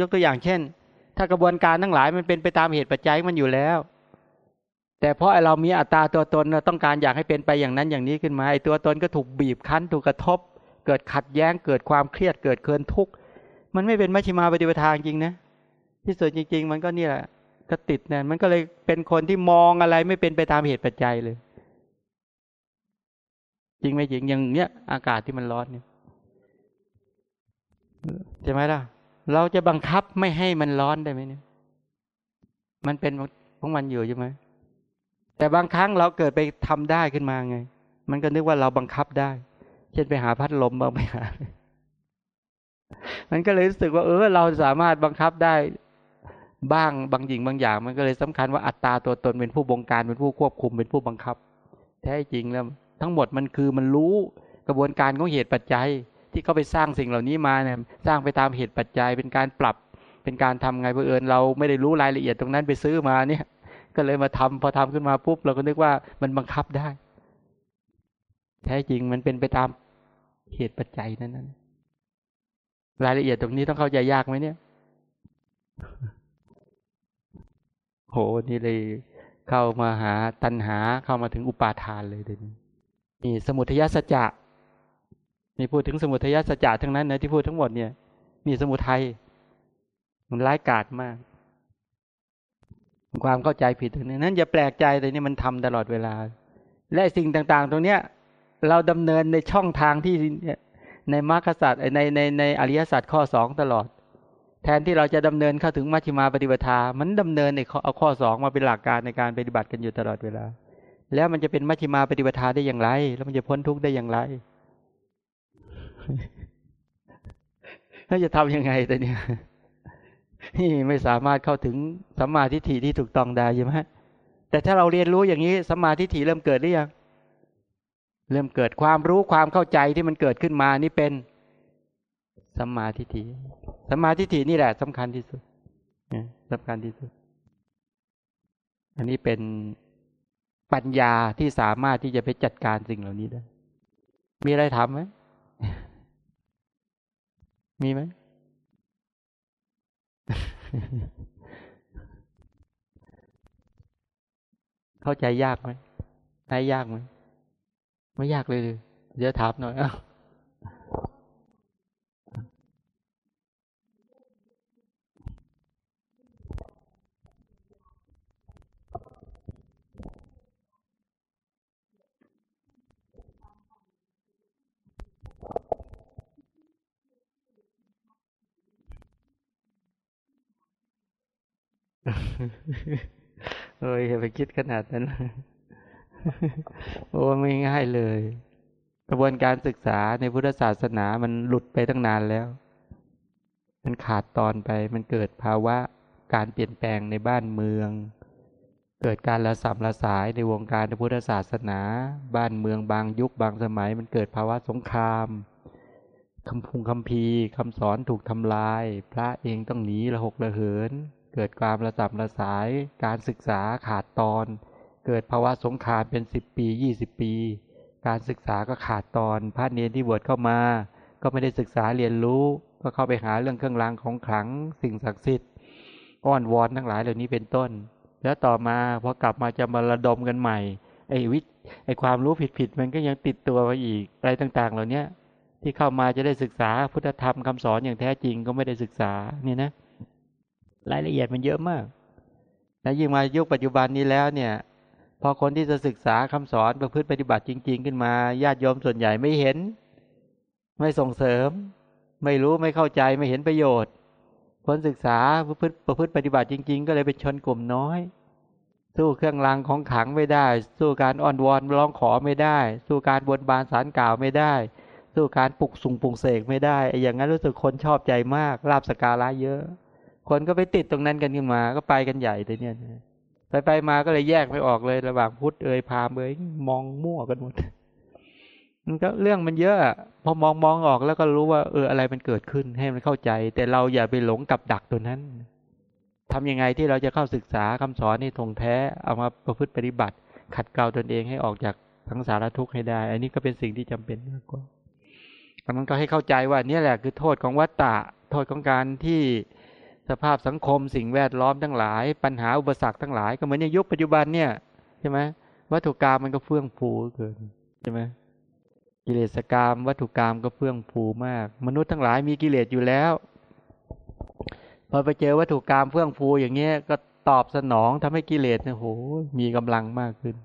[SPEAKER 2] ยกตัวอย่างเช่น ถ้ากระบวนการทั้งหลายมันเป็นไปตามเหตุปัจจัยมันอยู่แล้ว แต่เพราะเรามีอัตราตัวตนเราต้องการอยากให้เป็นไปอย่างนั้นอย่างนี้ขึ้นมาไอ้ตัวตนก็ถูกบีบคั้น ถูกกระทบ เกิดขัดแย้ง เกิดความเครียดเกิดเคินทุกข์มันไม่เป็นมัชฌิมาปฏิปทาจริงนะที่สุดจริง ๆ มันก็นี่แหละ ก็ติดเนี่ยมันก็เลยเป็นคนที่มองอะไรไม่เป็นไปตามเหตุปัจจัยเลย จริงไหมจริงอย่างเนี้ยอากาศที่มันร้อนเนี่ยใช่ไหมล่ะ เราจะบังคับไม่ให้มันร้อนได้ไหมเนี่ย มันเป็นของมันอยู่ใช่ไหมแต่บางครั้งเราเกิดไปทำได้ขึ้นมาไง มันก็นึกว่าเราบังคับได้ เช่นไปหาพัดลมบางไปหา มันก็เลยรู้สึกว่า เออ เราสามารถบังคับได้ บ้างบางหญิงบางอย่าง มันก็เลยสำคัญว่าอัตตาตัวตนเป็นผู้บงการเป็นผู้ควบคุมเป็นผู้บังคับ แท้จริงแล้ว ทั้งหมดมันคือมันรู้กระบวนการของเหตุปัจจัย ที่เขาไปสร้างสิ่งเหล่านี้มาเนี่ยสร้างไปตามเหตุปัจจัย เป็นการปรับเป็นการทำไงเพื่อเอิญเราไม่ได้รู้รายละเอียดตรงนั้นไปซื้อมาเนี่ย ก็เลยมาทำพอทำขึ้นมาปุ๊บเราก็นึกว่ามันบังคับได้ แท้จริงมันเป็นไปตามเหตุปัจจัยนั้นนั้นรายละเอียดตรงนี้ต้องเข้าใจยากไหมเนี่ย โหนี่เลยเข้ามาหาตัณหาเข้ามาถึงอุปาทานเลยเดี๋ยวนี้นี่สมุทัยสัจจะนี่พูดถึงสมุทัยสัจจะทั้งนั้นนะที่พูดทั้งหมดเนี่ยนี่สมุทัยมันร้ายกาจมาก ความเข้าใจผิดตรงนี้นั้นอย่าแปลกใจเลยนี่มันทำตลอดเวลา และสิ่งต่าง ๆ ตรงเนี้ย เราดำเนินในช่องทางที่ในมรรคศาสตร์ในในในอริยศาสตร์ข้อสองตลอด แทนที่เราจะดำเนินเข้าถึงมัชฌิมาปฏิปทา มันดำเนินในเอาข้อสองมาเป็นหลักการในการปฏิบัติกันอยู่ตลอดเวลา แล้วมันจะเป็นมัชฌิมาปฏิปทาได้อย่างไร แล้วมันจะพ้นทุกข์ได้อย่างไรแล้วจะทํำยังไงแต่เนี่ยนี่ไม่สามารถเข้าถึงสัมมาทิฏฐิที่ถูกต้องได้ใช่ไหมแต่ถ้าเราเรียนรู้อย่างนี้สัมมาทิฏฐิเริ่มเกิดหรือยังเริ่มเกิดความรู้ความเข้าใจที่มันเกิดขึ้นมานี่เป็น สัมมาทิฏฐิสัมมาทิฏฐินี่แหละสำคัญที่สุดสำคัญที่สุด อันนี้เป็นปัญญาที่สามารถที่จะไปจัดการสิ่งเหล่านี้ได้ มีอะไรทำไหม มีไหม เข้าใจยากไหมใช้ยากไหม ไม่ยากเลยเดี๋ยวถามหน่อยอ้า เอ้ยอย่าไปคิดขนาดนั้น โอ้ไม่ง่ายเลย กระบวนการศึกษาในพุทธศาสนามันหลุดไปตั้งนานแล้ว มันขาดตอนไป มันเกิดภาวะการเปลี่ยนแปลงในบ้านเมือง เกิดการละสัมละสายในวงการพุทธศาสนา บ้านเมืองบางยุคบางสมัย มันเกิดภาวะสงครามคำพุงคำพีคำสอนถูกทำลาย พระเองต้องหนีระหกระเหิน เกิดความระสับระสาย การศึกษาขาดตอน เกิดภาวะสงครามเป็นสิบปียี่สิบปี การศึกษาก็ขาดตอนพระเนรที่บวชเข้ามา ก็ไม่ได้ศึกษาเรียนรู้ ก็เข้าไปหาเรื่องเครื่องรางของขลัง สิ่งศักดิ์สิทธิ์อ้อนวอนทั้งหลายเหล่านี้เป็นต้น แล้วต่อมาพอกลับมาจะมาระดมกันใหม่ไอ้วิไอ้ความรู้ผิดๆมันก็ยังติดตัวมาอีกอะไรต่างๆ เหล่านี้ที่เข้ามาจะได้ศึกษาพุทธธรรมคำสอนอย่างแท้จริงก็ไม่ได้ศึกษานี่นะ รายละเอียดมันเยอะมาก
[SPEAKER 1] แล้วยิ่งมายุคปัจจุบันนี้แล้วเนี่ย พอคนที่จะศึกษาคำสอนประพฤติปฏิบัติจริง ๆ ขึ้นมาญาติโยมส่วนใหญ่ไม่เห็น ไม่ส่งเสริม ไม่รู้ไม่เข้าใจไม่เห็นประโยชน์คนศึกษาประพฤติประพฤติปฏิบัติจริง ๆ ก็เลยเป็นชนกลุ่มน้อย สู้เครื่องรางของขลังไม่ได้ สู้การอ้อนวอนร้องขอไม่ได้ สู้การบนบานสารกล่าวไม่ได้ สู้การปลุกสุงปลุกเสกไม่ได้ไอ้อย่างนั้นรู้สึกคนชอบใจมากลาบสการะเยอะ คนก็ไปติดตรงนั้นกันขึ้นมา ก็ไปกันใหญ่เลยเนี่ยไปไปมาก็เลยแยกไม่ออกเลยระหว่างพุทธเอ่ยพามเอ่ยมองมั่วกันหมดมันก็เรื่องมันเยอะพอมองมองออกแล้วก็รู้ว่า เอออะไรมันเกิดขึ้นให้มันเข้าใจ แต่เราอย่าไปหลงกับดักตัวนั้นทำยังไงที่เราจะเข้าศึกษาคำสอนในทงแท้เอามาประพฤติปฏิบัติ ขัดเกลาตนเองให้ออกจากทั้งสารทุกข์ให้ได้ อันนี้ก็เป็นสิ่งที่จำเป็นมากกว่ามันก็ให้เข้าใจว่าเนี่ยแหละคือโทษของวัตตะ โทษของการที่ สภาพสังคมสิ่งแวดล้อมทั้งหลาย ปัญหาอุปสรรคทั้งหลาย ก็เหมือนในยุคปัจจุบันเนี่ยใช่ไหมวัตถุกรรมมันก็เฟื่องฟูเกินใช่ไหมกิเลสกรรม วัตถุกรรมก็เฟื่องฟูมาก มนุษย์ทั้งหลายมีกิเลสอยู่แล้วพอไปเจอวัตถุกรรมเฟื่องฟูอย่างเงี้ยก็ตอบสนองทำให้กิเลสเนี่ยโหมีกำลังมากขึ้น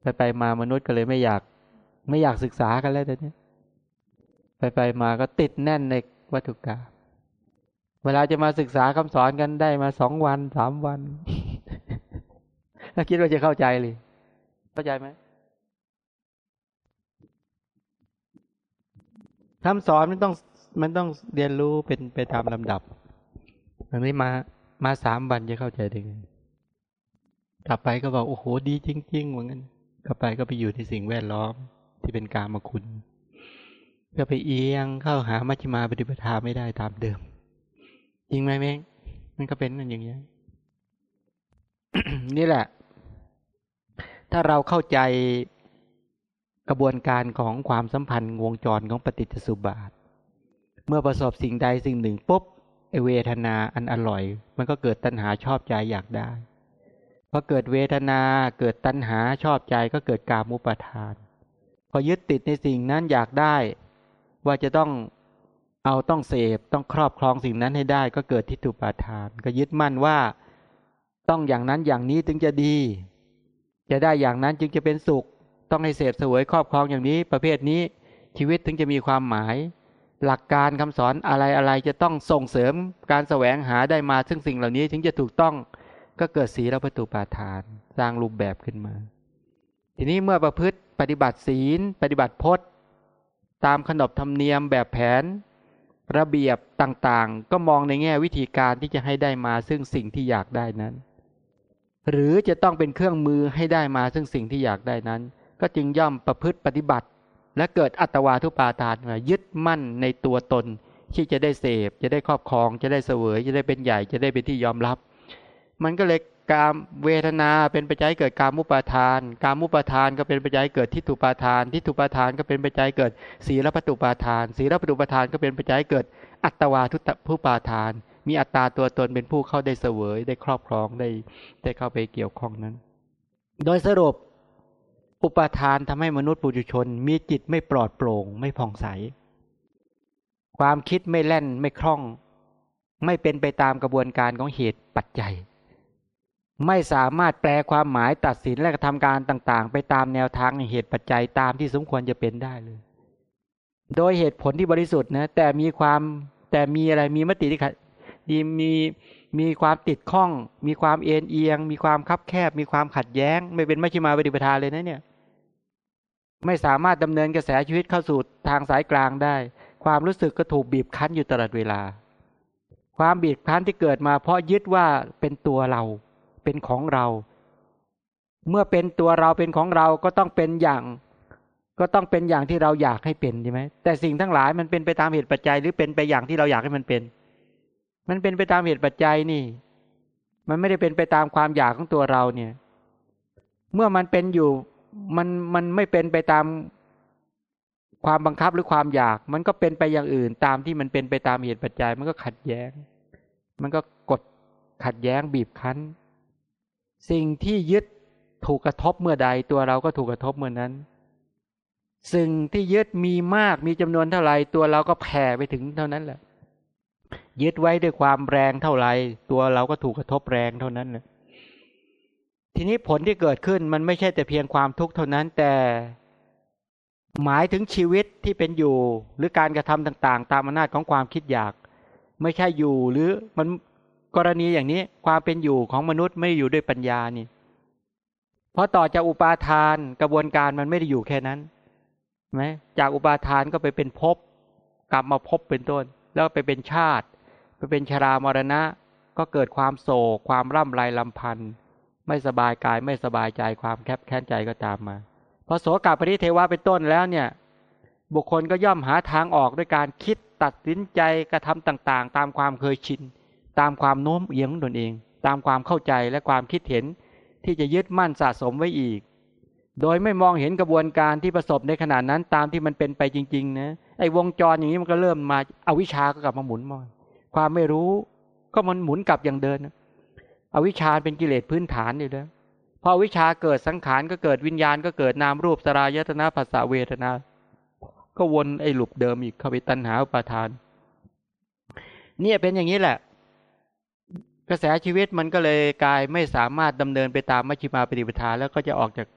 [SPEAKER 1] ไปไปมามนุษย์ก็เลยไม่อยาก ไม่อยากศึกษากันแล้วแต่เนี้ยไปไปมาก็ติดแน่นในวัตถุกรรม เวลาจะมาศึกษาคำสอนกันได้มาสองวันสามวันถ้าคิดว่าจะเข้าใจเลย เข้าใจไหมคำสอนมันต้องมันต้องเรียนรู้เป็นไปตามลำดับอันนี้มามาสามวันจะเข้าใจได้ไงกลับไปก็บอกโอ้โหดีจริงๆเหมือนกันกลับไปก็ไปอยู่ในสิ่งแวดล้อมที่เป็นกามคุณ ก็ไปเอียงเข้าหามัชฌิมาปฏิปทาไม่ได้ตามเดิม จริงไหมเม้งมันก็เป็นนันอย่างเงี้ยนี่แหละ ถ้าเราเข้าใจกระบวนการของความสัมพันธ์วงจรของปฏิจจสุบาท เมื่อประสบสิ่งใดสิ่งหนึ่งปุ๊บเวทนาอันอร่อย มันก็เกิดตัณหาชอบใจอยากได้พอเกิดเวทนาเกิดตัณหาชอบใจก็เกิดกามุปทาน พอยึดติดในสิ่งนั้นอยากได้ ว่าจะต้อง เอาต้องเสพต้องครอบครองสิ่งนั้นให้ได้ ก็เกิดทิฏฐุปาทาน ก็ยึดมั่นว่าต้องอย่างนั้นอย่างนี้ถึงจะดี จะได้อย่างนั้นจึงจะเป็นสุข ต้องให้เสพสวยครอบครองอย่างนี้ ประเภทนี้ชีวิตถึงจะมีความหมาย หลักการคำสอนอะไรอะไรจะต้องส่งเสริมการแสวงหาได้มา ซึ่งสิ่งเหล่านี้ถึงจะถูกต้องก็เกิดศีลประตูปาทาน สร้างรูปแบบขึ้นมา ทีนี้เมื่อประพฤติปฏิบัติศีล ปฏิบัติพจน์ ตามขนบธรรมเนียมแบบแผน ระเบียบต่างๆ ก็มองในแง่วิธีการที่จะให้ได้มาซึ่งสิ่งที่อยากได้นั้น หรือจะต้องเป็นเครื่องมือให้ได้มาซึ่งสิ่งที่อยากได้นั้น ก็จึงย่อมประพฤติปฏิบัติ และเกิดอัตวาทุปาทานมายึดมั่นในตัวตน ที่จะได้เสพ จะได้ครอบครอง จะได้เสวย จะได้เป็นใหญ่จะได้เป็นที่ยอมรับ มันก็เลย กามเวทนาเป็นปัจจัยเกิดการมุปาทาน การมุปาทานก็เป็นปัจจัยเกิดทิฏฐุปาทาน ทิฏฐุปาทานก็เป็นปัจจัยเกิดศีลปตุปาทาน ศีลปตุปาทานก็เป็นปัจจัยเกิด อัตวาทุตผู้ปาทาน มีอัตตาตัวตนเป็นผู้เข้าได้เสวยได้ครอบครองได้ได้เข้าไปเกี่ยวข้องนั้น โดยสรุปอุปาทานทำให้มนุษย์ปุถุชน มีจิตไม่ปลอดโปร่ง ไม่ผ่องใส ความคิดไม่แล่นไม่คล่อง ไม่เป็นไปตามกระบวนการของเหตุปัจจัย ไม่สามารถแปลความหมายตัดสินและกระทำการต่างๆ ไปตามแนวทางเหตุปัจจัยตามที่สมควรจะเป็นได้เลย โดยเหตุผลที่บริสุทธิ์นะแต่มีความแต่มีอะไรมีมติที่ขัดมีมีมีความติดข้อง มีความเอ็นเอียง มีความคับแคบ มีความขัดแย้ง ไม่เป็นมัชฌิมาปฏิปทาเลยนะเนี่ย ไม่สามารถดำเนินกระแสชีวิตเข้าสู่ทางสายกลางได้ ความรู้สึกก็ถูกบีบคั้นอยู่ตลอดเวลา ความบีบคั้นที่เกิดมาเพราะยึดว่าเป็นตัวเรา เป็นของเรา เมื่อเป็นตัวเราเป็นของเราก็ต้องเป็นอย่าง ก็ต้องเป็นอย่างที่เราอยากให้เป็นใช่ไหมแต่สิ่งทั้งหลายมันเป็นไปตามเหตุปัจจัยหรือเป็นไปอย่างที่เราอยากให้มันเป็น มันเป็นไปตามเหตุปัจจัยนี่ มันไม่ได้เป็นไปตามความอยากของตัวเราเนี่ย เมื่อมันเป็นอยู่มันมันไม่เป็นไปตามความบังคับหรือความอยาก มันก็เป็นไปอย่างอื่นตามที่มันเป็นไปตามเหตุปัจจัย มันก็ขัดแย้ง มันก็กดขัดแย้งบีบคั้น สิ่งที่ยึดถูกกระทบเมื่อใด ตัวเราก็ถูกกระทบเมื่อนั้น สิ่งที่ยึดมีมากมีจำนวนเท่าไหร่ตัวเราก็แผ่ไปถึงเท่านั้นแหละ ยึดไว้ด้วยความแรงเท่าไรตัวเราก็ถูกกระทบแรงเท่านั้นเลย
[SPEAKER 2] ทีนี้ผลที่เกิดขึ้นมันไม่ใช่แต่เพียงความทุกข์เท่านั้นแต่หมายถึงชีวิตที่เป็นอยู่ หรือการกระทำต่าง ๆ ตามอำนาจของความคิดอยาก ไม่ใช่อยู่หรือมัน กรณีอย่างนี้ความเป็นอยู่ของมนุษย์ไม่อยู่ด้วยปัญญานี่ เพราะต่อจากอุปาทานกระบวนการมันไม่ได้อยู่แค่นั้นไหมจากอุปาทานก็ไปเป็นภพกลับมาภพเป็นต้น แล้วไปเป็นชาติ ไปเป็นชรามรณะ ก็เกิดความโศกความร่ำไรลำพันธ์ไม่สบายกายไม่สบายใจความแคบแค้นใจก็ตามมาพอโสกาปริเทวะเป็นต้นแล้วเนี่ย บุคคลก็ย่อมหาทางออกด้วยการคิดตัดสินใจกระทำต่างๆ ตามความเคยชิน ตามความโน้มเอียงของตนเอง ตามความเข้าใจและความคิดเห็นที่จะยึดมั่นสะสมไว้อีก โดยไม่มองเห็นกระบวนการที่ประสบในขณะนั้นตามที่มันเป็นไปจริงๆนะไอ้วงจรอย่างนี้มันก็เริ่มมาเอาวิชาก็กลับมาหมุนมอนความไม่รู้ก็มันหมุนกลับอย่างเดินอวิชชาเป็นกิเลสพื้นฐานอยู่แล้วพอวิชาเกิดสังขารก็เกิดวิญญาณก็เกิดนามรูปสรายตนาภาษาเวทนา ก็วนไอ้หลุบเดิมอีกเข้าไปตัณหาอุปาทาน เนี่ยเป็นอย่างนี้แหละ กระแสชีวิตมันก็เลยกลายไม่สามารถดำเนินไปตามมัชฌิมาปฏิปทาแล้วก็จะออกจาก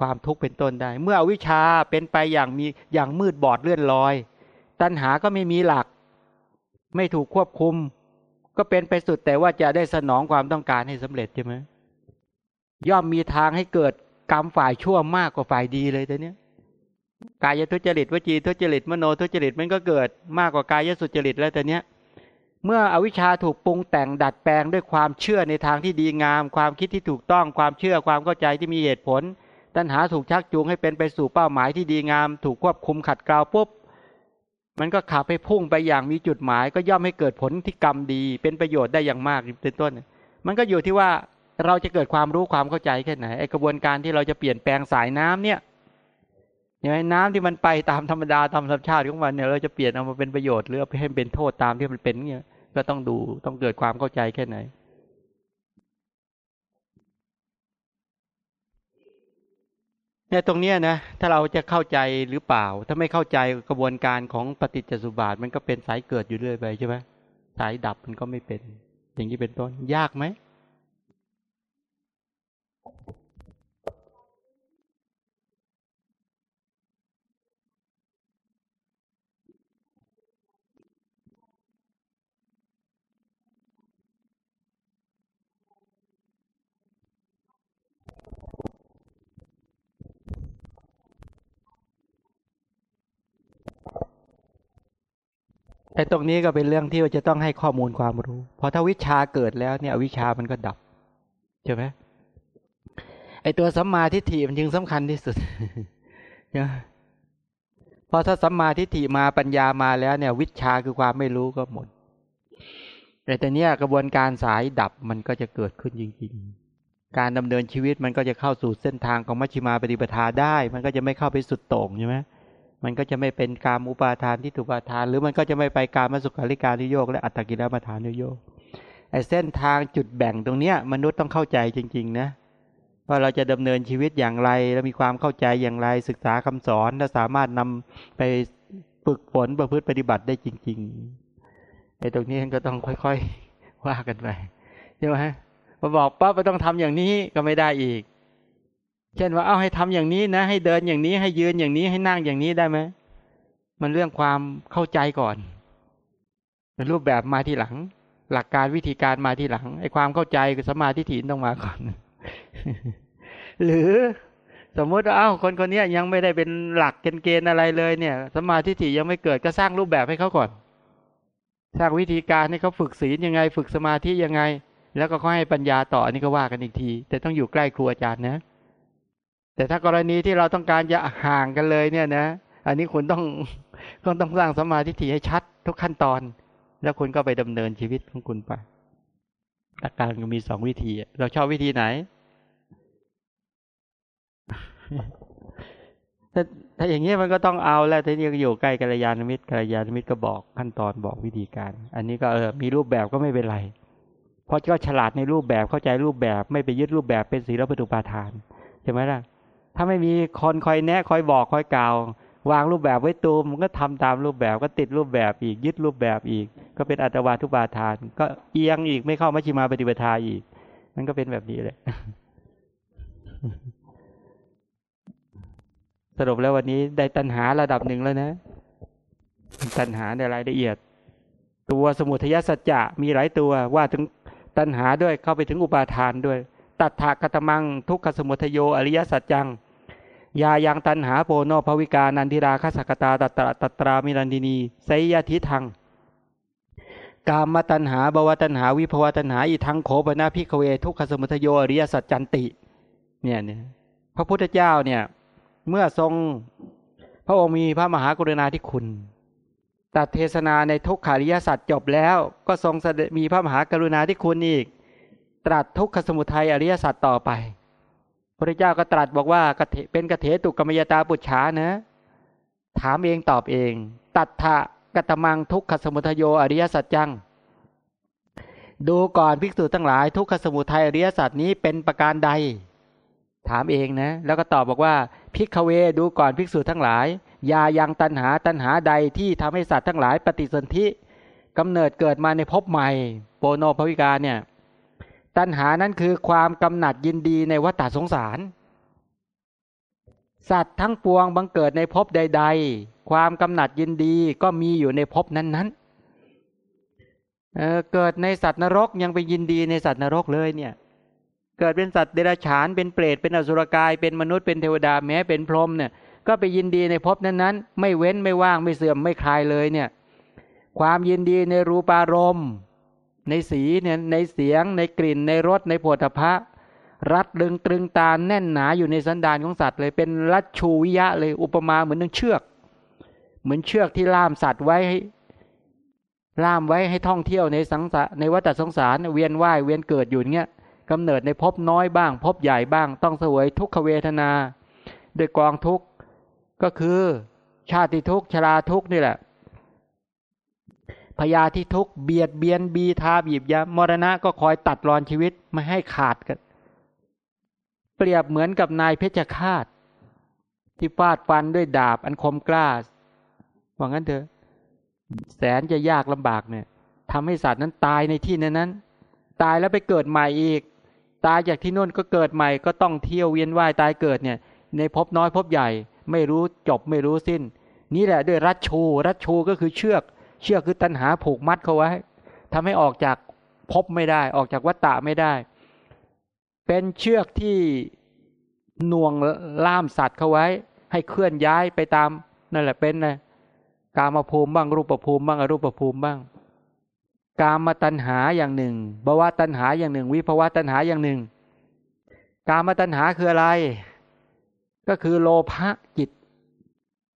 [SPEAKER 2] ความทุกข์เป็นต้นได้ เมื่ออวิชชาเป็นไปอย่างมีอย่างมืดบอดเลื่อนลอย ตัณหาก็ไม่มีหลัก ไม่ถูกควบคุม ก็เป็นไปสุดแต่ว่าจะได้สนองความต้องการให้สำเร็จใช่ไหมย่อมมีทางให้เกิดกรรมฝ่ายชั่วมากกว่าฝ่ายดีเลยแต่เนี้ยกายทุจริตวจีทุจริตมโนทุจริตมันก็เกิดมากกว่ากายสุจริตแล้วแต่เนี้ย เมื่ออวิชชาถูกปรุงแต่งดัดแปลงด้วยความเชื่อในทางที่ดีงาม ความคิดที่ถูกต้องความเชื่อความเข้าใจที่มีเหตุผล ตัณหาถูกชักจูงให้เป็นไปสู่เป้าหมายที่ดีงาม ถูกควบคุมขัดเกลาปุ๊บมันก็ขับให้พุ่งไปอย่างมีจุดหมาย ก็ย่อมให้เกิดผลที่กรรมดี เป็นประโยชน์ได้อย่างมากเป็นต้น มันก็อยู่ที่ว่าเราจะเกิดความรู้ความเข้าใจแค่ไหนไอกระบวนการที่เราจะเปลี่ยนแปลงสายน้ำเนี่ย อย่างน้ำที่มันไปตามธรรมดาตามธรรมชาติของมันเนี่ยเราจะเปลี่ยนเอามาเป็นประโยชน์หรือเอาไปให้เป็นโทษตามที่มันเป็นเนี่ยก็ต้องดูต้องเกิดความเข้าใจแค่ไหนเนี่ยตรงเนี้ยนะถ้าเราจะเข้าใจหรือเปล่า ถ้าไม่เข้าใจกระบวนการของปฏิจจสุบาท มันก็เป็นสายเกิดอยู่เรื่อยไปใช่ไหมสายดับมันก็ไม่เป็น อย่างนี้เป็นต้นยากไหม แต่ตรงนี้ก็เป็นเรื่องที่จะต้องให้ข้อมูลความรู้พอถ้าวิชาเกิดแล้วเนี่ยวิชามันก็ดับใช่ไหมไอ้ตัวสัมมาทิฏฐิมันจึงสำคัญที่สุดพอถ้าสัมมาทิฏฐิมาปัญญามาแล้วเนี่ย วิชาคือความไม่รู้ก็หมด แต่ตอนนี้กระบวนการสายดับมันก็จะเกิดขึ้นจริงๆ การดำเนินชีวิตมันก็จะเข้าสู่เส้นทางของมัชฌิมาปฏิปทาได้ มันก็จะไม่เข้าไปสุดโต่งใช่ไหม มันก็จะไม่เป็นการอุปาทานที่ถูกปาทาน หรือมันก็จะไม่ไปการมาสุขาริการนิโยกและอัตตกิลมาทานนิโยกไอ้เส้นทางจุดแบ่งตรงเนี้ย มนุษย์ต้องเข้าใจจริง ๆ นะว่าเราจะดำเนินชีวิตอย่างไร แล้วมีความเข้าใจอย่างไรศึกษาคำสอนและสามารถนำไปฝึกฝนประพฤติปฏิบัติได้จริงๆไอ้ตรงนี้ก็ต้องค่อยๆว่ากันไปใช่ไหมพอบอกปั๊บต้องทำอย่างนี้ก็ไม่ได้อีก เช่นว่าเอาให้ทำอย่างนี้นะ ให้เดินอย่างนี้ให้ยืนอย่างนี้ให้นั่งอย่างนี้ได้ไหมมันเรื่องความเข้าใจก่อนเป็นรูปแบบมาที่หลัง หลักการวิธีการมาที่หลังไอ้ความเข้าใจกับสมาธิถินต้องมาก่อน หรือสมมติว่าเอ้าคนคนนี้ยังไม่ได้เป็นหลักเกณฑ์อะไรเลยเนี่ย สมาธิถิยังไม่เกิดก็สร้างรูปแบบให้เขาก่อน สร้างวิธีการให้เขาฝึกศีลยังไง ฝึกสมาธิยังไง แล้วก็ค่อยให้ปัญญาต่ออันนี้ก็ว่ากันอีกที แต่ต้องอยู่ใกล้ครูอาจารย์นะ แต่ถ้ากรณีที่เราต้องการจะห่างกันเลยเนี่ยนะ อันนี้คุณต้องก็ต้องสร้างสมาธิถี่ให้ชัดทุกขั้นตอน แล้วคุณก็ไปดำเนินชีวิตของคุณไปหลักการก็มีสองวิธี เราชอบวิธีไหน ถ้าถ้าอย่างนี้มันก็ต้องเอาแล้วทีนี้ก็อยู่ใกล้กัลยาณมิตรกัลยาณมิตรก็บอกขั้นตอนบอกวิธีการ อันนี้ก็เออมีรูปแบบก็ไม่เป็นไร เพราะก็ฉลาดในรูปแบบเข้าใจรูปแบบ ไม่ไปยึดรูปแบบเป็นศีลปฏิปาทานใช่ไหมล่ะ ถ้าไม่มีคนคอยแนะคอยบอกคอยกล่าว วางรูปแบบไว้ตูมมันก็ทำตามรูปแบบก็ติดรูปแบบอีกยึดรูปแบบอีก ก็เป็นอัตวาทุบาทาน ก็เอียงอีกไม่เข้ามัชฌิมาปฏิปทาอีก มันก็เป็นแบบนี้เลยสรุปแล้ววันนี้ได้ตัณหาระดับหนึ่งแล้วนะ ตัณหาในรายละเอียด ตัวสมุทัยสัจจะมีหลายตัวว่าถึงตัณหาด้วยเข้าไปถึงอุปาทานด้วย ตัทธากตมัง ทุกขสมุทโยอริยสัจจัง ยายังตันหาโปโนภวิกานันทิราคสกตาตัตระตัตรามิรันดินีไสยทิทังกามตันหาบวตันหาวิภวตันหาอีทังโขปนาพิกเวทุกขสมุทโยอริยสัจจันติเนี่ยเนี่ยพระพุทธเจ้าเนี่ย เมื่อทรงพระองค์มีพระมหากรุณาธิคุณตัดเทศนาในทุกขาริยสัจจบแล้ว ก็ทรงมีพระมหากรุณาธิคุณอีก ตรัสทุกขสมุทัยอริยสัจต่อไป พระเจ้าก็ตรัสบอกว่าเป็นกเถตุกรรมยตาปุจฉานะ ถามเองตอบเอง ตัทะกตมังทุกขสมุทโยอริยสัจจัง ดูก่อนภิกษุทั้งหลาย ทุกขสมุทัยอริยสัจนี้เป็นประการใด ถามเองนะ แล้วก็ตอบบอกว่าภิกขเวดูก่อนภิกษุทั้งหลายยายังตันหาตันหาใดที่ทำให้สัตว์ทั้งหลายปฏิสนธิกำเนิดเกิดมาในภพใหม่ โปโนภวิกาเนี่ย ตัณหานั้นคือความกำหนัดยินดีในวัฏสงสาร สัตว์ทั้งปวงบังเกิดในภพใด ๆ ความกำหนัดยินดีก็มีอยู่ในภพนั้นๆเเกิดในสัตว์นรกยังไปยินดีในสัตว์นรกเลยเนี่ย เกิดเป็นสัตว์เดรัจฉานเป็นเปรตเป็นอสุรกาย เป็นมนุษย์เป็นเทวดาแม้เป็นพรหมเนี่ยก็ไปยินดีในภพนั้นๆ ไม่เว้นไม่ว่างไม่เสื่อมไม่คลายเลยเนี่ย ความยินดีในรูปารมณ์ ในสีเนี่ยในเสียง ในกลิ่นในรสในโผฏฐะรัดดึงตรึงตาแน่นหนาอยู่ในสันดานของสัตว์เลยเป็นรัดชูวิยะเลยอุปมาเหมือนนึงเชือก เหมือนเชือกที่ล่ามสัตว์ไว้ให้ล่ามไว้ให้ท่องเที่ยวในสังสารในวัฏสงสารเวียนว่ายเวียนเกิดอยู่เงี้ยกำเนิดในภพน้อยบ้างภพใหญ่บ้าง ต้องเสวยทุกขเวทนา โดยกองทุกข์ก็คือชาติทุกข์ชราทุกข์นี่แหละ พยาธิทุกเบียดเบียนบีทาบีบยามรณะก็คอยตัดรอนชีวิตไม่ให้ขาดกันเปรียบเหมือนกับนายเพชฌฆาต ที่ฟาดฟันด้วยดาบอันคมกล้าว่างั้นเถอะ แสนจะยากลำบากเนี่ยทำให้สัตว์นั้นตายในที่นั้นนั้นตายแล้วไปเกิดใหม่อีก ตายจากที่นู่นก็เกิดใหม่ ก็ต้องเที่ยวเวียนว่ายตายเกิดเนี่ย ในภพน้อยภพใหญ่ ไม่รู้จบไม่รู้สิ้น นี่แหละด้วยรัชชู รัชชูก็คือเชือก เชือกคือตัณหาผูกมัดเขาไว้ทำให้ออกจากพบไม่ได้ ออกจากวัฏฏะไม่ได้ เป็นเชือกที่หน่วงล่ามสัตว์เขาไว้ ให้เคลื่อนย้ายไปตามนั่นแหละเป็นนะกามาภูมิบ้างรูปภูมิบ้างอรูปภูมิบ้าง กามาตัณหาอย่างหนึ่งภาวตัณหาอย่างหนึ่ง วิภวตัณหาอย่างหนึ่ง กามาตัณหาคืออะไร ก็คือโลภะจิต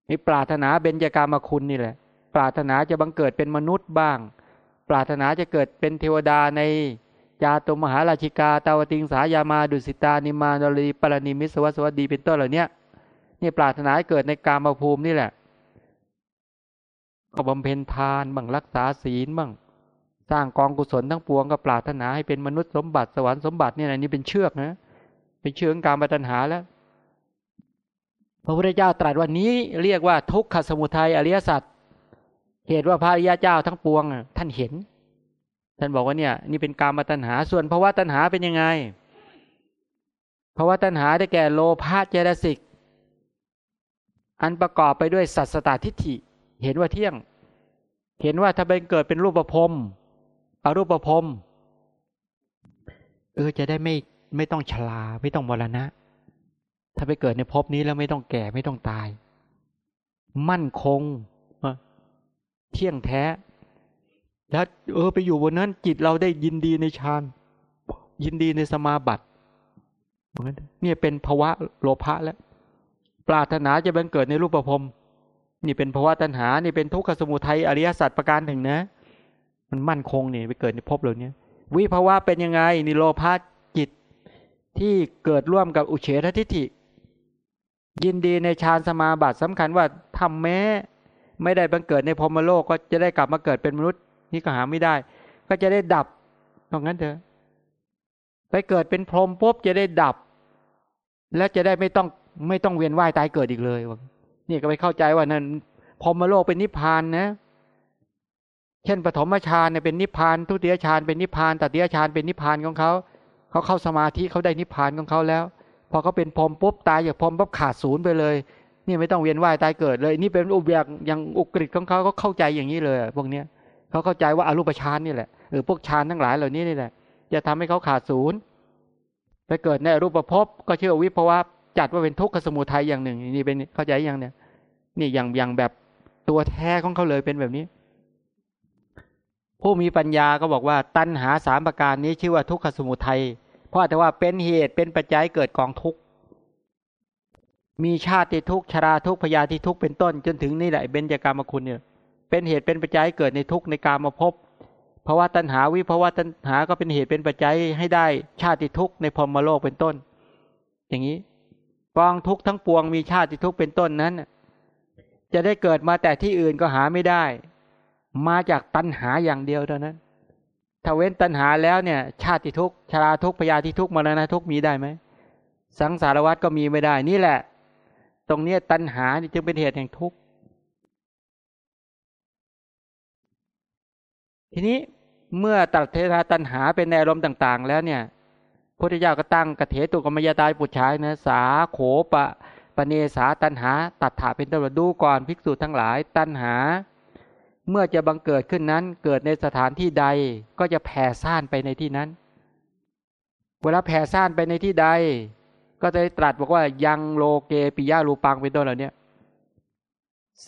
[SPEAKER 2] มีปรารถนาเบญจกามาคุณนี่แหละ ปรารถนาจะบังเกิดเป็นมนุษย์บ้าง ปรารถนาจะเกิดเป็นเทวดาในจาตุมหาราชิกาตาวติงสายามาดุสิตานิมานรีปรณิมิสวัสวัสดีเป็นต้นเหล่านี้นี่ปรารถนาเกิดในกามภูมินี่แหละก็บำเพ็ญทานบ้างรักษาศีลบ้างสร้างกองกุศลทั้งปวงก็ปรารถนาให้เป็นมนุษย์สมบัติสวรรค์สมบัติเนี่ยนี่เป็นเชือกนะเป็นเชือกการมาตัญหาแล้วพระพุทธเจ้าตรัสวันนี้เรียกว่าทุกขสมุทัยอริยสัจ เหตุว่าพระริยาเจ้าทั้งปวงท่านเห็น ท่านบอกว่าเนี่ย นี่เป็นการมาตัญหา ส่วนภาวะตัญหาเป็นยังไงภาวะตัญหาได้แก่โลภะเจตสิก อันประกอบไปด้วยสัตสตาทิฏฐิ เห็นว่าเที่ยง เห็นว่าถ้าเป็นเกิดเป็นรูปประพรมอรูปประพรมเออจะได้ไม่ไม่ต้องชราไม่ต้องมรณะ ถ้าไปเกิดในภพนี้แล้วไม่ต้องแก่ไม่ต้องตาย มั่นคง เที่ยงแท้ แล้วเออไปอยู่บนนั้น จิตเราได้ยินดีในฌานยินดีในสมาบัติเนี่ยเป็นภาวะโลภะแล้ว ปรารถนาจะบังเกิดในรูปประพนี่เป็นภาวะตัณหา นี่เป็นทุกขสมุทัยอริยสัจประการหนึ่งนะ มันมั่นคงเนี่ยไปเกิดในภพเหล่านี้วิภาวะเป็นยังไงนี่โลภะจิตที่เกิดร่วมกับอุเฉททิฏฐิ ยินดีในฌานสมาบัติสำคัญว่าทำแม้ ไม่ได้บังเกิดในพรมโลกก็จะได้กลับมาเกิดเป็นมนุษย์นี่ก็หาไม่ได้ ก็จะได้ดับตรงนั้นเถอะไปเกิดเป็นพรหมปุ๊บจะได้ดับ และจะได้ไม่ต้องไม่ต้องเวียนว่ายตายเกิดอีกเลยนี่ก็ไปเข้าใจว่านั่นพรมโลกเป็นนิพพานนะ เช่นปฐมฌานเนี่ยเป็นนิพพาน ทุติยฌานเป็นนิพพานตติยฌานเป็นนิพพานของเขาเขาเข้าสมาธิเขาได้นิพพานของเขาแล้วพพอเขาเป็นพรหมปุ๊บตายจากพรหมปุ๊บขาดศูนย์ไปเลย นี่ไม่ต้องเวียนว่ายตายเกิดเลย นี่เป็นอุบอย่างอย่างอุกฤษของเขาเขาเข้าใจอย่างนี้เลย พวกเนี้ยเขาเข้าใจว่าอารูปฌานนี่แหละเออพวกฌานทั้งหลายเหล่านี้นี่แหละจะทำให้เขาขาดศูนย์ไปเกิดในรูปภพก็เชื่อวิภวะจัดว่าเป็นทุกขสมุทัยอย่างหนึ่ง นี่เป็นเข้าใจอย่างเนี้ยนี่อย่างอย่างแบบตัวแท้ของเขาเลยเป็นแบบนี้ ผู้มีปัญญาก็บอกว่า ตัณหาสามประการนี้ชื่อว่าทุกขสมุทัยเพราะแต่ว่าเป็นเหตุเป็นปัจจัยเกิดกองทุกข์ มีชาติทุกชราทุกพยาธิทุกเป็นต้น จนถึงนี่แหละเบญจากรรมคุณเนี่ย เป็นเหตุเป็นปัจจัยเกิดในทุกในกามาพบเพราะว่าตัณหาวิภาวะตัณหาก็เป็นเหตุเป็นปัจจัยให้ได้ชาติทุกในพรมโลกเป็นต้น อย่างนี้กองทุกทั้งปวงมีชาติทุกเป็นต้นนั้น จะได้เกิดมาแต่ที่อื่นก็หาไม่ได้ มาจากตัณหาอย่างเดียวเท่านั้น ถ้าเว้นตัณหาแล้วเนี่ย ชาติทุกชราทุกพยาธิทุกมรณะทุกมีได้ไหมสังสารวัฏก็มีไม่ได้นี่แหละ ตรงนี้ตัณหานี่จึงเป็นเหตุแห่งทุกข์ ทีนี้เมื่อตัดเทธาตัณหาเป็นในอารมณ์ต่าง ๆ แล้วเนี่ยพุทธเจ้าก็ตั้งกเถตุกรรมยตายปุจฉายนะสาโขปะปเนสาตัณหา ตัดถาเป็นต้นดูก่อนภิกษุทั้งหลายตัณหา เมื่อจะบังเกิดขึ้นนั้น เกิดในสถานที่ใดก็จะแผ่ซ่านไปในที่นั้น เวลาแผ่ซ่านไปในที่ใด ก็จะตรัสบอกว่ายังโลเกปิยาลูปังเป็นต้นเหล่านี้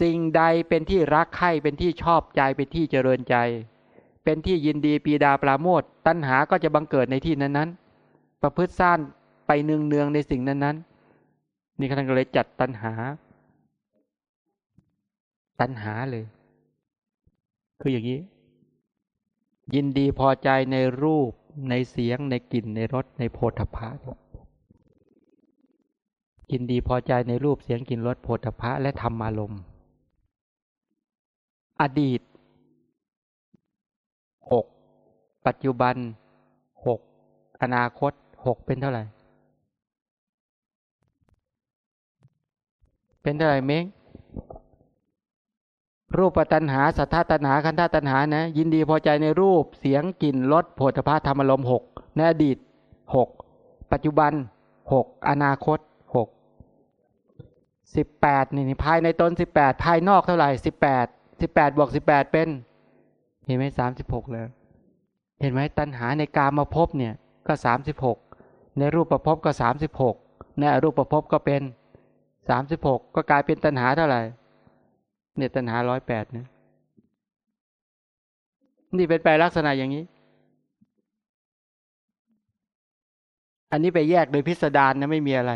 [SPEAKER 2] สิ่งใดเป็นที่รักใคร่เป็นที่ชอบใจเป็นที่เจริญใจ เป็นที่ยินดีปีดาปราโมทตัณหาก็จะบังเกิดในที่นั้นๆ ประพฤติสร้างไปเนืองๆในสิ่งนั้นๆ นี่ท่านก็เลยจัดตัณหา ตัณหาเลย คืออย่างนี้ ยินดีพอใจในรูปในเสียงในกลิ่นในรสในโพธพะยิ ยินดีพอใจในรูปเสียงกลิ่นรสโพธพะและธรรมารมณ์อดีตหกปัจจุบันหกอนาคตหกเป็นเท่าไหร่ เป็นเท่าไหร่เม้งรูปตัณหาสัทธาตัณหาคันธาตัณหานะ ยินดีพอใจในรูปเสียงกลิ่นรสโผฏฐธรรมอารมณ์หกในอดีตหกปัจจุบันหกอนาคต สิบแปดนี่ภายในตนสิบแปดภายนอกเท่าไหร่สิบแปดสิบแปดบวกสิบแปดเป็น เห็นไหมสามสิบหกเลยเห็นไหมตัณหาในกามาพบเนี่ยก็สามสิบหกในรูปประพบก็สามสิบหกในอรูปประพบก็เป็นสามสิบหกก็กลายเป็นตัณหาเท่าไหร่เนี่ยตัณหาร้อยแปดเนี่ยนี่เป็นไปลักษณะอย่างนี้ อันนี้ไปแยกโดยพิสดารนะไม่มีอะไร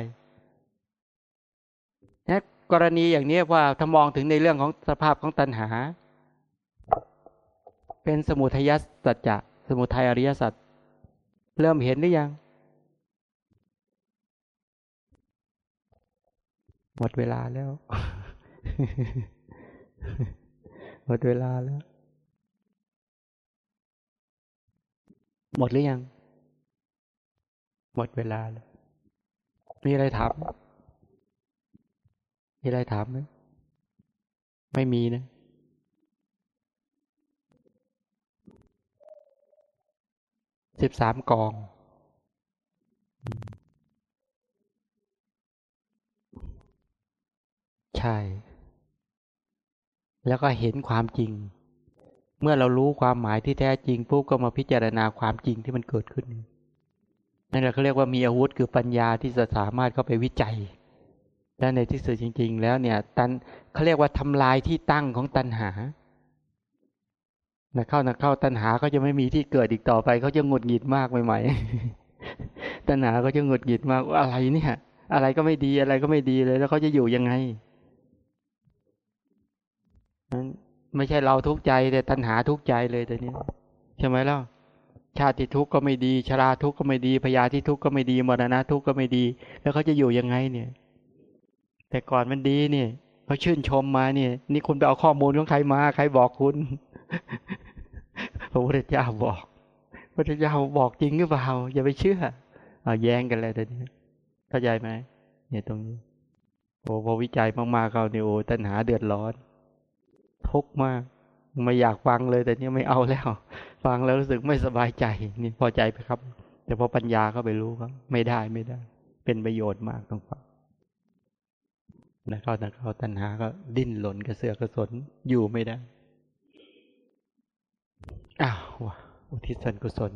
[SPEAKER 2] กรณีอย่างนี้ว่าถ้ามองถึงในเรื่องของสภาพของตัณหา เป็นสมุทัยสัจจะสมุทัยอริยสัจเริ่มเห็นหรือยัง หมดเวลาแล้ว หมดเวลาแล้ว หมดหรือยัง หมดเวลาแล้ว มีอะไรถาม มีอะไรถามไหมไม่มีนะ สิบสามกอง ใช่ แล้วก็เห็นความจริง เมื่อเรารู้ความหมายที่แท้จริงปุ๊บก็มาพิจารณาความจริงที่มันเกิดขึ้น นั่นแหละเขาเรียกว่ามีอาวุธคือปัญญาที่จะสามารถเข้าไปวิจัย และในที่สุดจริง ๆ แล้วเนี่ยตันเขาเรียกว่าทำลายที่ตั้งของตันหานะเข้านะเข้าตัณหาเขาจะไม่มีที่เกิดอีกต่อไปเขาจะหงุดหงิดมากใหม่ๆตัณหาเขาจะหงุดหงิดมากว่าอะไรเนี่ย อะไรก็ไม่ดีอะไรก็ไม่ดีเลย แล้วเขาจะอยู่ยังไงไม่ใช่เราทุกข์ใจแต่ตัณหาทุกข์ใจเลยแต่นี้ใช่ไหมล่ะชาติทุกข์ก็ไม่ดีชราทุกข์ก็ไม่ดีพยาธิทุกข์ก็ไม่ดีมรณะทุกข์ก็ไม่ดี แล้วเขาจะอยู่ยังไงเนี่ย แต่ก่อนมันดีเนี่ยเขาชื่นชมมาเนี่ย นี่คุณไปเอาข้อมูลของใครมา ใครบอกคุณพระพุทธเจ้าบอกพระพุทธเจ้าบอกจริงหรือเปล่าอย่าไปเชื่อเอาแย้งกันเลยตอนนี้เข้าใจไหมเนี่ยตรงนี้โอ้พอวิจัยมากๆเขาเนี่ยโอ้ตัณหาเดือดร้อนทุกข์มากไม่อยากฟังเลยแต่นี่ไม่เอาแล้ว ฟังแล้วรู้สึกไม่สบายใจนี่พอใจไปครับ แต่พอปัญญาเข้าไปรู้ครับ ไม่ได้ไม่ได้
[SPEAKER 1] เป็นประโยชน์มากต้องฟัง นะเข้าตังเข้าตัณหาก็ดิ้นหล่นกระเสือกกระสนอยู่ไม่ได้อ้าวว่ะอุทิศส่วนกุศล